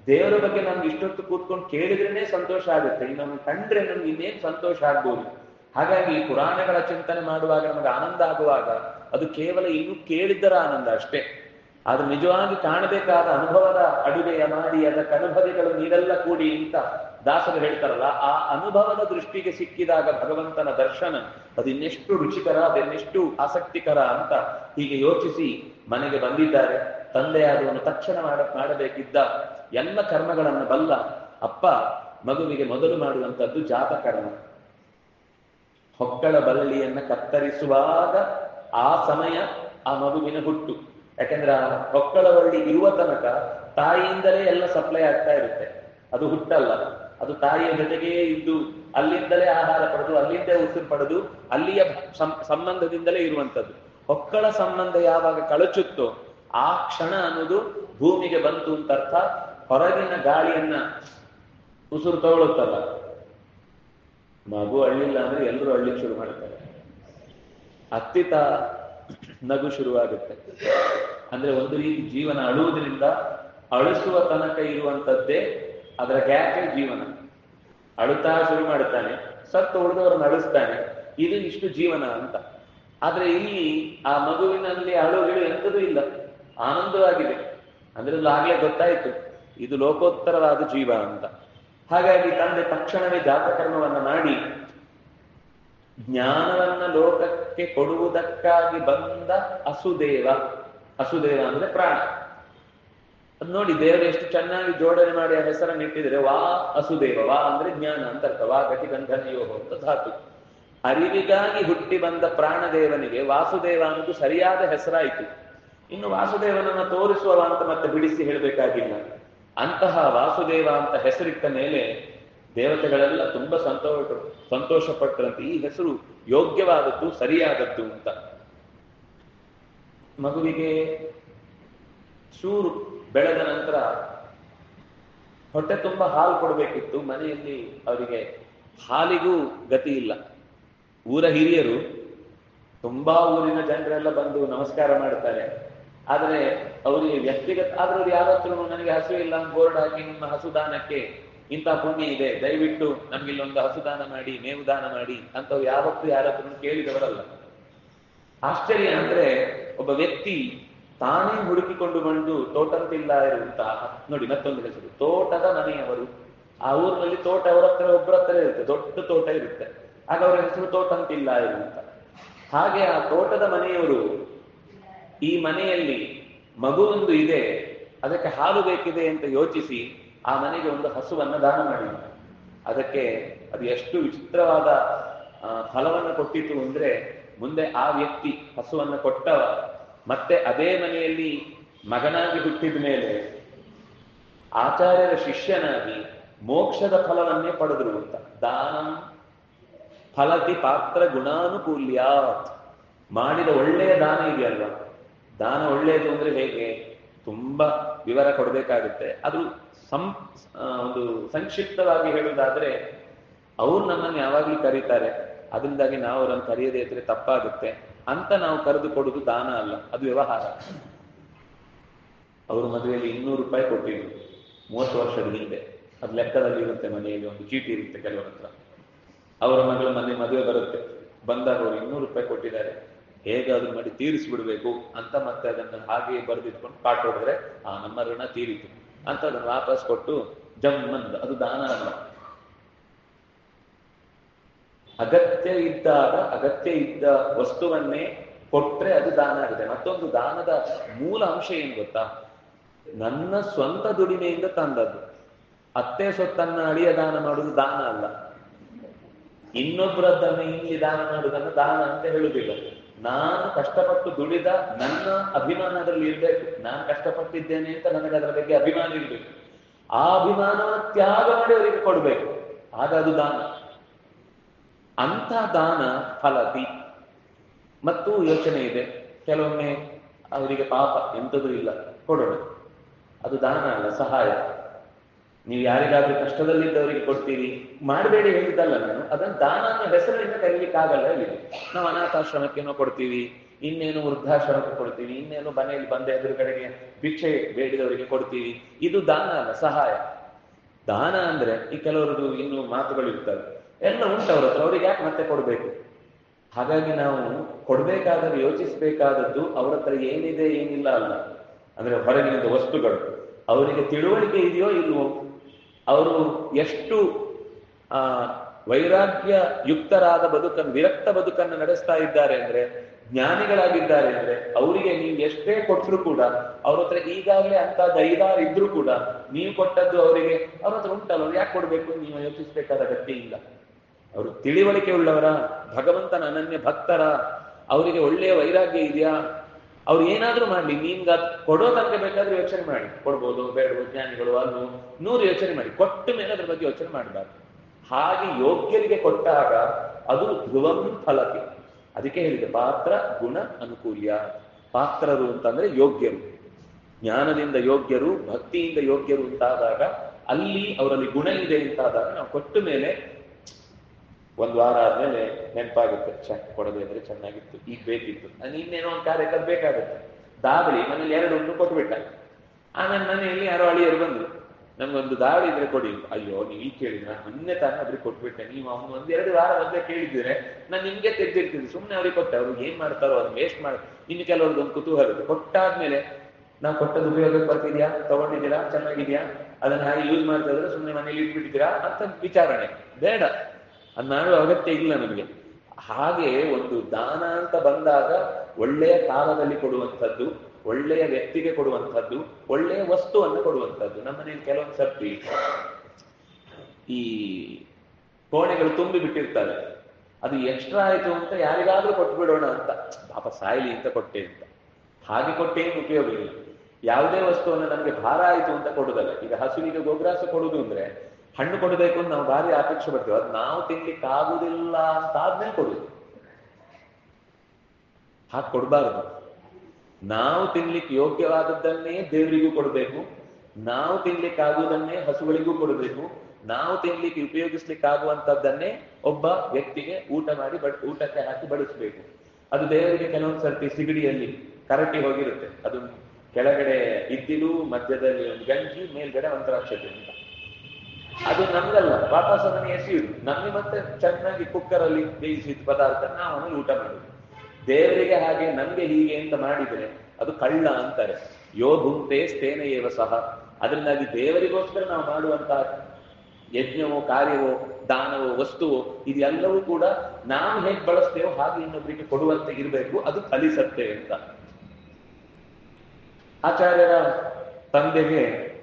S1: ದೇವರ ಬಗ್ಗೆ ನಮ್ಗೆ ಇಷ್ಟೊತ್ತು ಕೂತ್ಕೊಂಡು ಕೇಳಿದ್ರೇನೆ ಸಂತೋಷ ಆಗುತ್ತೆ. ಇನ್ನು ಕಂಡ್ರೆ ನಮ್ಗೆ ಇನ್ನೇನು ಸಂತೋಷ ಆಗ್ಬೋದು. ಹಾಗಾಗಿ ಪುರಾಣಗಳ ಚಿಂತನೆ ಮಾಡುವಾಗ ನಮಗೆ ಆನಂದ ಆಗುವಾಗ ಅದು ಕೇವಲ ಇನ್ನು ಕೇಳಿದ್ದರ ಆನಂದ ಅಷ್ಟೇ. ಆದ್ರೆ ನಿಜವಾಗಿ ಕಾಣಬೇಕಾದ ಅನುಭವದ ಅಡುಗೆಯ ಮಾಡಿ ಅದಕ್ಕೆ ಅನುಭವಿಗಳು ನೀರೆಲ್ಲ ಕೂಡಿ ಅಂತ ದಾಸರು ಹೇಳ್ತಾರಲ್ಲ, ಆ ಅನುಭವದ ದೃಷ್ಟಿಗೆ ಸಿಕ್ಕಿದಾಗ ಭಗವಂತನ ದರ್ಶನ ಅದಿನ್ನೆಷ್ಟು ರುಚಿಕರ, ಅದಿನ್ನೆಷ್ಟು ಆಸಕ್ತಿಕರ ಅಂತ ಹೀಗೆ ಯೋಚಿಸಿ ಮನೆಗೆ ಬಂದಿದ್ದಾರೆ. ತಂದೆಯಾದವನು ತಕ್ಷಣ ಮಾಡ, ಮಾಡಬೇಕಿದ್ದ ಎಲ್ಲ ಕರ್ಮಗಳನ್ನು ಬಲ್ಲ ಅಪ್ಪ, ಮಗುವಿಗೆ ಮೊದಲು ಮಾಡುವಂತದ್ದು ಜಾತಕರ್ಮ. ಹೊಕ್ಕಳ ಬಳ್ಳಿಯನ್ನ ಕತ್ತರಿಸುವಾಗ ಆ ಸಮಯ ಆ ಮಗುವಿನ ಹುಟ್ಟು. ಯಾಕೆಂದ್ರೆ ಆ ಹೊಕ್ಕಳ ಬಳ್ಳಿ ಇರುವ ತನಕ ತಾಯಿಯಿಂದಲೇ ಎಲ್ಲ ಸಪ್ಲೈ ಆಗ್ತಾ ಇರುತ್ತೆ. ಅದು ಹುಟ್ಟಲ್ಲ. ಅದು ತಾಯಿಯ ಜೊತೆಗೇ ಇದ್ದು ಅಲ್ಲಿಂದಲೇ ಆಹಾರ ಪಡೆದು, ಅಲ್ಲಿಂದೇ ಉಸಿರು ಪಡೆದು, ಅಲ್ಲಿಯ ಸಂಬಂಧದಿಂದಲೇ ಇರುವಂತದ್ದು ಹೊಕ್ಕಳ ಸಂಬಂಧ ಯಾವಾಗ ಕಳಚುತ್ತೋ ಆ ಕ್ಷಣ ಅನ್ನೋದು ಭೂಮಿಗೆ ಬಂತು ಅಂತ ಅರ್ಥ. ಹೊರಗಿನ ಗಾಳಿಯನ್ನ ಉಸಿರು ತಗೊಳುತ್ತಲ್ಲ. ಮಗು ಅಳ್ಳಿಲ್ಲ ಅಂದ್ರೆ ಎಲ್ಲರೂ ಅಳ್ಳಿಕ್ ಶುರು ಮಾಡ್ತಾರೆ. ಅತ್ತಿತ ನಗು ಶುರುವಾಗುತ್ತೆ. ಅಂದ್ರೆ ಒಂದು ರೀತಿ ಜೀವನ ಅಳುವುದರಿಂದ ಅಳಿಸುವ ತನಕ ಇರುವಂತದ್ದೇ ಅದರ ಗ್ಯಾಪೇ ಜೀವನ. ಅಳುತ್ತಾ ಶುರು ಮಾಡುತ್ತಾನೆ, ಸತ್ತು ಉಳಿದವರನ್ನು ಅಳಿಸ್ತಾನೆ ಇದು ಇಷ್ಟು ಜೀವನ ಅಂತ. ಆದ್ರೆ ಇಲ್ಲಿ ಆ ಮಗುವಿನಲ್ಲಿ ಅಳುಗಳು ಎಂಥದೂ ಇಲ್ಲ. ಆನಂದವಾಗಿದೆ. ಅದ್ರಲ್ಲಿ ಆಗ್ಲೇ ಗೊತ್ತಾಯ್ತು, ಇದು ಲೋಕೋತ್ತರವಾದ ಜೀವ ಅಂತ. ಹಾಗಾಗಿ ತಂದೆ ತಕ್ಷಣವೇ ಜಾತಕರ್ಮವನ್ನ ಮಾಡಿ, ಜ್ಞಾನವನ್ನ ಲೋಕಕ್ಕೆ ಕೊಡುವುದಕ್ಕಾಗಿ ಬಂದ ಅಸುದೇವ. ಅಸುದೇವ ಅಂದ್ರೆ ಪ್ರಾಣ. ನೋಡಿ ದೇವರು ಎಷ್ಟು ಚೆನ್ನಾಗಿ ಜೋಡಣೆ ಮಾಡಿ ಆ ಹೆಸರನ್ನು ಇಟ್ಟಿದ್ರೆ, ವಾ ಅಸುದೇವ, ವಾ ಅಂದ್ರೆ ಜ್ಞಾನ ಅಂತ ಅರ್ಥ, ವಾ ಗತಿ ಗಂಧನಯೋಹ ಅಂತ ಧಾತು. ಅರಿವಿಗಾಗಿ ಹುಟ್ಟಿ ಬಂದ ಪ್ರಾಣದೇವನಿಗೆ ವಾಸುದೇವ ಅನ್ನೋದು ಸರಿಯಾದ ಹೆಸರಾಯಿತು. ಇನ್ನು ವಾಸುದೇವನನ್ನ ತೋರಿಸುವ ಅಂತ ಮತ್ತೆ ಬಿಡಿಸಿ ಹೇಳಬೇಕಾಗಿಲ್ಲ. ಅಂತಹ ವಾಸುದೇವ ಅಂತ ಹೆಸರಿಟ್ಟ ಮೇಲೆ ದೇವತೆಗಳೆಲ್ಲ ತುಂಬಾ ಸಂತೋಷ ಸಂತೋಷ ಪಟ್ಟರಂತೆ ಈ ಹೆಸರು ಯೋಗ್ಯವಾದದ್ದು, ಸರಿಯಾದದ್ದು ಅಂತ. ಮಗುವಿಗೆ ಚೂರು ಬೆಳೆದ ನಂತರ ಹೊಟ್ಟೆ ತುಂಬಾ ಹಾಲು ಕೊಡಬೇಕಿತ್ತು. ಮನೆಯಲ್ಲಿ ಅವರಿಗೆ ಹಾಲಿಗೂ ಗತಿ ಇಲ್ಲ. ಊರ ಹಿರಿಯರು ತುಂಬಾ ಊರಿನ ಜನರೆಲ್ಲ ಬಂದು ನಮಸ್ಕಾರ ಮಾಡ್ತಾರೆ ಆದರೆ ಅವರಿಗೆ ವ್ಯಕ್ತಿಗತ, ಆದ್ರೆ ಅವ್ರು ಯಾವತ್ತೂ ನನಗೆ ಹಸು ಇಲ್ಲ, ಬೋರ್ಡ್ ಹಾಕಿ ನಿಮ್ಮ ಹಸುದಾನಕ್ಕೆ ಇಂಥ ಭೂಮಿ ಇದೆ. ದಯವಿಟ್ಟು ನಮ್ಗೆ ಇಲ್ಲೊಂದು ಹಸುದಾನ ಮಾಡಿ ಮೇವು ದಾನ ಮಾಡಿ ಅಂತವ್ರು ಯಾವತ್ತೂ ಯಾರತ್ರ ಕೇಳಿದವರಲ್ಲ. ಆಶ್ಚರ್ಯ ಅಂದ್ರೆ ಒಬ್ಬ ವ್ಯಕ್ತಿ ತಾನೇ ಹುಡುಕಿಕೊಂಡು ಬಂದು ತೋಟಂತಿಲ್ಲ ಇರುವಂತ ನೋಡಿ ಮತ್ತೊಂದು ಹೆಸರು, ತೋಟದ ಮನೆಯವರು. ಆ ಊರಿನಲ್ಲಿ ತೋಟ ಅವರ ಹತ್ರ ಒಬ್ಬರ ಹತ್ರ ಇರುತ್ತೆ, ದೊಡ್ಡ ತೋಟ ಇರುತ್ತೆ. ಆಗ ಅವರ ಹೆಸರು ತೋಟಂತಿಲ್ಲ ಇರುವಂತ. ಹಾಗೆ ಆ ತೋಟದ ಮನೆಯವರು ಈ ಮನೆಯಲ್ಲಿ ಮಗುವೊಂದು ಇದೆ, ಅದಕ್ಕೆ ಹಾಲು ಬೇಕಿದೆ ಅಂತ ಯೋಚಿಸಿ ಆ ಮನೆಗೆ ಒಂದು ಹಸುವನ್ನ ದಾನ ಮಾಡಿದ್ರು. ಅದಕ್ಕೆ ಅದು ಎಷ್ಟು ವಿಚಿತ್ರವಾದ ಫಲವನ್ನು ಕೊಟ್ಟಿತು ಅಂದ್ರೆ ಮುಂದೆ ಆ ವ್ಯಕ್ತಿ ಹಸುವನ್ನ ಕೊಟ್ಟವ ಮತ್ತೆ ಅದೇ ಮನೆಯಲ್ಲಿ ಮಗನಾಗಿ ಹುಟ್ಟಿದ ಮೇಲೆ ಆಚಾರ್ಯರ ಶಿಷ್ಯನಾಗಿ ಮೋಕ್ಷದ ಫಲವನ್ನೇ ಪಡೆದ್ರು ಅಂತ. ದಾನಂ ಫಲತಿ ಪಾತ್ರ ಗುಣಾನುಕೂಲ್ಯಾತ್. ಮಾಡಿದ ಒಳ್ಳೆಯ ದಾನ ಇದೆಯಲ್ವ? ದಾನ ಒಳ್ಳೆಯದು ಅಂದ್ರೆ ಹೇಗೆ? ತುಂಬಾ ವಿವರ ಕೊಡಬೇಕಾಗುತ್ತೆ. ಅದು ಸಂ ಒಂದು ಸಂಕ್ಷಿಪ್ತವಾಗಿ ಹೇಳುವುದಾದ್ರೆ, ಅವ್ರು ನಮ್ಮನ್ನು ಯಾವಾಗ್ಲೂ ಕರೀತಾರೆ. ಅದರಿಂದಾಗಿ ನಾವು ಅವರನ್ನು ಕರೆಯದೇ ಇದ್ರೆ ತಪ್ಪಾಗುತ್ತೆ. ಅಂತ ನಾವು ಕರೆದು ಕೊಡುದು ದಾನ ಅಲ್ಲ, ಅದು ವ್ಯವಹಾರ. ಅವರು ಮದುವೆಯಲ್ಲಿ ಇನ್ನೂರು ರೂಪಾಯಿ ಕೊಟ್ಟಿದ್ರು. ಮೂವತ್ತು ವರ್ಷದ ಹಿಂದೆ. ಅದು ಲೆಕ್ಕದಲ್ಲಿ ಇರುತ್ತೆ ಮನೆಯಲ್ಲಿ, ಒಂದು ಚೀಟಿ ಇರುತ್ತೆ ಕೆಲವರ ಹತ್ರ. ಅವರ ಮಗಳ ಮನೆ ಮದುವೆ ಬರುತ್ತೆ. ಬಂದಾಗ ಅವರು ಇನ್ನೂರು ರೂಪಾಯಿ ಕೊಟ್ಟಿದ್ದಾರೆ. ಹೇಗಾದ್ರೂ ಮಾಡಿ ತೀರಿಸ್ಬಿಡ್ಬೇಕು ಅಂತ ಮತ್ತೆ ಅದನ್ನ ಹಾಗೆ ಬರೆದಿಟ್ಕೊಂಡು ಪಾಟ್ ಹೊಡೆದ್ರೆ, ಆ, ನಮ್ಮ ಋಣ ತೀರಿತು. ಅಂತ ಅದನ್ನ ವಾಪಸ್ ಕೊಟ್ಟು ಜಮ್ಮಂದ್ ಅದು ದಾನ ಅಲ್ಲ. ಅಗತ್ಯ ಇದ್ದಾಗ, ಅಗತ್ಯ ಇದ್ದ ವಸ್ತುವನ್ನೇ ಕೊಟ್ರೆ ಅದು ದಾನ ಆಗಿದೆ ಮತ್ತೊಂದು ದಾನದ ಮೂಲ ಅಂಶ ಏನು ಗೊತ್ತಾ? ನನ್ನ ಸ್ವಂತ ದುಡಿಮೆಯಿಂದ ತಂದದ್ದು. ಅತ್ತೆ ಸೊತ್ತನ್ನ ಅಳಿಯ ದಾನ ಮಾಡುವುದು ದಾನ ಅಲ್ಲ. ಇನ್ನೊಬ್ಬರದ್ದನ್ನ ಇಲ್ಲಿ ದಾನ ಮಾಡುವುದನ್ನು ದಾನ ಅಂತ ಹೇಳುವುದಿಲ್ಲ. ನಾನು ಕಷ್ಟಪಟ್ಟು ದುಡಿದ ನನ್ನ ಅಭಿಮಾನ ಅದರಲ್ಲಿ ಇರಬೇಕು. ನಾನು ಕಷ್ಟಪಟ್ಟಿದ್ದೇನೆ ಅಂತ ನನಗೆ ಅದರ ಬಗ್ಗೆ ಅಭಿಮಾನ ಇರಬೇಕು. ಆ ಅಭಿಮಾನ ತ್ಯಾಗ ಮಾಡಿ ಅವರಿಗೆ ಕೊಡಬೇಕು. ಆಗ ಅದು ದಾನ. ಅಂಥ ದಾನ ಫಲತಿ. ಮತ್ತು ಯೋಚನೆ ಇದೆ. ಕೆಲವೊಮ್ಮೆ ಅವರಿಗೆ ಪಾಪ, ಎಂಥದೂ ಇಲ್ಲ. ಕೊಡೋಣ. ಅದು ದಾನ ಅಲ್ಲ, ಸಹಾಯ. ನೀವು ಯಾರಿಗಾದ್ರೂ ಕಷ್ಟದಲ್ಲಿದ್ದವರಿಗೆ ಕೊಡ್ತೀರಿ. ಮಾಡಬೇಡಿ ಹೇಳಿದ್ದಲ್ಲ ನಾನು. ಅದನ್ನು ದಾನ ಅನ್ನೋ ಹೆಸರಿನಿಂದ ಕರೀಲಿಕ್ಕಾಗಲ್ಲ ಹೇಳಿದೆ ನಾವು ಅನಾಥಾಶ್ರಮಕ್ಕೇನೋ ಕೊಡ್ತೀವಿ. ಇನ್ನೇನು ವೃದ್ಧಾಶ್ರಮಕ್ಕೆ ಕೊಡ್ತೀವಿ. ಇನ್ನೇನು ಮನೆಯಲ್ಲಿ ಬಂದ ಎದುರುಗಡೆಗೆ ಭಿಕ್ಷೆ ಬೇಡಿದವರಿಗೆ ಕೊಡ್ತೀವಿ. ಇದು ದಾನ ಅಲ್ಲ, ಸಹಾಯ. ದಾನ ಅಂದ್ರೆ ಈ ಕೆಲವರದು ಇನ್ನು ಮಾತುಗಳು ಇರ್ತವೆ ಎಲ್ಲ ಉಂಟು ಅವ್ರ ಹತ್ರ ಅವ್ರಿಗೆ ಯಾಕೆ ಮತ್ತೆ ಕೊಡ್ಬೇಕು? ಹಾಗಾಗಿ ನಾವು ಕೊಡ್ಬೇಕಾದ್ರೆ ಯೋಚಿಸಬೇಕಾದದ್ದು ಅವ್ರ ಹತ್ರ ಏನಿದೆ, ಏನಿಲ್ಲ ಅಲ್ಲ. ಅಂದ್ರೆ ಹೊರಗಿನಿಂದ ವಸ್ತುಗಳು. ಅವರಿಗೆ ತಿಳುವಳಿಕೆ ಇದೆಯೋ ಇಲ್ವೋ, ಅವರು ಎಷ್ಟು, ಆ ವೈರಾಗ್ಯ ಯುಕ್ತರಾದ ಬದುಕನ್ನು, ವಿರಕ್ತ ಬದುಕನ್ನು ನಡೆಸ್ತಾ ಇದ್ದಾರೆ ಅಂದ್ರೆ, ಜ್ಞಾನಿಗಳಾಗಿದ್ದಾರೆ ಅಂದ್ರೆ, ಅವರಿಗೆ ನೀವು ಎಷ್ಟೇ ಕೊಟ್ಟರು ಕೂಡ, ಅವ್ರ ಹತ್ರ ಈಗಾಗಲೇ ಅಂತ ದೈದಾರ ಇದ್ರು ಕೂಡ, ನೀವು ಕೊಟ್ಟದ್ದು ಅವರಿಗೆ, ಅವ್ರ ಹತ್ರ ಉಂಟಲ್ಲ ಯಾಕೆ ಕೊಡ್ಬೇಕು? ನೀವು ಯೋಚಿಸ್ಬೇಕಾದ ಅಗತ್ಯ ಇಲ್ಲ. ಅವರು ತಿಳಿವಳಿಕೆ ಉಳ್ಳವರ ಭಗವಂತನ ಅನನ್ಯ ಭಕ್ತರ, ಅವರಿಗೆ ಒಳ್ಳೆಯ ವೈರಾಗ್ಯ ಇದೆಯಾ? ಅವ್ರು ಏನಾದ್ರೂ ಮಾಡ್ಲಿ, ನಿಮ್ಗೆ ಕೊಡೋ ತನಕ ಬೇಕಾದ್ರೆ ಯೋಚನೆ ಮಾಡಿ. ಕೊಡ್ಬೋದು ಬೇಡ ಜ್ಞಾನಿಗಳು ಅಲ್ವೋ ನೂರು ಯೋಚನೆ ಮಾಡಿ. ಕೊಟ್ಟ ಮೇಲೆ ಅದ್ರ ಬಗ್ಗೆ ಯೋಚನೆ ಮಾಡಬಾರ್ದು. ಹಾಗೆ ಯೋಗ್ಯರಿಗೆ ಕೊಟ್ಟಾಗ ಅದು ಧ್ರುವಂ ಫಲತಿ. ಅದಕ್ಕೆ ಹೇಳಿದೆ, ಪಾತ್ರ ಗುಣ ಅನುಕೂಲ್ಯ. ಪಾತ್ರರು ಅಂತಂದ್ರೆ ಯೋಗ್ಯರು. ಜ್ಞಾನದಿಂದ ಯೋಗ್ಯರು, ಭಕ್ತಿಯಿಂದ ಯೋಗ್ಯರು ಅಂತಾದಾಗ ಅಲ್ಲಿ ಅವರಲ್ಲಿ ಗುಣ ಇದೆ ಅಂತಾದಾಗ ನಾವು ಕೊಟ್ಟ ಮೇಲೆ ಒಂದ್ ವಾರ ಆದ್ಮೇಲೆ ನೆನಪಾಗುತ್ತೆ. ಕೊಡದೆ ಅಂದ್ರೆ ಚೆನ್ನಾಗಿತ್ತು, ಈಗ ಬೇಕಿತ್ತು. ನಾನು ಇನ್ನೇನೋ ಒಂದು ಕಾರ್ಯಕ್ಕೆ ಬೇಕಾಗುತ್ತೆ. ದಾವಳಿ ಮನೇಲಿ ಎರಡು ಒಂದು ಕೊಟ್ಬಿಟ್ಟ. ಆಮೇಲೆ ಮನೆಯಲ್ಲಿ ಯಾರೋ ಅಳಿಯರು ಬಂದ್ರು. ನಮ್ಗೊಂದು ದಾವಳಿ ಇದ್ರೆ ಕೊಡಿ ಅಯ್ಯೋ, ನೀವು ಈಗ ಕೇಳಿದ್ರೆ, ನಾನು ಮೊನ್ನೆ ತಾನೇ ಕೊಟ್ಬಿಟ್ಟೆ. ನೀವು ಅವ್ನು ಒಂದ್ ಎರಡು ವಾರ ಮೊದಲೇ ಕೇಳಿದ್ರೆ ನಾನು ನಿಮ್ಗೆ ತೆಗ್ದಿರ್ತೀನಿ ಸುಮ್ಮನೆ ಅವ್ರಿಗೆ ಕೊಟ್ಟೆ. ಅವ್ರು ಏನ್ ಮಾಡ್ತಾರೋ ಅದನ್ನ ವೇಸ್ಟ್ ಮಾಡ್, ಇನ್ನು ಕೆಲವ್ರದ್ದು ಒಂದು ಕುತೂಹಲ ಕೊಟ್ಟಾದ್ಮೇಲೆ ನಾವು ಕೊಟ್ಟದ್ದು ಉಪಯೋಗಕ್ಕೆ ಬರ್ತಿದ್ಯಾ? ತಗೊಂಡಿದ್ದೀರಾ? ಚೆನ್ನಾಗಿದ್ಯಾ? ಅದನ್ನ ಹಾಗೆ ಯೂಸ್ ಮಾಡ್ತಾ ಇದ್ರೆ ಸುಮ್ಮನೆ ಮನೇಲಿ ಇಟ್ಬಿಟ್ಟಿದ್ದೀರಾ? ಅಂತ ವಿಚಾರಣೆ. ಬೇಡ. ಅದ್ ಅಗತ್ಯ ಇಲ್ಲ ನಮಗೆ. ಹಾಗೆ ಒಂದು ದಾನ ಅಂತ ಬಂದಾಗ ಒಳ್ಳೆಯ ಕಾಲದಲ್ಲಿ ಕೊಡುವಂಥದ್ದು, ಒಳ್ಳೆಯ ವ್ಯಕ್ತಿಗೆ ಕೊಡುವಂಥದ್ದು, ಒಳ್ಳೆಯ ವಸ್ತುವನ್ನು ಕೊಡುವಂಥದ್ದು. ನಮ್ಮನೇಲಿ ಕೆಲವೊಂದು ಸರ್ತಿ ಈ ಕೋಣೆಗಳು ತುಂಬಿ ಬಿಟ್ಟಿರ್ತಾರೆ. ಅದು ಎಕ್ಸ್ಟ್ರಾ ಆಯ್ತು ಅಂತ ಯಾರಿಗಾದ್ರೂ ಕೊಟ್ಬಿಡೋಣ ಅಂತ. ಪಾಪ ಸಾಯಿಲಿ ಅಂತ ಕೊಟ್ಟೆ ಅಂತ. ಹಾಗೆ ಕೊಟ್ಟೇನು ಉಪಯೋಗ ಇಲ್ಲ. ಯಾವುದೇ ವಸ್ತುವನ್ನು ನಮಗೆ ಭಾರ ಆಯಿತು ಅಂತ ಕೊಡುದಲ್ಲ. ಈಗ ಹಸುವಿಗೆ ಗೋಗ್ರಾಸ ಕೊಡುದು ಅಂದ್ರೆ ಹಣ್ಣು ಕೊಡಬೇಕು ಅಂತ ನಾವು ಭಾರಿ ಅಪೇಕ್ಷೆ ಪಡ್ತೀವಿ. ಅದು ನಾವು ತಿನ್ಲಿಕ್ಕೆ ಆಗುದಿಲ್ಲ ಅಂತ ಆದ್ಮೇಲೆ ಕೊಡುದು. ಹಾಗೆ ಕೊಡಬಾರದು. ನಾವು ತಿನ್ಲಿಕ್ಕೆ ಯೋಗ್ಯವಾದದ್ದನ್ನೇ ದೇವರಿಗೂ ಕೊಡಬೇಕು. ನಾವು ತಿನ್ಲಿಕ್ಕೆ ಆಗುವುದನ್ನೇ ಹಸುಗಳಿಗೂ ಕೊಡಬೇಕು. ನಾವು ತಿನ್ಲಿಕ್ಕೆ ಉಪಯೋಗಿಸ್ಲಿಕ್ಕೆ ಆಗುವಂತದ್ದನ್ನೇ ಒಬ್ಬ ವ್ಯಕ್ತಿಗೆ ಊಟ ಮಾಡಿ ಬಡ್, ಊಟಕ್ಕೆ ಹಾಕಿ ಬಡಿಸ್ಬೇಕು. ಅದು ದೇವರಿಗೆ ಕೆಲವೊಂದು ಸರ್ತಿ ಸಿಗಡಿಯಲ್ಲಿ ಕರಟಿ ಹೋಗಿರುತ್ತೆ. ಅದು ಕೆಳಗಡೆ ಇದ್ದಿಲು ಮಧ್ಯದಲ್ಲಿ ಒಂದು ಗಂಜಿ, ಮೇಲ್ಗಡೆ ಅಂತರಾಕ್ಷತೆ ಅಂತ ಅದು ನಮ್ಗಲ್ಲ. ವಾಪಸ್ ಅದನ್ನು ಎಸೆಯುವುದು ನಮಗೆ ಮತ್ತೆ ಚೆನ್ನಾಗಿ ಕುಕ್ಕರ್ ಅಲ್ಲಿ ಬೇಯಿಸಿದ ಪದಾರ್ಥ ನಾವು ಆಮೇಲೆ ಊಟ ಮಾಡುದು. ದೇವರಿಗೆ ಹಾಗೆ ನಮ್ಗೆ ಹೀಗೆ ಅಂತ ಮಾಡಿದ್ರೆ ಅದು ಕಳ್ಳ ಅಂತಾರೆ. ಯೋ ಭುಂಕ್ತೆ ಸ್ಥೇನ ಏವ ಸಹ. ಅದರಿಂದಾಗಿ ದೇವರಿಗೋಸ್ಕರ ನಾವು ಮಾಡುವಂತಹ ಯಜ್ಞವೋ, ಕಾರ್ಯವೋ, ದಾನವೋ, ವಸ್ತುವೋ, ಇದೆಲ್ಲವೂ ಕೂಡ ನಾವು ಹೇಗೆ ಬಳಸ್ತೇವೋ ಹಾಗೆ ಇನ್ನೊಬ್ಬರಿಗೆ ಕೊಡುವಂತೆ ಇರಬೇಕು. ಅದು ಕಲಿಸತ್ತೆ ಅಂತ. ಆಚಾರ್ಯರ ತಂದೆಗೆ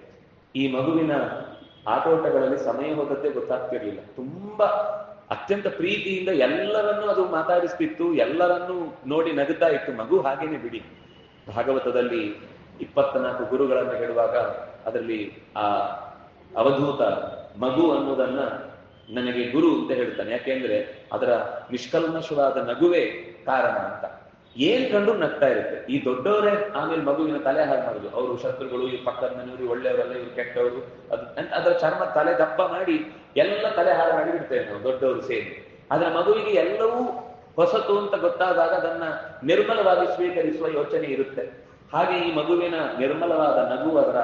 S1: ಈ ಮಗುವಿನ ಆಟೋಟಗಳಲ್ಲಿ ಸಮಯ ಹೋದದ್ದೇ ಗೊತ್ತಾಗ್ತಿರ್ಲಿಲ್ಲ. ತುಂಬಾ ಅತ್ಯಂತ ಪ್ರೀತಿಯಿಂದ ಎಲ್ಲರನ್ನೂ ಅದು ಮಾತಾಡಿಸ್ತಿತ್ತು, ಎಲ್ಲರನ್ನೂ ನೋಡಿ ನಗುತ್ತಾ ಇತ್ತು ಮಗು ಹಾಗೇನೆ ಬಿಡಿ. ಭಾಗವತದಲ್ಲಿ ಇಪ್ಪತ್ನಾಲ್ಕು ಗುರುಗಳನ್ನು ಹೇಳುವಾಗ ಅದರಲ್ಲಿ ಆ ಅವಧೂತ ಮಗು ಅನ್ನೋದನ್ನ ನನಗೆ ಗುರು ಅಂತ ಹೇಳ್ತಾನೆ. ಯಾಕೆಂದ್ರೆ ಅದರ ನಿಷ್ಕಲ್ಮಶವಾದ ನಗುವೇ ಕಾರಣ ಅಂತ. ಏನ್ ಕಂಡು ನಗ್ತಾ ಇರುತ್ತೆ? ಈ ದೊಡ್ಡವರೇ ಆಮೇಲೆ ಮಗುವಿನ ತಲೆ ಹಾಳು ಮಾಡುದು. ಅವರು ಶತ್ರುಗಳು ಈ ಪಕ್ಕದ ಮನೆಯವರು ಒಳ್ಳೆಯವರಲ್ಲ, ಇವ್ರು ಕೆಟ್ಟವರು, ಅದ್ ಅದರ ಚರ್ಮ ತಲೆ ದಪ್ಪ ಮಾಡಿ ಎಲ್ಲ ತಲೆ ಹಾಳು ಮಾಡಿ ಬಿಡ್ತೇವೆ ನಾವು ದೊಡ್ಡವರು ಸೇರಿ. ಅದ್ರ ಮಗುವಿಗೆ ಎಲ್ಲವೂ ಹೊಸತು ಅಂತ ಗೊತ್ತಾದಾಗ ಅದನ್ನ ನಿರ್ಮಲವಾಗಿ ಸ್ವೀಕರಿಸುವ ಯೋಚನೆ ಇರುತ್ತೆ. ಹಾಗೆ ಈ ಮಗುವಿನ ನಿರ್ಮಲವಾದ ನಗು, ಅದರ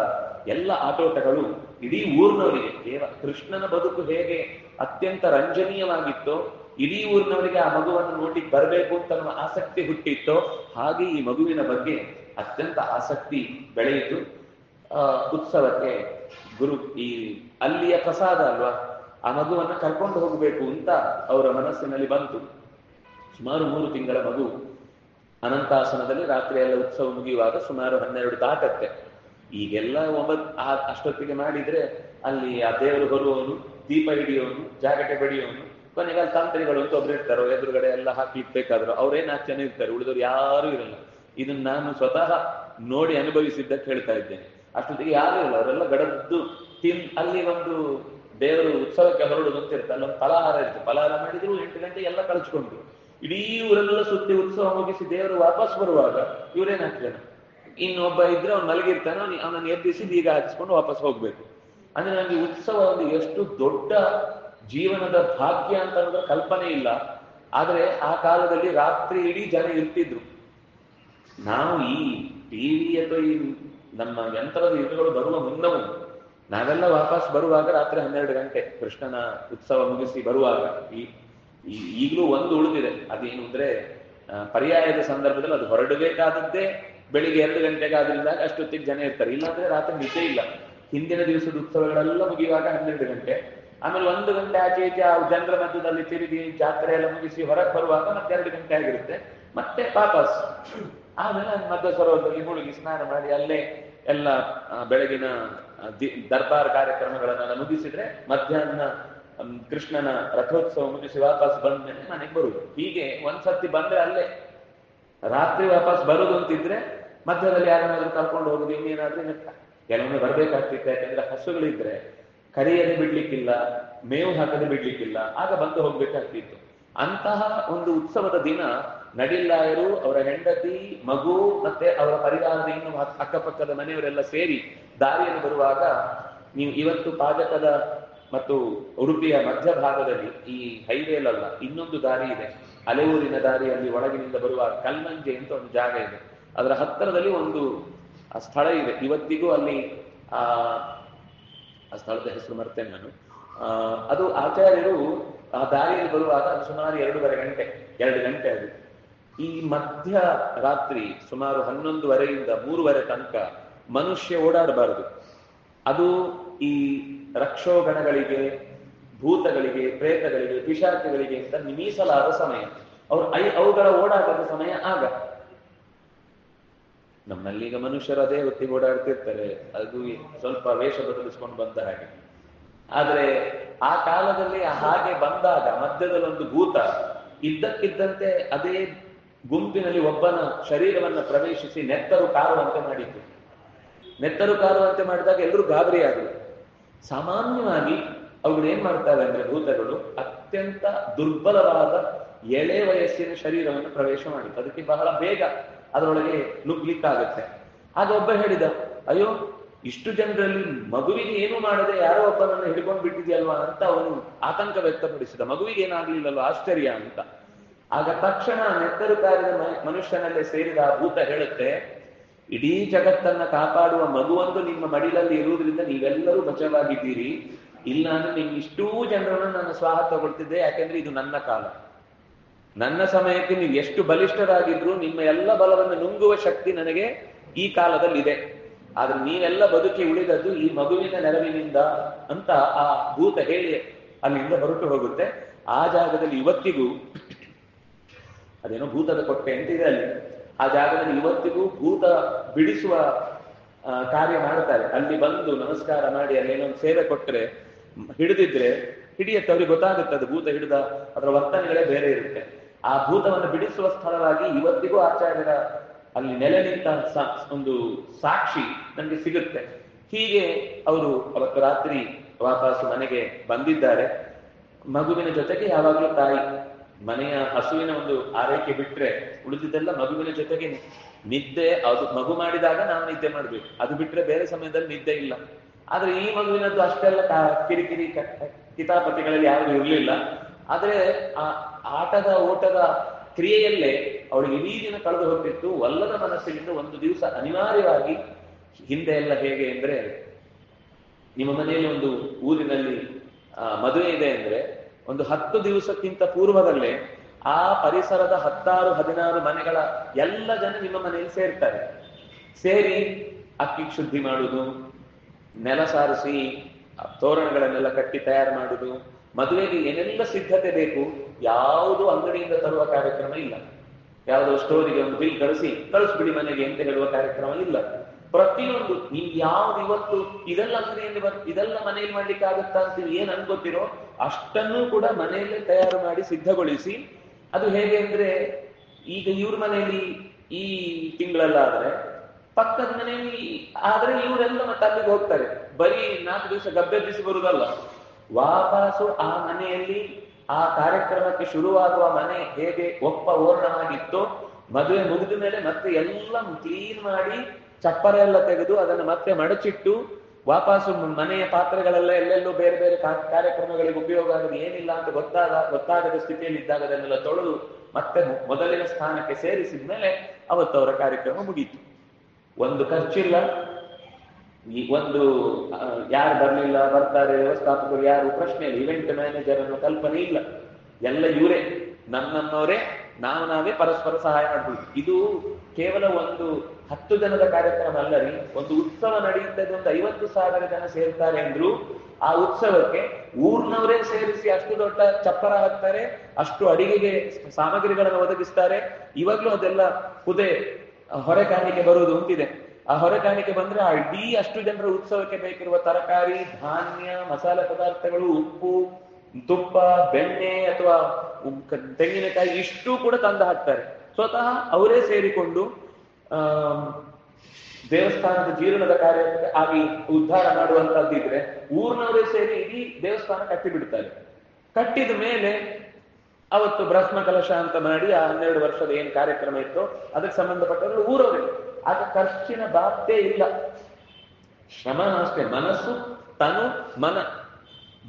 S1: ಎಲ್ಲ ಆಟೋಟಗಳು ಇಡೀ ಊರ್ನವರಿಗೆ, ಕೇವಲ ಕೃಷ್ಣನ ಬದುಕು ಹೇಗೆ ಅತ್ಯಂತ ರಂಜನೀಯವಾಗಿತ್ತೋ ಇಡೀ ಊರಿನವರಿಗೆ ಆ ಮಗುವನ್ನು ನೋಡಿ ಬರಬೇಕು ಅಂತ ಆಸಕ್ತಿ ಹುಟ್ಟಿತ್ತೋ. ಹಾಗೆ ಈ ಮಗುವಿನ ಬಗ್ಗೆ ಅತ್ಯಂತ ಆಸಕ್ತಿ ಬೆಳೆಯಿತು. ಉತ್ಸವಕ್ಕೆ ಗುರು ಈ ಅಲ್ಲಿಯ ಪ್ರಸಾದ ಅಲ್ವಾ? ಆ ಮಗುವನ್ನ ಕರ್ಕೊಂಡು ಹೋಗಬೇಕು ಅಂತ ಅವರ ಮನಸ್ಸಿನಲ್ಲಿ ಬಂತು. ಸುಮಾರು ಮೂರು ತಿಂಗಳ ಮಗು ಅನಂತಾಸನದಲ್ಲಿ ರಾತ್ರಿ ಎಲ್ಲ ಉತ್ಸವ ಮುಗಿಯುವಾಗ ಸುಮಾರು ಹನ್ನೆರಡು ದಾಟತ್ತೆ. ಈಗೆಲ್ಲ ಒಂಬತ್ ಅಷ್ಟೊತ್ತಿಗೆ ಮಾಡಿದ್ರೆ ಅಲ್ಲಿ ಆ ದೇವರು ಬರುವವನು, ದೀಪ ಹಿಡಿಯೋನು ಜಾಗಟೆ ಬಡಿಯೋನು ಕೊನೆಗೆ ಅಲ್ಲಿ ತಂತ್ರಿಗಳು ಅಂತ ಒಬ್ರು ಇರ್ತಾರೆ, ಎದುರುಗಡೆ ಎಲ್ಲ ಹಾಕಿ ಇಡ್ಬೇಕಾದ್ರು ಅವ್ರೇನ್ ನಾಲ್ಕು ಇರ್ತಾರೆ, ಉಳಿದವ್ರು ಯಾರು ಇರಲ್ಲ. ಇದನ್ನ ನಾನು ಸ್ವತಃ ನೋಡಿ ಅನುಭವಿಸಿದ್ದಕ್ಕೆ ಹೇಳ್ತಾ ಇದ್ದೇನೆ. ಅಷ್ಟೊತ್ತಿಗೆ ಯಾರು ಇಲ್ಲ, ಅವರೆಲ್ಲ ಗಡದ್ದು ತಿನ್, ಅಲ್ಲಿ ಒಂದು ದೇವರು ಉತ್ಸವಕ್ಕೆ ಹೊರಡುದು ಅಂತ ಇರ್ತಾರೆ ಅಲ್ಲೊಂದು ಫಲಹಾರ ಇರ್ತದೆ ಫಲಹಾರ ಮಾಡಿದ್ರು ಎಂಟು ಗಂಟೆ ಎಲ್ಲ ಕಳ್ಸ್ಕೊಂಡ್ರು ಇಡೀ ಊರೆಲ್ಲ ಸುತ್ತಿ ಉತ್ಸವ ಮುಗಿಸಿ ದೇವರು ವಾಪಸ್ ಬರುವಾಗ ಇವ್ರೇನ್ ಹಾಕ್ತಾನೆ ಇನ್ನೊಬ್ಬ ಇದ್ರೆ ಅವ್ನು ಮಲಗಿರ್ತಾನ, ಅವ್ನು ಅವನನ್ನು ಎಬ್ಬಿಸಿ ಬೀಗ ಹಾಕಿಸ್ಕೊಂಡು ವಾಪಸ್ ಹೋಗ್ಬೇಕು. ಅಂದ್ರೆ ನನಗೆ ಉತ್ಸವ ಒಂದು ಎಷ್ಟು ದೊಡ್ಡ ಜೀವನದ ಭಾಗ್ಯ ಅಂತ ಅನ್ನೋದ್ರ ಕಲ್ಪನೆ ಇಲ್ಲ. ಆದ್ರೆ ಆ ಕಾಲದಲ್ಲಿ ರಾತ್ರಿ ಇಡೀ ಜನ ಇರ್ತಿದ್ರು. ನಾವು ಈ ಟಿವಿ ಅಥವಾ ಈ ನಮ್ಮ ಯಂತ್ರದ ಯುಗಗಳು ಬರುವ ಮುನ್ನವು ನಾವೆಲ್ಲ ವಾಪಸ್ ಬರುವಾಗ ರಾತ್ರಿ ಹನ್ನೆರಡು ಗಂಟೆ ಕೃಷ್ಣನ ಉತ್ಸವ ಮುಗಿಸಿ ಬರುವಾಗ ಈ ಈಗಲೂ ಒಂದು ಉಳಿದಿದೆ. ಅದೇನು ಅಂದ್ರೆ ಪರ್ಯಾಯದ ಸಂದರ್ಭದಲ್ಲಿ ಅದು ಹೊರಡಬೇಕಾದದ್ದೇ ಬೆಳಿಗ್ಗೆ ಎರಡು ಗಂಟೆಗೆ ಆದ್ರಿಂದ ಅಷ್ಟೊತ್ತಿಗೆ ಜನ ಇರ್ತಾರೆ. ಇಲ್ಲಾಂದ್ರೆ ರಾತ್ರಿ ನಿದ್ದೆ ಇಲ್ಲ. ಹಿಂದಿನ ದಿವಸದ ಉತ್ಸವಗಳೆಲ್ಲ ಮುಗಿಯುವಾಗ ಹನ್ನೆರಡು ಗಂಟೆ. ಆಮೇಲೆ ಒಂದು ಗಂಟೆ ಆಚೆ ಈಚೆ ಜನರ ಮಧ್ಯದಲ್ಲಿ ತಿರುಗಿ ಜಾತ್ರೆ ಎಲ್ಲ ಮುಗಿಸಿ ಹೊರಗೆ ಬರುವಾಗ ಮತ್ತೆ ಎರಡು ಗಂಟೆ ಆಗಿರುತ್ತೆ. ಮತ್ತೆ ವಾಪಸ್. ಆಮೇಲೆ ಮಧ್ಯ ಸರೋವರದಲ್ಲಿ ಮುಳುಗಿ ಸ್ನಾನ ಮಾಡಿ ಅಲ್ಲೇ ಎಲ್ಲ ಬೆಳಗಿನ ದರ್ಬಾರ್ ಕಾರ್ಯಕ್ರಮಗಳನ್ನೆಲ್ಲ ಮುಗಿಸಿದ್ರೆ ಮಧ್ಯಾಹ್ನ ಕೃಷ್ಣನ ರಥೋತ್ಸವ ಮುಗಿಸಿ ವಾಪಸ್ ಬಂದ್ಮೇಲೆ ಮನೆಗೆ ಬರುವುದು. ಹೀಗೆ ಒಂದ್ಸತಿ ಬಂದ್ರೆ ಅಲ್ಲೇ. ರಾತ್ರಿ ವಾಪಸ್ ಬರುದು ಅಂತಿದ್ರೆ ಮಧ್ಯದಲ್ಲಿ ಯಾರನ್ನಾದ್ರೂ ಕರ್ಕೊಂಡು ಹೋಗುದು ಇನ್ನೇನಾದ್ರೂ. ಕೆಲವೊಮ್ಮೆ ಬರ್ಬೇಕಾಗ್ತಿತ್ತು, ಯಾಕಂದ್ರೆ ಹಸುಗಳಿದ್ರೆ ಕರಿಯದೆ ಬಿಡ್ಲಿಕ್ಕಿಲ್ಲ, ಮೇವು ಹಾಕದೆ ಬಿಡ್ಲಿಕ್ಕಿಲ್ಲ, ಆಗ ಬಂದು ಹೋಗ್ಬೇಕಾಗ್ತಿತ್ತು. ಅಂತಹ ಒಂದು ಉತ್ಸವದ ದಿನ ನಡಿಲ್ಲಾಯರು ಅವರ ಹೆಂಡತಿ, ಮಗು ಮತ್ತೆ ಅವರ ಪರಿವಾರದ ಇನ್ನು ಅಕ್ಕಪಕ್ಕದ ಮನೆಯವರೆಲ್ಲ ಸೇರಿ ದಾರಿಯಲ್ಲಿ ಬರುವಾಗ ನೀವು ಇವತ್ತು ಪಾಜಕದ ಮತ್ತು ಉಡುಪಿಯ ಮಧ್ಯಭಾಗದಲ್ಲಿ ಈ ಹೈವೇಲಲ್ಲ, ಇನ್ನೊಂದು ದಾರಿ ಇದೆ. ಅಲೆಯೂರಿನ ದಾರಿಯಲ್ಲಿ ಒಳಗಿನಿಂದ ಬರುವ ಕಲ್ಮಂಜೆ ಅಂತ ಒಂದು ಜಾಗ ಇದೆ. ಅದರ ಹತ್ತಿರದಲ್ಲಿ ಒಂದು ಸ್ಥಳ ಇದೆ. ಇವತ್ತಿಗೂ ಅಲ್ಲಿ ಆ ಆ ಸ್ಥಳದ ಹೆಸರು ಮರ್ತೇನೆ ನಾನು. ಅದು ಆಚಾರ್ಯರು ಆ ದಾರಿಯಲ್ಲಿ ಬರುವಾಗ ಸುಮಾರು ಎರಡೂವರೆ ಗಂಟೆ, ಎರಡು ಗಂಟೆ ಅದು. ಈ ಮಧ್ಯ ರಾತ್ರಿ ಸುಮಾರು ಹನ್ನೊಂದುವರೆಯಿಂದ ಮೂರುವರೆ ತನಕ ಮನುಷ್ಯ ಓಡಾಡಬಾರದು. ಅದು ಈ ರಕ್ಷೋಗಣಗಳಿಗೆ, ಭೂತಗಳಿಗೆ, ಪ್ರೇತಗಳಿಗೆ, ಪಿಶಾಚಗಳಿಗೆ ಅಂತ ಮೀಸಲಾದ ಸಮಯ. ಅವ್ರು ಐ, ಅವುಗಳ ಓಡಾಟದ ಸಮಯ ಆಗ. ನಮ್ಮಲ್ಲಿ ಈಗ ಮನುಷ್ಯರು ಅದೇ ಹೊತ್ತಿಗೆ ಓಡಾಡ್ತಿರ್ತಾರೆ ಅದು ಸ್ವಲ್ಪ ವೇಷ ಬದಲಿಸ್ಕೊಂಡು ಬಂದ ಹಾಗೆ. ಆದ್ರೆ ಆ ಕಾಲದಲ್ಲಿ ಹಾಗೆ ಬಂದಾಗ, ಮಧ್ಯದಲ್ಲಿ ಒಂದು ಭೂತ ಇದ್ದಕ್ಕಿದ್ದಂತೆ ಅದೇ ಗುಂಪಿನಲ್ಲಿ ಒಬ್ಬನ ಶರೀರವನ್ನು ಪ್ರವೇಶಿಸಿ ನೆತ್ತರು ಕಾರುವಂತೆ ಮಾಡಿತು ನೆತ್ತರು ಕಾರುವಂತೆ ಮಾಡಿದಾಗ ಎಲ್ಲರೂ ಗಾಬರಿಯಾದರು. ಸಾಮಾನ್ಯವಾಗಿ ಅವುಗಳು ಏನ್ ಮಾಡ್ತಾರೆ ಅಂದ್ರೆ ಭೂತಗಳು ಅತ್ಯಂತ ದುರ್ಬಲವಾದ ಎಳೆ ವಯಸ್ಸಿನ ಶರೀರವನ್ನು ಪ್ರವೇಶ ಮಾಡಿತ್ತು. ಅದಕ್ಕೆ ಬಹಳ ಬೇಗ ಅದರೊಳಗೆ ನುಗ್ಲಿಕ್ಕಾಗತ್ತೆ ಆಗ ಒಬ್ಬ ಹೇಳಿದ ಅಯ್ಯೋ, ಇಷ್ಟು ಜನರಲ್ಲಿ ಮಗುವಿಗೆ ಏನು ಮಾಡದೆ ಯಾರೋ ಒಬ್ಬನನ್ನು ಹಿಡ್ಕೊಂಡು ಬಿಟ್ಟಿದೆಯಲ್ವಾ? ಅಂತ ಅವನು ಆತಂಕ ವ್ಯಕ್ತಪಡಿಸಿದ. ಮಗುವಿಗೆ ಏನಾಗ್ಲಿಲ್ಲಲ್ವಾ ಆಶ್ಚರ್ಯ ಅಂತ. ಆಗ ತಕ್ಷಣ ನೆತ್ತರು ಕಾರಿದ ಮನುಷ್ಯನಲ್ಲೇ ಸೇರಿದ ಆ ಭೂತ ಹೇಳುತ್ತೆ, ಇಡೀ ಜಗತ್ತನ್ನ ಕಾಪಾಡುವ ಮಗುವೊಂದು ನಿಮ್ಮ ಮಡಿಲಲ್ಲಿ ಇರುವುದರಿಂದ ನೀವೆಲ್ಲರೂ ಬಚಾವಾಗಿದ್ದೀರಿ ಇಲ್ಲ ಅಂದ್ರೆ ನಿಮ್ ಇಷ್ಟೂ ಜನರನ್ನು ನಾನು ಸ್ವಾಹ ತಗೊಳ್ತಿದ್ದೆ ಯಾಕೆಂದ್ರೆ ಇದು ನನ್ನ ಕಾಲ. ನನ್ನ ಸಮಯಕ್ಕೆ ನೀವು ಎಷ್ಟು ಬಲಿಷ್ಠರಾಗಿದ್ರು ನಿಮ್ಮ ಎಲ್ಲ ಬಲವನ್ನು ನುಂಗುವ ಶಕ್ತಿ ನನಗೆ ಈ ಕಾಲದಲ್ಲಿ ಇದೆ ಆದ್ರೆ ನೀವೆಲ್ಲ ಬದುಕಿ ಉಳಿದದ್ದು ಈ ಮಗುವಿನ ನೆರವಿನಿಂದ ಅಂತ ಆ ಭೂತ ಹೇಳಿ ಅಲ್ಲಿಂದ ಹೊರಟು ಹೋಗುತ್ತೆ. ಆ ಜಾಗದಲ್ಲಿ ಇವತ್ತಿಗೂ ಅದೇನೋ ಭೂತದ ಕೊಟ್ಟೆ ಅಂತ ಇದೆ ಅಲ್ಲಿ. ಆ ಜಾಗದಲ್ಲಿ ಇವತ್ತಿಗೂ ಭೂತ ಬಿಡಿಸುವ ಕಾರ್ಯ ಮಾಡ್ತಾರೆ. ಅಲ್ಲಿ ಬಂದು ನಮಸ್ಕಾರ ಮಾಡಿ ಅಲ್ಲಿ ಏನೊಂದು ಸೇವೆ ಕೊಟ್ಟರೆ, ಹಿಡಿದಿದ್ರೆ ಹಿಡಿಯತ್ತೆ ಅವ್ರಿಗೆ ಗೊತ್ತಾಗುತ್ತೆ ಅದು ಭೂತ ಹಿಡಿದ ಅದರ ವರ್ತನೆಗಳೇ ಬೇರೆ ಇರುತ್ತೆ. ಆ ಭೂತವನ್ನು ಬಿಡಿಸುವ ಸ್ಥಳವಾಗಿ ಇವತ್ತಿಗೂ ಆಚಾರ್ಯರ ಅಲ್ಲಿ ನೆಲೆ ನಿಂತ ಒಂದು ಸಾಕ್ಷಿ ನನಗೆ ಸಿಗುತ್ತೆ. ಹೀಗೆ ಅವರು ಅವತ್ತು ರಾತ್ರಿ ವಾಪಸ್ ಮನೆಗೆ ಬಂದಿದ್ದಾರೆ. ಮಗುವಿನ ಜೊತೆಗೆ ಯಾವಾಗಲೂ ತಾಯಿ, ಮನೆಯ ಹಸುವಿನ ಒಂದು ಆರೈಕೆ ಬಿಟ್ರೆ ಉಳಿದಿದ್ದೆಲ್ಲ ಮಗುವಿನ ಜೊತೆಗೆ ನಿದ್ದೆ, ಅದು ಮಗು ಮಾಡಿದಾಗ ನಾವು ನಿದ್ದೆ ಮಾಡ್ಬೇಕು. ಅದು ಬಿಟ್ರೆ ಬೇರೆ ಸಮಯದಲ್ಲಿ ನಿದ್ದೆ ಇಲ್ಲ. ಆದ್ರೆ ಈ ಮಗುವಿನದ್ದು ಅಷ್ಟೆಲ್ಲ ಕಿರಿಕಿರಿ ಕಿತಾಪತಿಗಳಲ್ಲಿ ಯಾರು ಇರಲಿಲ್ಲ. ಆದ್ರೆ ಆ ಆಟದ, ಓಟದ ಕ್ರಿಯೆಯಲ್ಲೇ ಅವಳಿಗೆ ಇಡೀ ದಿನ ಕಳೆದು ಹೋಗ್ತಿತ್ತು. ಒಲ್ಲದ ಮನಸ್ಸಿನಿಂದ ಒಂದು ದಿವಸ ಅನಿವಾರ್ಯವಾಗಿ ಹಿಂದೆ ಎಲ್ಲ ಹೇಗೆ ಅಂದ್ರೆ, ನಿಮ್ಮ ಮನೆಯಲ್ಲಿ ಒಂದು ಊರಿನಲ್ಲಿ ಮದುವೆ ಇದೆ ಅಂದ್ರೆ ಒಂದು ಹತ್ತು ದಿವಸಕ್ಕಿಂತ ಪೂರ್ವದಲ್ಲೇ ಆ ಪರಿಸರದ ಹತ್ತಾರು, ಹದಿನಾರು ಮನೆಗಳ ಎಲ್ಲ ಜನ ನಿಮ್ಮ ಮನೆಯಲ್ಲಿ ಸೇರ್ತಾರೆ. ಸೇರಿ ಅಕ್ಕಿ ಶುದ್ಧಿ ಮಾಡುವುದು ನೆಲ ಸಾರಿಸಿ ತೋರಣಗಳನ್ನೆಲ್ಲ ಕಟ್ಟಿ ತಯಾರು ಮಾಡುವುದು ಮದುವೆಗೆ ಏನೆಲ್ಲ ಸಿದ್ಧತೆ ಬೇಕು ಯಾವುದು ಅಂಗಡಿಯಿಂದ ತರುವ ಕಾರ್ಯಕ್ರಮ ಇಲ್ಲ. ಯಾವುದೋ ಸ್ಟೋರಿಗೆ ಒಂದು ಬಿಲ್ ಕಳಿಸಿ, ಕಳಿಸ್ಬಿಡಿ ಮನೆಗೆ ಅಂತ ಹೇಳುವ ಕಾರ್ಯಕ್ರಮ ಇಲ್ಲ. ಪ್ರತಿಯೊಂದು, ನೀವು ಯಾವ್ದು ಇವತ್ತು ಇದೆಲ್ಲ ಅಂಗಡಿಯಲ್ಲಿ ಇದೆಲ್ಲ ಮನೆಯಲ್ಲಿ ಮಾಡ್ಲಿಕ್ಕೆ ಆಗುತ್ತಾ ಅಂತ ನೀವು ಏನ್ ಅನ್ಕೋತಿರೋ ಅಷ್ಟನ್ನು ಕೂಡ ಮನೆಯಲ್ಲೇ ತಯಾರು ಮಾಡಿ ಸಿದ್ಧಗೊಳಿಸಿ, ಅದು ಹೇಗೆ ಅಂದ್ರೆ, ಈಗ ಇವ್ರ ಮನೆಯಲ್ಲಿ ಈ ತಿಂಗಳಲ್ಲಾದ್ರೆ ಪಕ್ಕದ ಮನೆಯಲ್ಲಿ ಆದ್ರೆ ಇವರೆಲ್ಲ ಮತ್ತೆ ಅಲ್ಲಿಗೆ ಹೋಗ್ತಾರೆ. ಬರೀ ನಾಲ್ಕು ದಿವಸ ಗಬ್ಬೆಬ್ಬಿಸಿ ಬರುದಲ್ಲ. ವಾಪಸ್ಸು ಆ ಮನೆಯಲ್ಲಿ ಆ ಕಾರ್ಯಕ್ರಮಕ್ಕೆ ಶುರುವಾಗುವ ಮನೆ ಹೇಗೆ ಒಪ್ಪ ಓರ್ಣವಾಗಿತ್ತು ಮದುವೆ ಮುಗಿದ ಮೇಲೆ ಮತ್ತೆ ಎಲ್ಲ ಕ್ಲೀನ್ ಮಾಡಿ ಚಪ್ಪರ ಎಲ್ಲ ತೆಗೆದು ಅದನ್ನು ಮತ್ತೆ ಮಡಚಿಟ್ಟು ವಾಪಸ್ ಮನೆಯ ಪಾತ್ರೆಗಳೆಲ್ಲ ಎಲ್ಲೆಲ್ಲೂ ಬೇರೆ ಬೇರೆ ಕಾರ್ಯಕ್ರಮಗಳಿಗೆ ಉಪಯೋಗ ಆಗೋದು ಏನಿಲ್ಲ ಅಂತ ಗೊತ್ತಾದ, ಗೊತ್ತಾಗದ ಸ್ಥಿತಿಯಲ್ಲಿ ಇದ್ದಾಗ ಅದನ್ನೆಲ್ಲ ತೊಳೆದು ಮತ್ತೆ ಮೊದಲಿನ ಸ್ಥಾನಕ್ಕೆ ಸೇರಿಸಿದ ಮೇಲೆ ಅವತ್ತು ಅವರ ಕಾರ್ಯಕ್ರಮ ಮುಗೀತು. ಒಂದು ಖರ್ಚಿಲ್ಲ ಈ ಒಂದು ಯಾರು ಬರ್ಲಿಲ್ಲ, ಬರ್ತಾರೆ, ವ್ಯವಸ್ಥಾಪಕರು ಯಾರು ಪ್ರಶ್ನೆ ಇಲ್ಲ ಇವೆಂಟ್ ಮ್ಯಾನೇಜರ್ ಅನ್ನೋ ಕಲ್ಪನೆ ಇಲ್ಲ. ಎಲ್ಲ ಇವರೇ. ನನ್ನನ್ನೋರೇ ನಾವು ನಾವೇ ಪರಸ್ಪರ ಸಹಾಯ ಮಾಡ್ಬೋದು. ಇದು ಕೇವಲ ಒಂದು ಹತ್ತು ಜನದ ಕಾರ್ಯಕ್ರಮ ಅಲ್ಲ ರೀ. ಒಂದು ಉತ್ಸವ ನಡೆಯುತ್ತದೆ ಒಂದು ಐವತ್ತು ಸಾವಿರ ಜನ ಸೇರ್ತಾರೆ ಅಂದ್ರು, ಆ ಉತ್ಸವಕ್ಕೆ ಊರ್ನವರೇ ಸೇರಿಸಿ ಅಷ್ಟು ದೊಡ್ಡ ಚಪ್ಪರ ಹಾಕ್ತಾರೆ, ಅಷ್ಟು ಅಡಿಗೆಗೆ ಸಾಮಗ್ರಿಗಳನ್ನು ಒದಗಿಸ್ತಾರೆ. ಇವಾಗ್ಲೂ ಅದೆಲ್ಲ ಕುದೆ ಹೊರೆ ಕಾಣಿಕೆ ಬರುವುದು ಅಂತಿದೆ ಆ ಹೊರಕಾಣಿಕೆ ಬಂದ್ರೆ ಆ ಇಡೀ ಅಷ್ಟು ಜನರ ಉತ್ಸವಕ್ಕೆ ಬೇಕಿರುವ ತರಕಾರಿ, ಧಾನ್ಯ, ಮಸಾಲೆ ಪದಾರ್ಥಗಳು, ಉಪ್ಪು, ತುಪ್ಪ, ಬೆಣ್ಣೆ ಅಥವಾ ತೆಂಗಿನಕಾಯಿ ಇಷ್ಟು ಕೂಡ ತಂದು ಹಾಕ್ತಾರೆ. ಸ್ವತಃ ಅವರೇ ಸೇರಿಕೊಂಡು ಆ ದೇವಸ್ಥಾನದ ಜೀರ್ಣದ ಕಾರ್ಯ ಆಗಿ ಉದ್ಧಾರ ಮಾಡುವಂತದ್ದಿದ್ರೆ ಊರ್ನವರೇ ಸೇರಿ ಇಡೀ ದೇವಸ್ಥಾನ ಕಟ್ಟಿ ಬಿಡ್ತಾರೆ. ಕಟ್ಟಿದ ಮೇಲೆ ಅವತ್ತು ಬ್ರಹ್ಮ ಕಲಶ ಅಂತ ಮಾಡಿ ಆ ಹನ್ನೆರಡು ವರ್ಷದ ಏನ್ ಕಾರ್ಯಕ್ರಮ ಇತ್ತು ಅದಕ್ಕೆ ಸಂಬಂಧಪಟ್ಟವರು ಊರವರೇ. ಆಗ ಖರ್ಚಿನ ಬಾಪ್ತೇ ಇಲ್ಲ. ಶ್ರಮ ಅಷ್ಟೇ, ಮನಸ್ಸು, ತನು, ಮನ.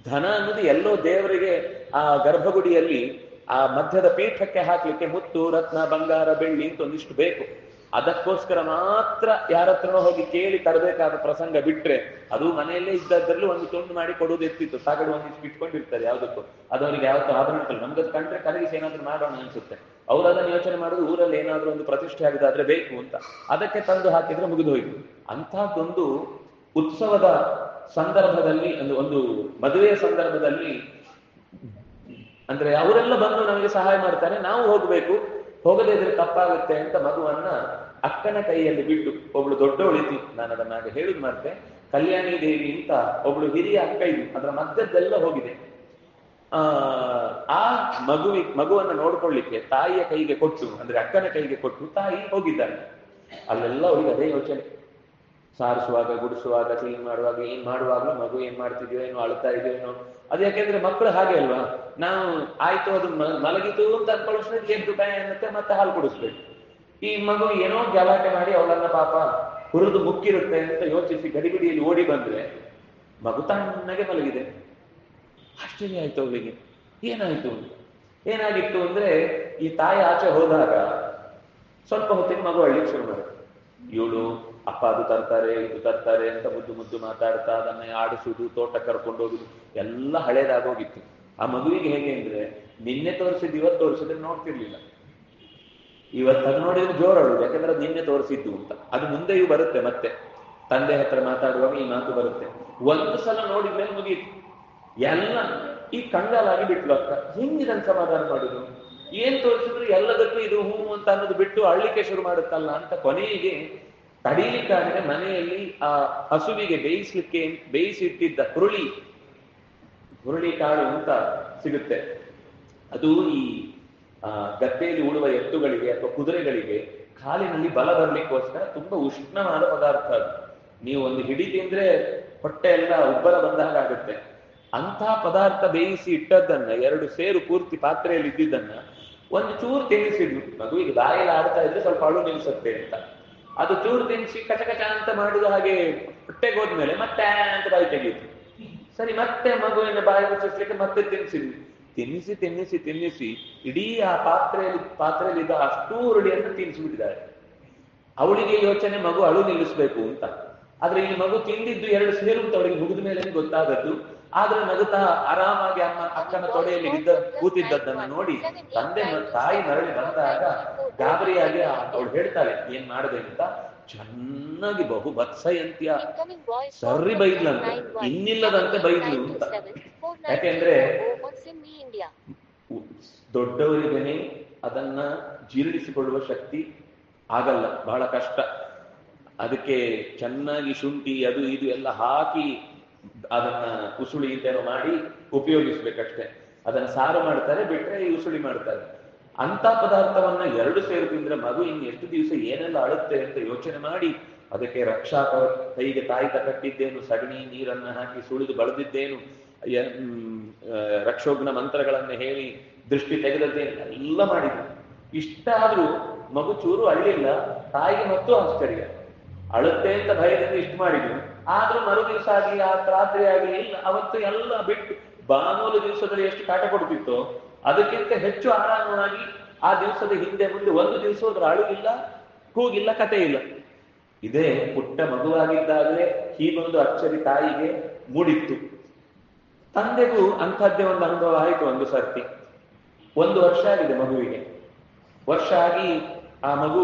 S1: ಧನ ಅನ್ನೋದು ಎಲ್ಲೋ ದೇವರಿಗೆ ಆ ಗರ್ಭಗುಡಿಯಲ್ಲಿ ಆ ಮಧ್ಯದ ಪೀಠಕ್ಕೆ ಹಾಕ್ಲಿಕ್ಕೆ ಮುತ್ತು, ರತ್ನ, ಬಂಗಾರ, ಬೆಳ್ಳಿ ಅಂತ ಒಂದಿಷ್ಟು ಬೇಕು. ಅದಕ್ಕೋಸ್ಕರ ಮಾತ್ರ ಯಾರ ಹತ್ರನೋ ಹೋಗಿ ಕೇಳಿ ತರಬೇಕಾದ ಪ್ರಸಂಗ ಬಿಟ್ರೆ ಅದು ಮನೆಯಲ್ಲೇ ಇದ್ದದ್ರಲ್ಲಿ ಒಂದು ತುಂಡು ಮಾಡಿ ಕೊಡುವುದು ಎತ್ತಿತ್ತು. ಸಾಗಡು ಒಂದಿಷ್ಟು ಇಟ್ಕೊಂಡಿರ್ತಾರೆ ಯಾವುದಕ್ಕೂ. ಅದು ಅವರಿಗೆ ಯಾವತ್ತೂ ಆದರೂ ನಮ್ಗೆ ಕಂಡ್ರೆ ಕರಗಿಸಿ ಏನಾದ್ರೂ ಮಾಡೋಣ ಅನ್ಸುತ್ತೆ. ಅವ್ರು ಅದನ್ನು ಯೋಚನೆ ಮಾಡೋದು ಊರಲ್ಲಿ ಏನಾದ್ರೂ ಒಂದು ಪ್ರತಿಷ್ಠೆ ಆಗುದಾದ್ರೆ ಬೇಕು ಅಂತ. ಅದಕ್ಕೆ ತಂದು ಹಾಕಿದ್ರೆ ಮುಗಿದು ಹೋಯ್ತು. ಅಂತಹದ್ದೊಂದು ಉತ್ಸವದ ಸಂದರ್ಭದಲ್ಲಿ ಒಂದು ಒಂದು ಮದುವೆಯ ಸಂದರ್ಭದಲ್ಲಿ, ಅಂದ್ರೆ ಅವರೆಲ್ಲ ಬಂದು ನಮಗೆ ಸಹಾಯ ಮಾಡ್ತಾರೆ. ನಾವು ಹೋಗ್ಬೇಕು. ಹೋಗದೇ ಇದ್ರೆ ತಪ್ಪಾಗುತ್ತೆ ಅಂತ ಮಗುವನ್ನ ಅಕ್ಕನ ಕೈಯಲ್ಲಿ ಬಿಟ್ಟು ಒಬ್ಳು ದೊಡ್ಡವಳಿದ್ಲು ನಾನು ಅದನ್ನ ಹೇಳಿದ್ ಮತ್ತೆ ಕಲ್ಯಾಣಿ ದೇವಿ ಅಂತ ಒಬ್ಳು ಹಿರಿಯ ಅಕ್ಕ ಇದ್ಲು. ಅದರ ಮಧ್ಯದ್ದೆಲ್ಲ ಹೋಗಿದೆ. ಆ ಆ ಮಗುವಿ, ಮಗುವನ್ನ ನೋಡ್ಕೊಳ್ಳಿಕ್ಕೆ ತಾಯಿಯ ಕೈಗೆ ಕೊಟ್ಟು, ಅಂದ್ರೆ ಅಕ್ಕನ ಕೈಗೆ ಕೊಟ್ಟು ತಾಯಿ ಹೋಗಿದ್ದಾನೆ ಅಲ್ಲೆಲ್ಲ ಅವರಿಗೆ ಅದೇ ಯೋಚನೆ. ಸಾರಿಸುವಾಗ, ಗುಡಿಸುವಾಗ ಕ್ಲೀನ್ ಮಾಡುವಾಗ, ಏನ್ ಮಾಡುವಾಗಲೂ ಮಗು ಏನ್ ಮಾಡ್ತಿದ್ಯೋ ಏನು ಅಳ್ತಾ ಇದೆಯೋ ಏನೋ. ಅದು ಯಾಕೆಂದ್ರೆ ಮಕ್ಕಳು ಹಾಗೆ ಅಲ್ವಾ? ನಾವು ಆಯ್ತು, ಅದು ಮಲಗಿತು ಅಂತ ಅನ್ಕೊಳ್ಳೋಷ್ಟ್ರಲ್ಲಿ ಎದ್ದು ಕೈ ಅನ್ನತ್ತೆ ಮತ್ತೆ ಹಾಲು ಕುಡಿಸ್ಬೇಕು. ಈ ಮಗು ಏನೋ ಗಲಾಟೆ ಮಾಡಿ ಅವಳನ್ನ ಪಾಪ ಹುರಿದು ಮುಕ್ಕಿರುತ್ತೆ ಅಂತ ಯೋಚಿಸಿ ಗಡಿಬಿಡಿಯಲ್ಲಿ ಓಡಿ ಬಂದ್ರೆ ಮಗು ತಣ್ಣಗೆ ಮಲಗಿದೆ. ಆಶ್ಚರ್ಯ ಆಯ್ತು ಅವಳಿಗೆ. ಏನಾಯ್ತು? ಏನಾಗಿತ್ತು ಅಂದ್ರೆ ಈ ತಾಯಿ ಆಚೆ ಹೋದಾಗ ಸ್ವಲ್ಪ ಹೊತ್ತಿಗೆ ಮಗು ಅಳ್ಳಿಕ್ಕೆ ಶುರು ಮಾಡುತ್ತೆ ಇವಳು ಅಪ್ಪ ಅದು ತರ್ತಾರೆ, ಇದು ತರ್ತಾರೆ ಅಂತ ಮುದ್ದು ಮುದ್ದು ಮಾತಾಡ್ತಾ ಅದನ್ನ ಆಡಿಸುದು ತೋಟ ಕರ್ಕೊಂಡು ಹೋಗುದು ಎಲ್ಲ ಹಳೇದಾಗೋಗಿತ್ತು ಆ ಮಗುವಿಗೆ ಹೇಗೆ ಅಂದ್ರೆ, ನಿನ್ನೆ ತೋರಿಸಿದ್ದು ಇವತ್ತು ತೋರಿಸಿದ್ರೆ ನೋಡ್ತಿರ್ಲಿಲ್ಲ. ಇವತ್ತು ಅದು ನೋಡಿದ್ರೆ ಜೋರಳು ಯಾಕಂದ್ರೆ ನಿನ್ನೆ ತೋರಿಸಿದ್ದು ಅಂತ. ಅದು ಮುಂದೆಯೂ ಬರುತ್ತೆ ಮತ್ತೆ. ತಂದೆ ಹತ್ರ ಮಾತಾಡುವಾಗ ಈ ಮಾತು ಬರುತ್ತೆ. ಒಂದು ಸಲ ನೋಡಿದ್ರೆ ಮುಗಿಯಿತು. ಎಲ್ಲ ಈ ಕಂಗಾಲಾಗಿ ಬಿಟ್ಲು ಅಕ್ಕ. ಹೆಂಗ್ ಇದನ್ನ ಸಮಾಧಾನ ಮಾಡುದು? ಏನ್ ತೋರಿಸಿದ್ರು ಎಲ್ಲದಕ್ಕೂ ಇದು ಹೂ ಅಂತ ಅನ್ನೋದು ಬಿಟ್ಟು ಅಳ್ಳಿಕೆ ಶುರು ಮಾಡುತ್ತಲ್ಲ ಅಂತ ಕೊನೆಗೆ ತಡೀಲಿಕ್ಕಾಗದೆ ಮನೆಯಲ್ಲಿ ಆ ಹಸುವಿಗೆ ಬೇಯಿಸ್ಲಿಕ್ಕೆ ಬೇಯಿಸಿಟ್ಟಿದ್ದ ಹುರುಳಿ ಹುರುಳಿ ಕಾಳು ಅಂತ ಸಿಗುತ್ತೆ. ಅದು ಈ ಆ, ಗದ್ದೆಯಲ್ಲಿ ಉಳುವ ಎತ್ತುಗಳಿಗೆ ಅಥವಾ ಕುದುರೆಗಳಿಗೆ ಕಾಲಿನಲ್ಲಿ ಬಲ ಬರ್ಲಿಕ್ಕೋಸ್ಕರ ತುಂಬಾ ಉಷ್ಣವಾದ ಪದಾರ್ಥ ಅದು. ನೀವು ಒಂದು ಹಿಡಿ ತಿಂದ್ರೆ ಹೊಟ್ಟೆ ಎಲ್ಲ ಉಬ್ಬರ ಬಂದ ಹಾಗಾಗುತ್ತೆ ಅಂತ ಪದಾರ್ಥ ಬೇಯಿಸಿ ಇಟ್ಟದ್ದನ್ನ ಎರಡು ಸೇರು ಪೂರ್ತಿ ಪಾತ್ರೆಯಲ್ಲಿ ಇದ್ದಿದ್ದನ್ನ ಒಂದು ಚೂರು ತಿನ್ನಿಸಿದ್ಲು ಮಗುವಿಗೆ ಬಾಯಲ್ಲಿ ಆಡ್ತಾ ಇದ್ರೆ ಸ್ವಲ್ಪ ಅಳು ನಿಲ್ಸುತ್ತೆ ಅಂತ. ಅದು ಚೂರು ತಿನ್ಸಿ ಕಚ ಕಚ ಅಂತ ಮಾಡಿದ ಹಾಗೆ ಹೊಟ್ಟೆಗೆ ಹೋದ್ಮೇಲೆ ಮತ್ತೆ ಅಂತ ಬಾಯಿ ತೆಗೀತು. ಸರಿ, ಮತ್ತೆ ಮಗುವಿನ ಬಾಯಿ ಮುಚ್ಚಿಸ್ಲಿಕ್ಕೆ ಮತ್ತೆ ತಿನ್ನಿಸಿದ್ವಿ ತಿನ್ನಿಸಿ ತಿನ್ನಿಸಿ ತಿನ್ನಿಸಿ ಇಡೀ ಆ ಪಾತ್ರೆಯಲ್ಲಿ ಪಾತ್ರೆಯಲ್ಲಿ ಇದ್ದ ಅಷ್ಟೂ ಉರುಳಿಯನ್ನು ತಿನ್ನಿಸಿಬಿಟ್ಟಿದ್ದಾರೆ ಅವಳಿಗೆ ಯೋಚನೆ, ಮಗು ಅಳು ನಿಲ್ಲಿಸ್ಬೇಕು ಅಂತ. ಆದ್ರೆ ಈ ಮಗು ತಿಂದಿದ್ದು ಎರಡು ಸೇರು ಅಂತ ಅವಳಿಗೆ ಮುಗಿದ ಮೇಲೆ ಗೊತ್ತಾದದ್ದು. ಆದ್ರೆ ನಗುತ್ತಾ ಆರಾಮಾಗಿ ಅಮ್ಮ ಅಕ್ಕನ ತೊಡೆಯಲ್ಲಿ ಇದ್ದ ಕೂತಿದ್ದದ್ದನ್ನ ನೋಡಿ ತಂದೆ ತಾಯಿ ಮರಳಿ ಬಂದಾಗ ಗಾಬರಿಯಾಗಿ ಅವಳು ಹೇಳ್ತಾಳೆ, ಏನ್ ಅಂತ? ಚೆನ್ನಾಗಿ ಬಹು ಬತ್ಸಯಂತ್ಯ.
S2: ಸರ್ರಿ ಬೈದ್ಲಂತೆ. ಇನ್ನಿಲ್ಲದಂತೆ ಬೈದ್ಲು ಅಂತ. ಯಾಕೆಂದ್ರೆ
S1: ದೊಡ್ಡವರಿಗೇನೆ ಅದನ್ನ ಜೀರ್ಣಿಸಿಕೊಳ್ಳುವ ಶಕ್ತಿ ಆಗಲ್ಲ, ಬಹಳ ಕಷ್ಟ. ಅದಕ್ಕೆ ಚೆನ್ನಾಗಿ ಶುಂಠಿ, ಅದು, ಇದು ಎಲ್ಲ ಹಾಕಿ ಅದನ್ನ ಉಸುಳಿ ಅಂತೇನೋ ಮಾಡಿ ಉಪಯೋಗಿಸ್ಬೇಕಷ್ಟೇ. ಅದನ್ನ ಸಾರು ಮಾಡ್ತಾರೆ, ಬಿಟ್ರೆ ಈ ಉಸುಳಿ ಮಾಡ್ತಾರೆ. ಅಂತ ಪದಾರ್ಥವನ್ನ ಎರಡು ಸೇರು ತಿಂದ್ರೆ ಮಗು ಇನ್ನು ಎಷ್ಟು ದಿವಸ ಏನೆಲ್ಲ ಅಳುತ್ತೆ ಅಂತ ಯೋಚನೆ ಮಾಡಿ, ಅದಕ್ಕೆ ರಕ್ಷಾ ಕೈಗೆ ತಾಯಿತ ಕಟ್ಟಿದ್ದೇನು, ಸಗಣಿ ನೀರನ್ನ ಹಾಕಿ ಸುಳಿದು ಬಳದಿದ್ದೇನು ರಕ್ಷೋಗ್ನ ಮಂತ್ರಗಳನ್ನ ಹೇಳಿ ದೃಷ್ಟಿ ತೆಗೆದದ್ದೇನು, ಎಲ್ಲ ಮಾಡಿದ್ರು. ಇಷ್ಟಾದ್ರೂ ಮಗು ಚೂರು ಅಳ್ಳಿಲ್ಲ, ತಾಯಿಗೆ ಮತ್ತು ಆಶ್ಚರ್ಯ. ಅಳುತ್ತೆ ಅಂತ ಭಯದಿಂದ ಇಷ್ಟು ಮಾಡಿದ್ರು. ಆದ್ರೂ ಮರು ದಿವಸ ಆಗ್ಲಿ ಆ ರಾತ್ರಿ ಆಗ್ಲಿ, ಇಲ್ಲ, ಅವತ್ತು ಎಲ್ಲ ಬಿಟ್ಟು ಬಾನೂಲು ದಿವಸದಲ್ಲಿ ಎಷ್ಟು ಕಾಟ ಕೊಡ್ತಿತ್ತು, ಅದಕ್ಕಿಂತ ಹೆಚ್ಚು ಆರಾಮವಾಗಿ ಆ ದಿವಸದ ಹಿಂದೆ ಮುಂದೆ ಒಂದು ದಿವಸ ಹೋದ್ರೆ ಅಳುಗಿಲ್ಲ ಕೂಗಿಲ್ಲ ಕತೆ ಇಲ್ಲ. ಇದೇ ಪುಟ್ಟ ಮಗುವಾಗಿದ್ದಾಗಲೇ ಹೀಗೊಂದು ಅಚ್ಚರಿ ತಾಯಿಗೆ ಮೂಡಿತ್ತು. ತಂದೆಗೂ ಅಂಥದ್ದೇ ಒಂದು ಅನುಭವ ಆಯಿತು ಒಂದು ಸರ್ತಿ. ಒಂದು ವರ್ಷ ಆಗಿದೆ ಮಗುವಿಗೆ. ವರ್ಷ ಆಗಿ ಆ ಮಗು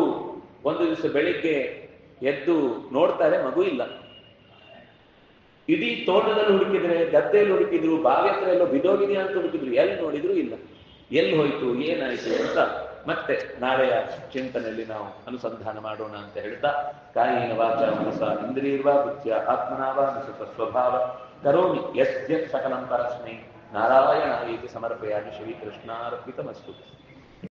S1: ಒಂದು ದಿವಸ ಬೆಳಿಗ್ಗೆ ಎದ್ದು ನೋಡ್ತಾರೆ, ಮಗು ಇಲ್ಲ. ಇಡೀ ತೋಟದಲ್ಲಿ ಹುಡುಕಿದ್ರೆ, ಗದ್ದೆಯಲ್ಲಿ ಹುಡುಕಿದ್ರು ಬಾವಿ ಹತ್ರ ಎಲ್ಲೋ ಬಿದೋಗಿದೆಯಾ ಅಂತ ಹುಡುಕಿದ್ರು, ಎಲ್ಲಿ ನೋಡಿದ್ರು ಇಲ್ಲ. ಎಲ್ಲಿ ಹೋಯ್ತು, ಏನಾಯ್ತು ಅಂತ ಮತ್ತೆ ನಾಳೆಯ ಚಿಂತನೆಯಲ್ಲಿ ನಾವು ಅನುಸಂಧಾನ ಮಾಡೋಣ ಅಂತ ಹೇಳ್ತಾ, ಕಾಯಿನ ವಾಚ ಮನಸ ಇಂದ್ರಿಯರ್ವಾ ಬುದ್ಧಿಯ ಆತ್ಮನಾವ ನಿಸುತ ಸ್ವಭಾವ. ಕರೋಮಿ ಯಸ್ಯ ಸಕಲಂ ಪರಸ್ಮೈ. ನಾರಾಯಣ ಸಮರ್ಪೆಯಾಗಿ ಸಮರ್ಪಯಾಮಿ ಶ್ರೀಕೃಷ್ಣಾರ್ಪಿತಮಸ್ತು.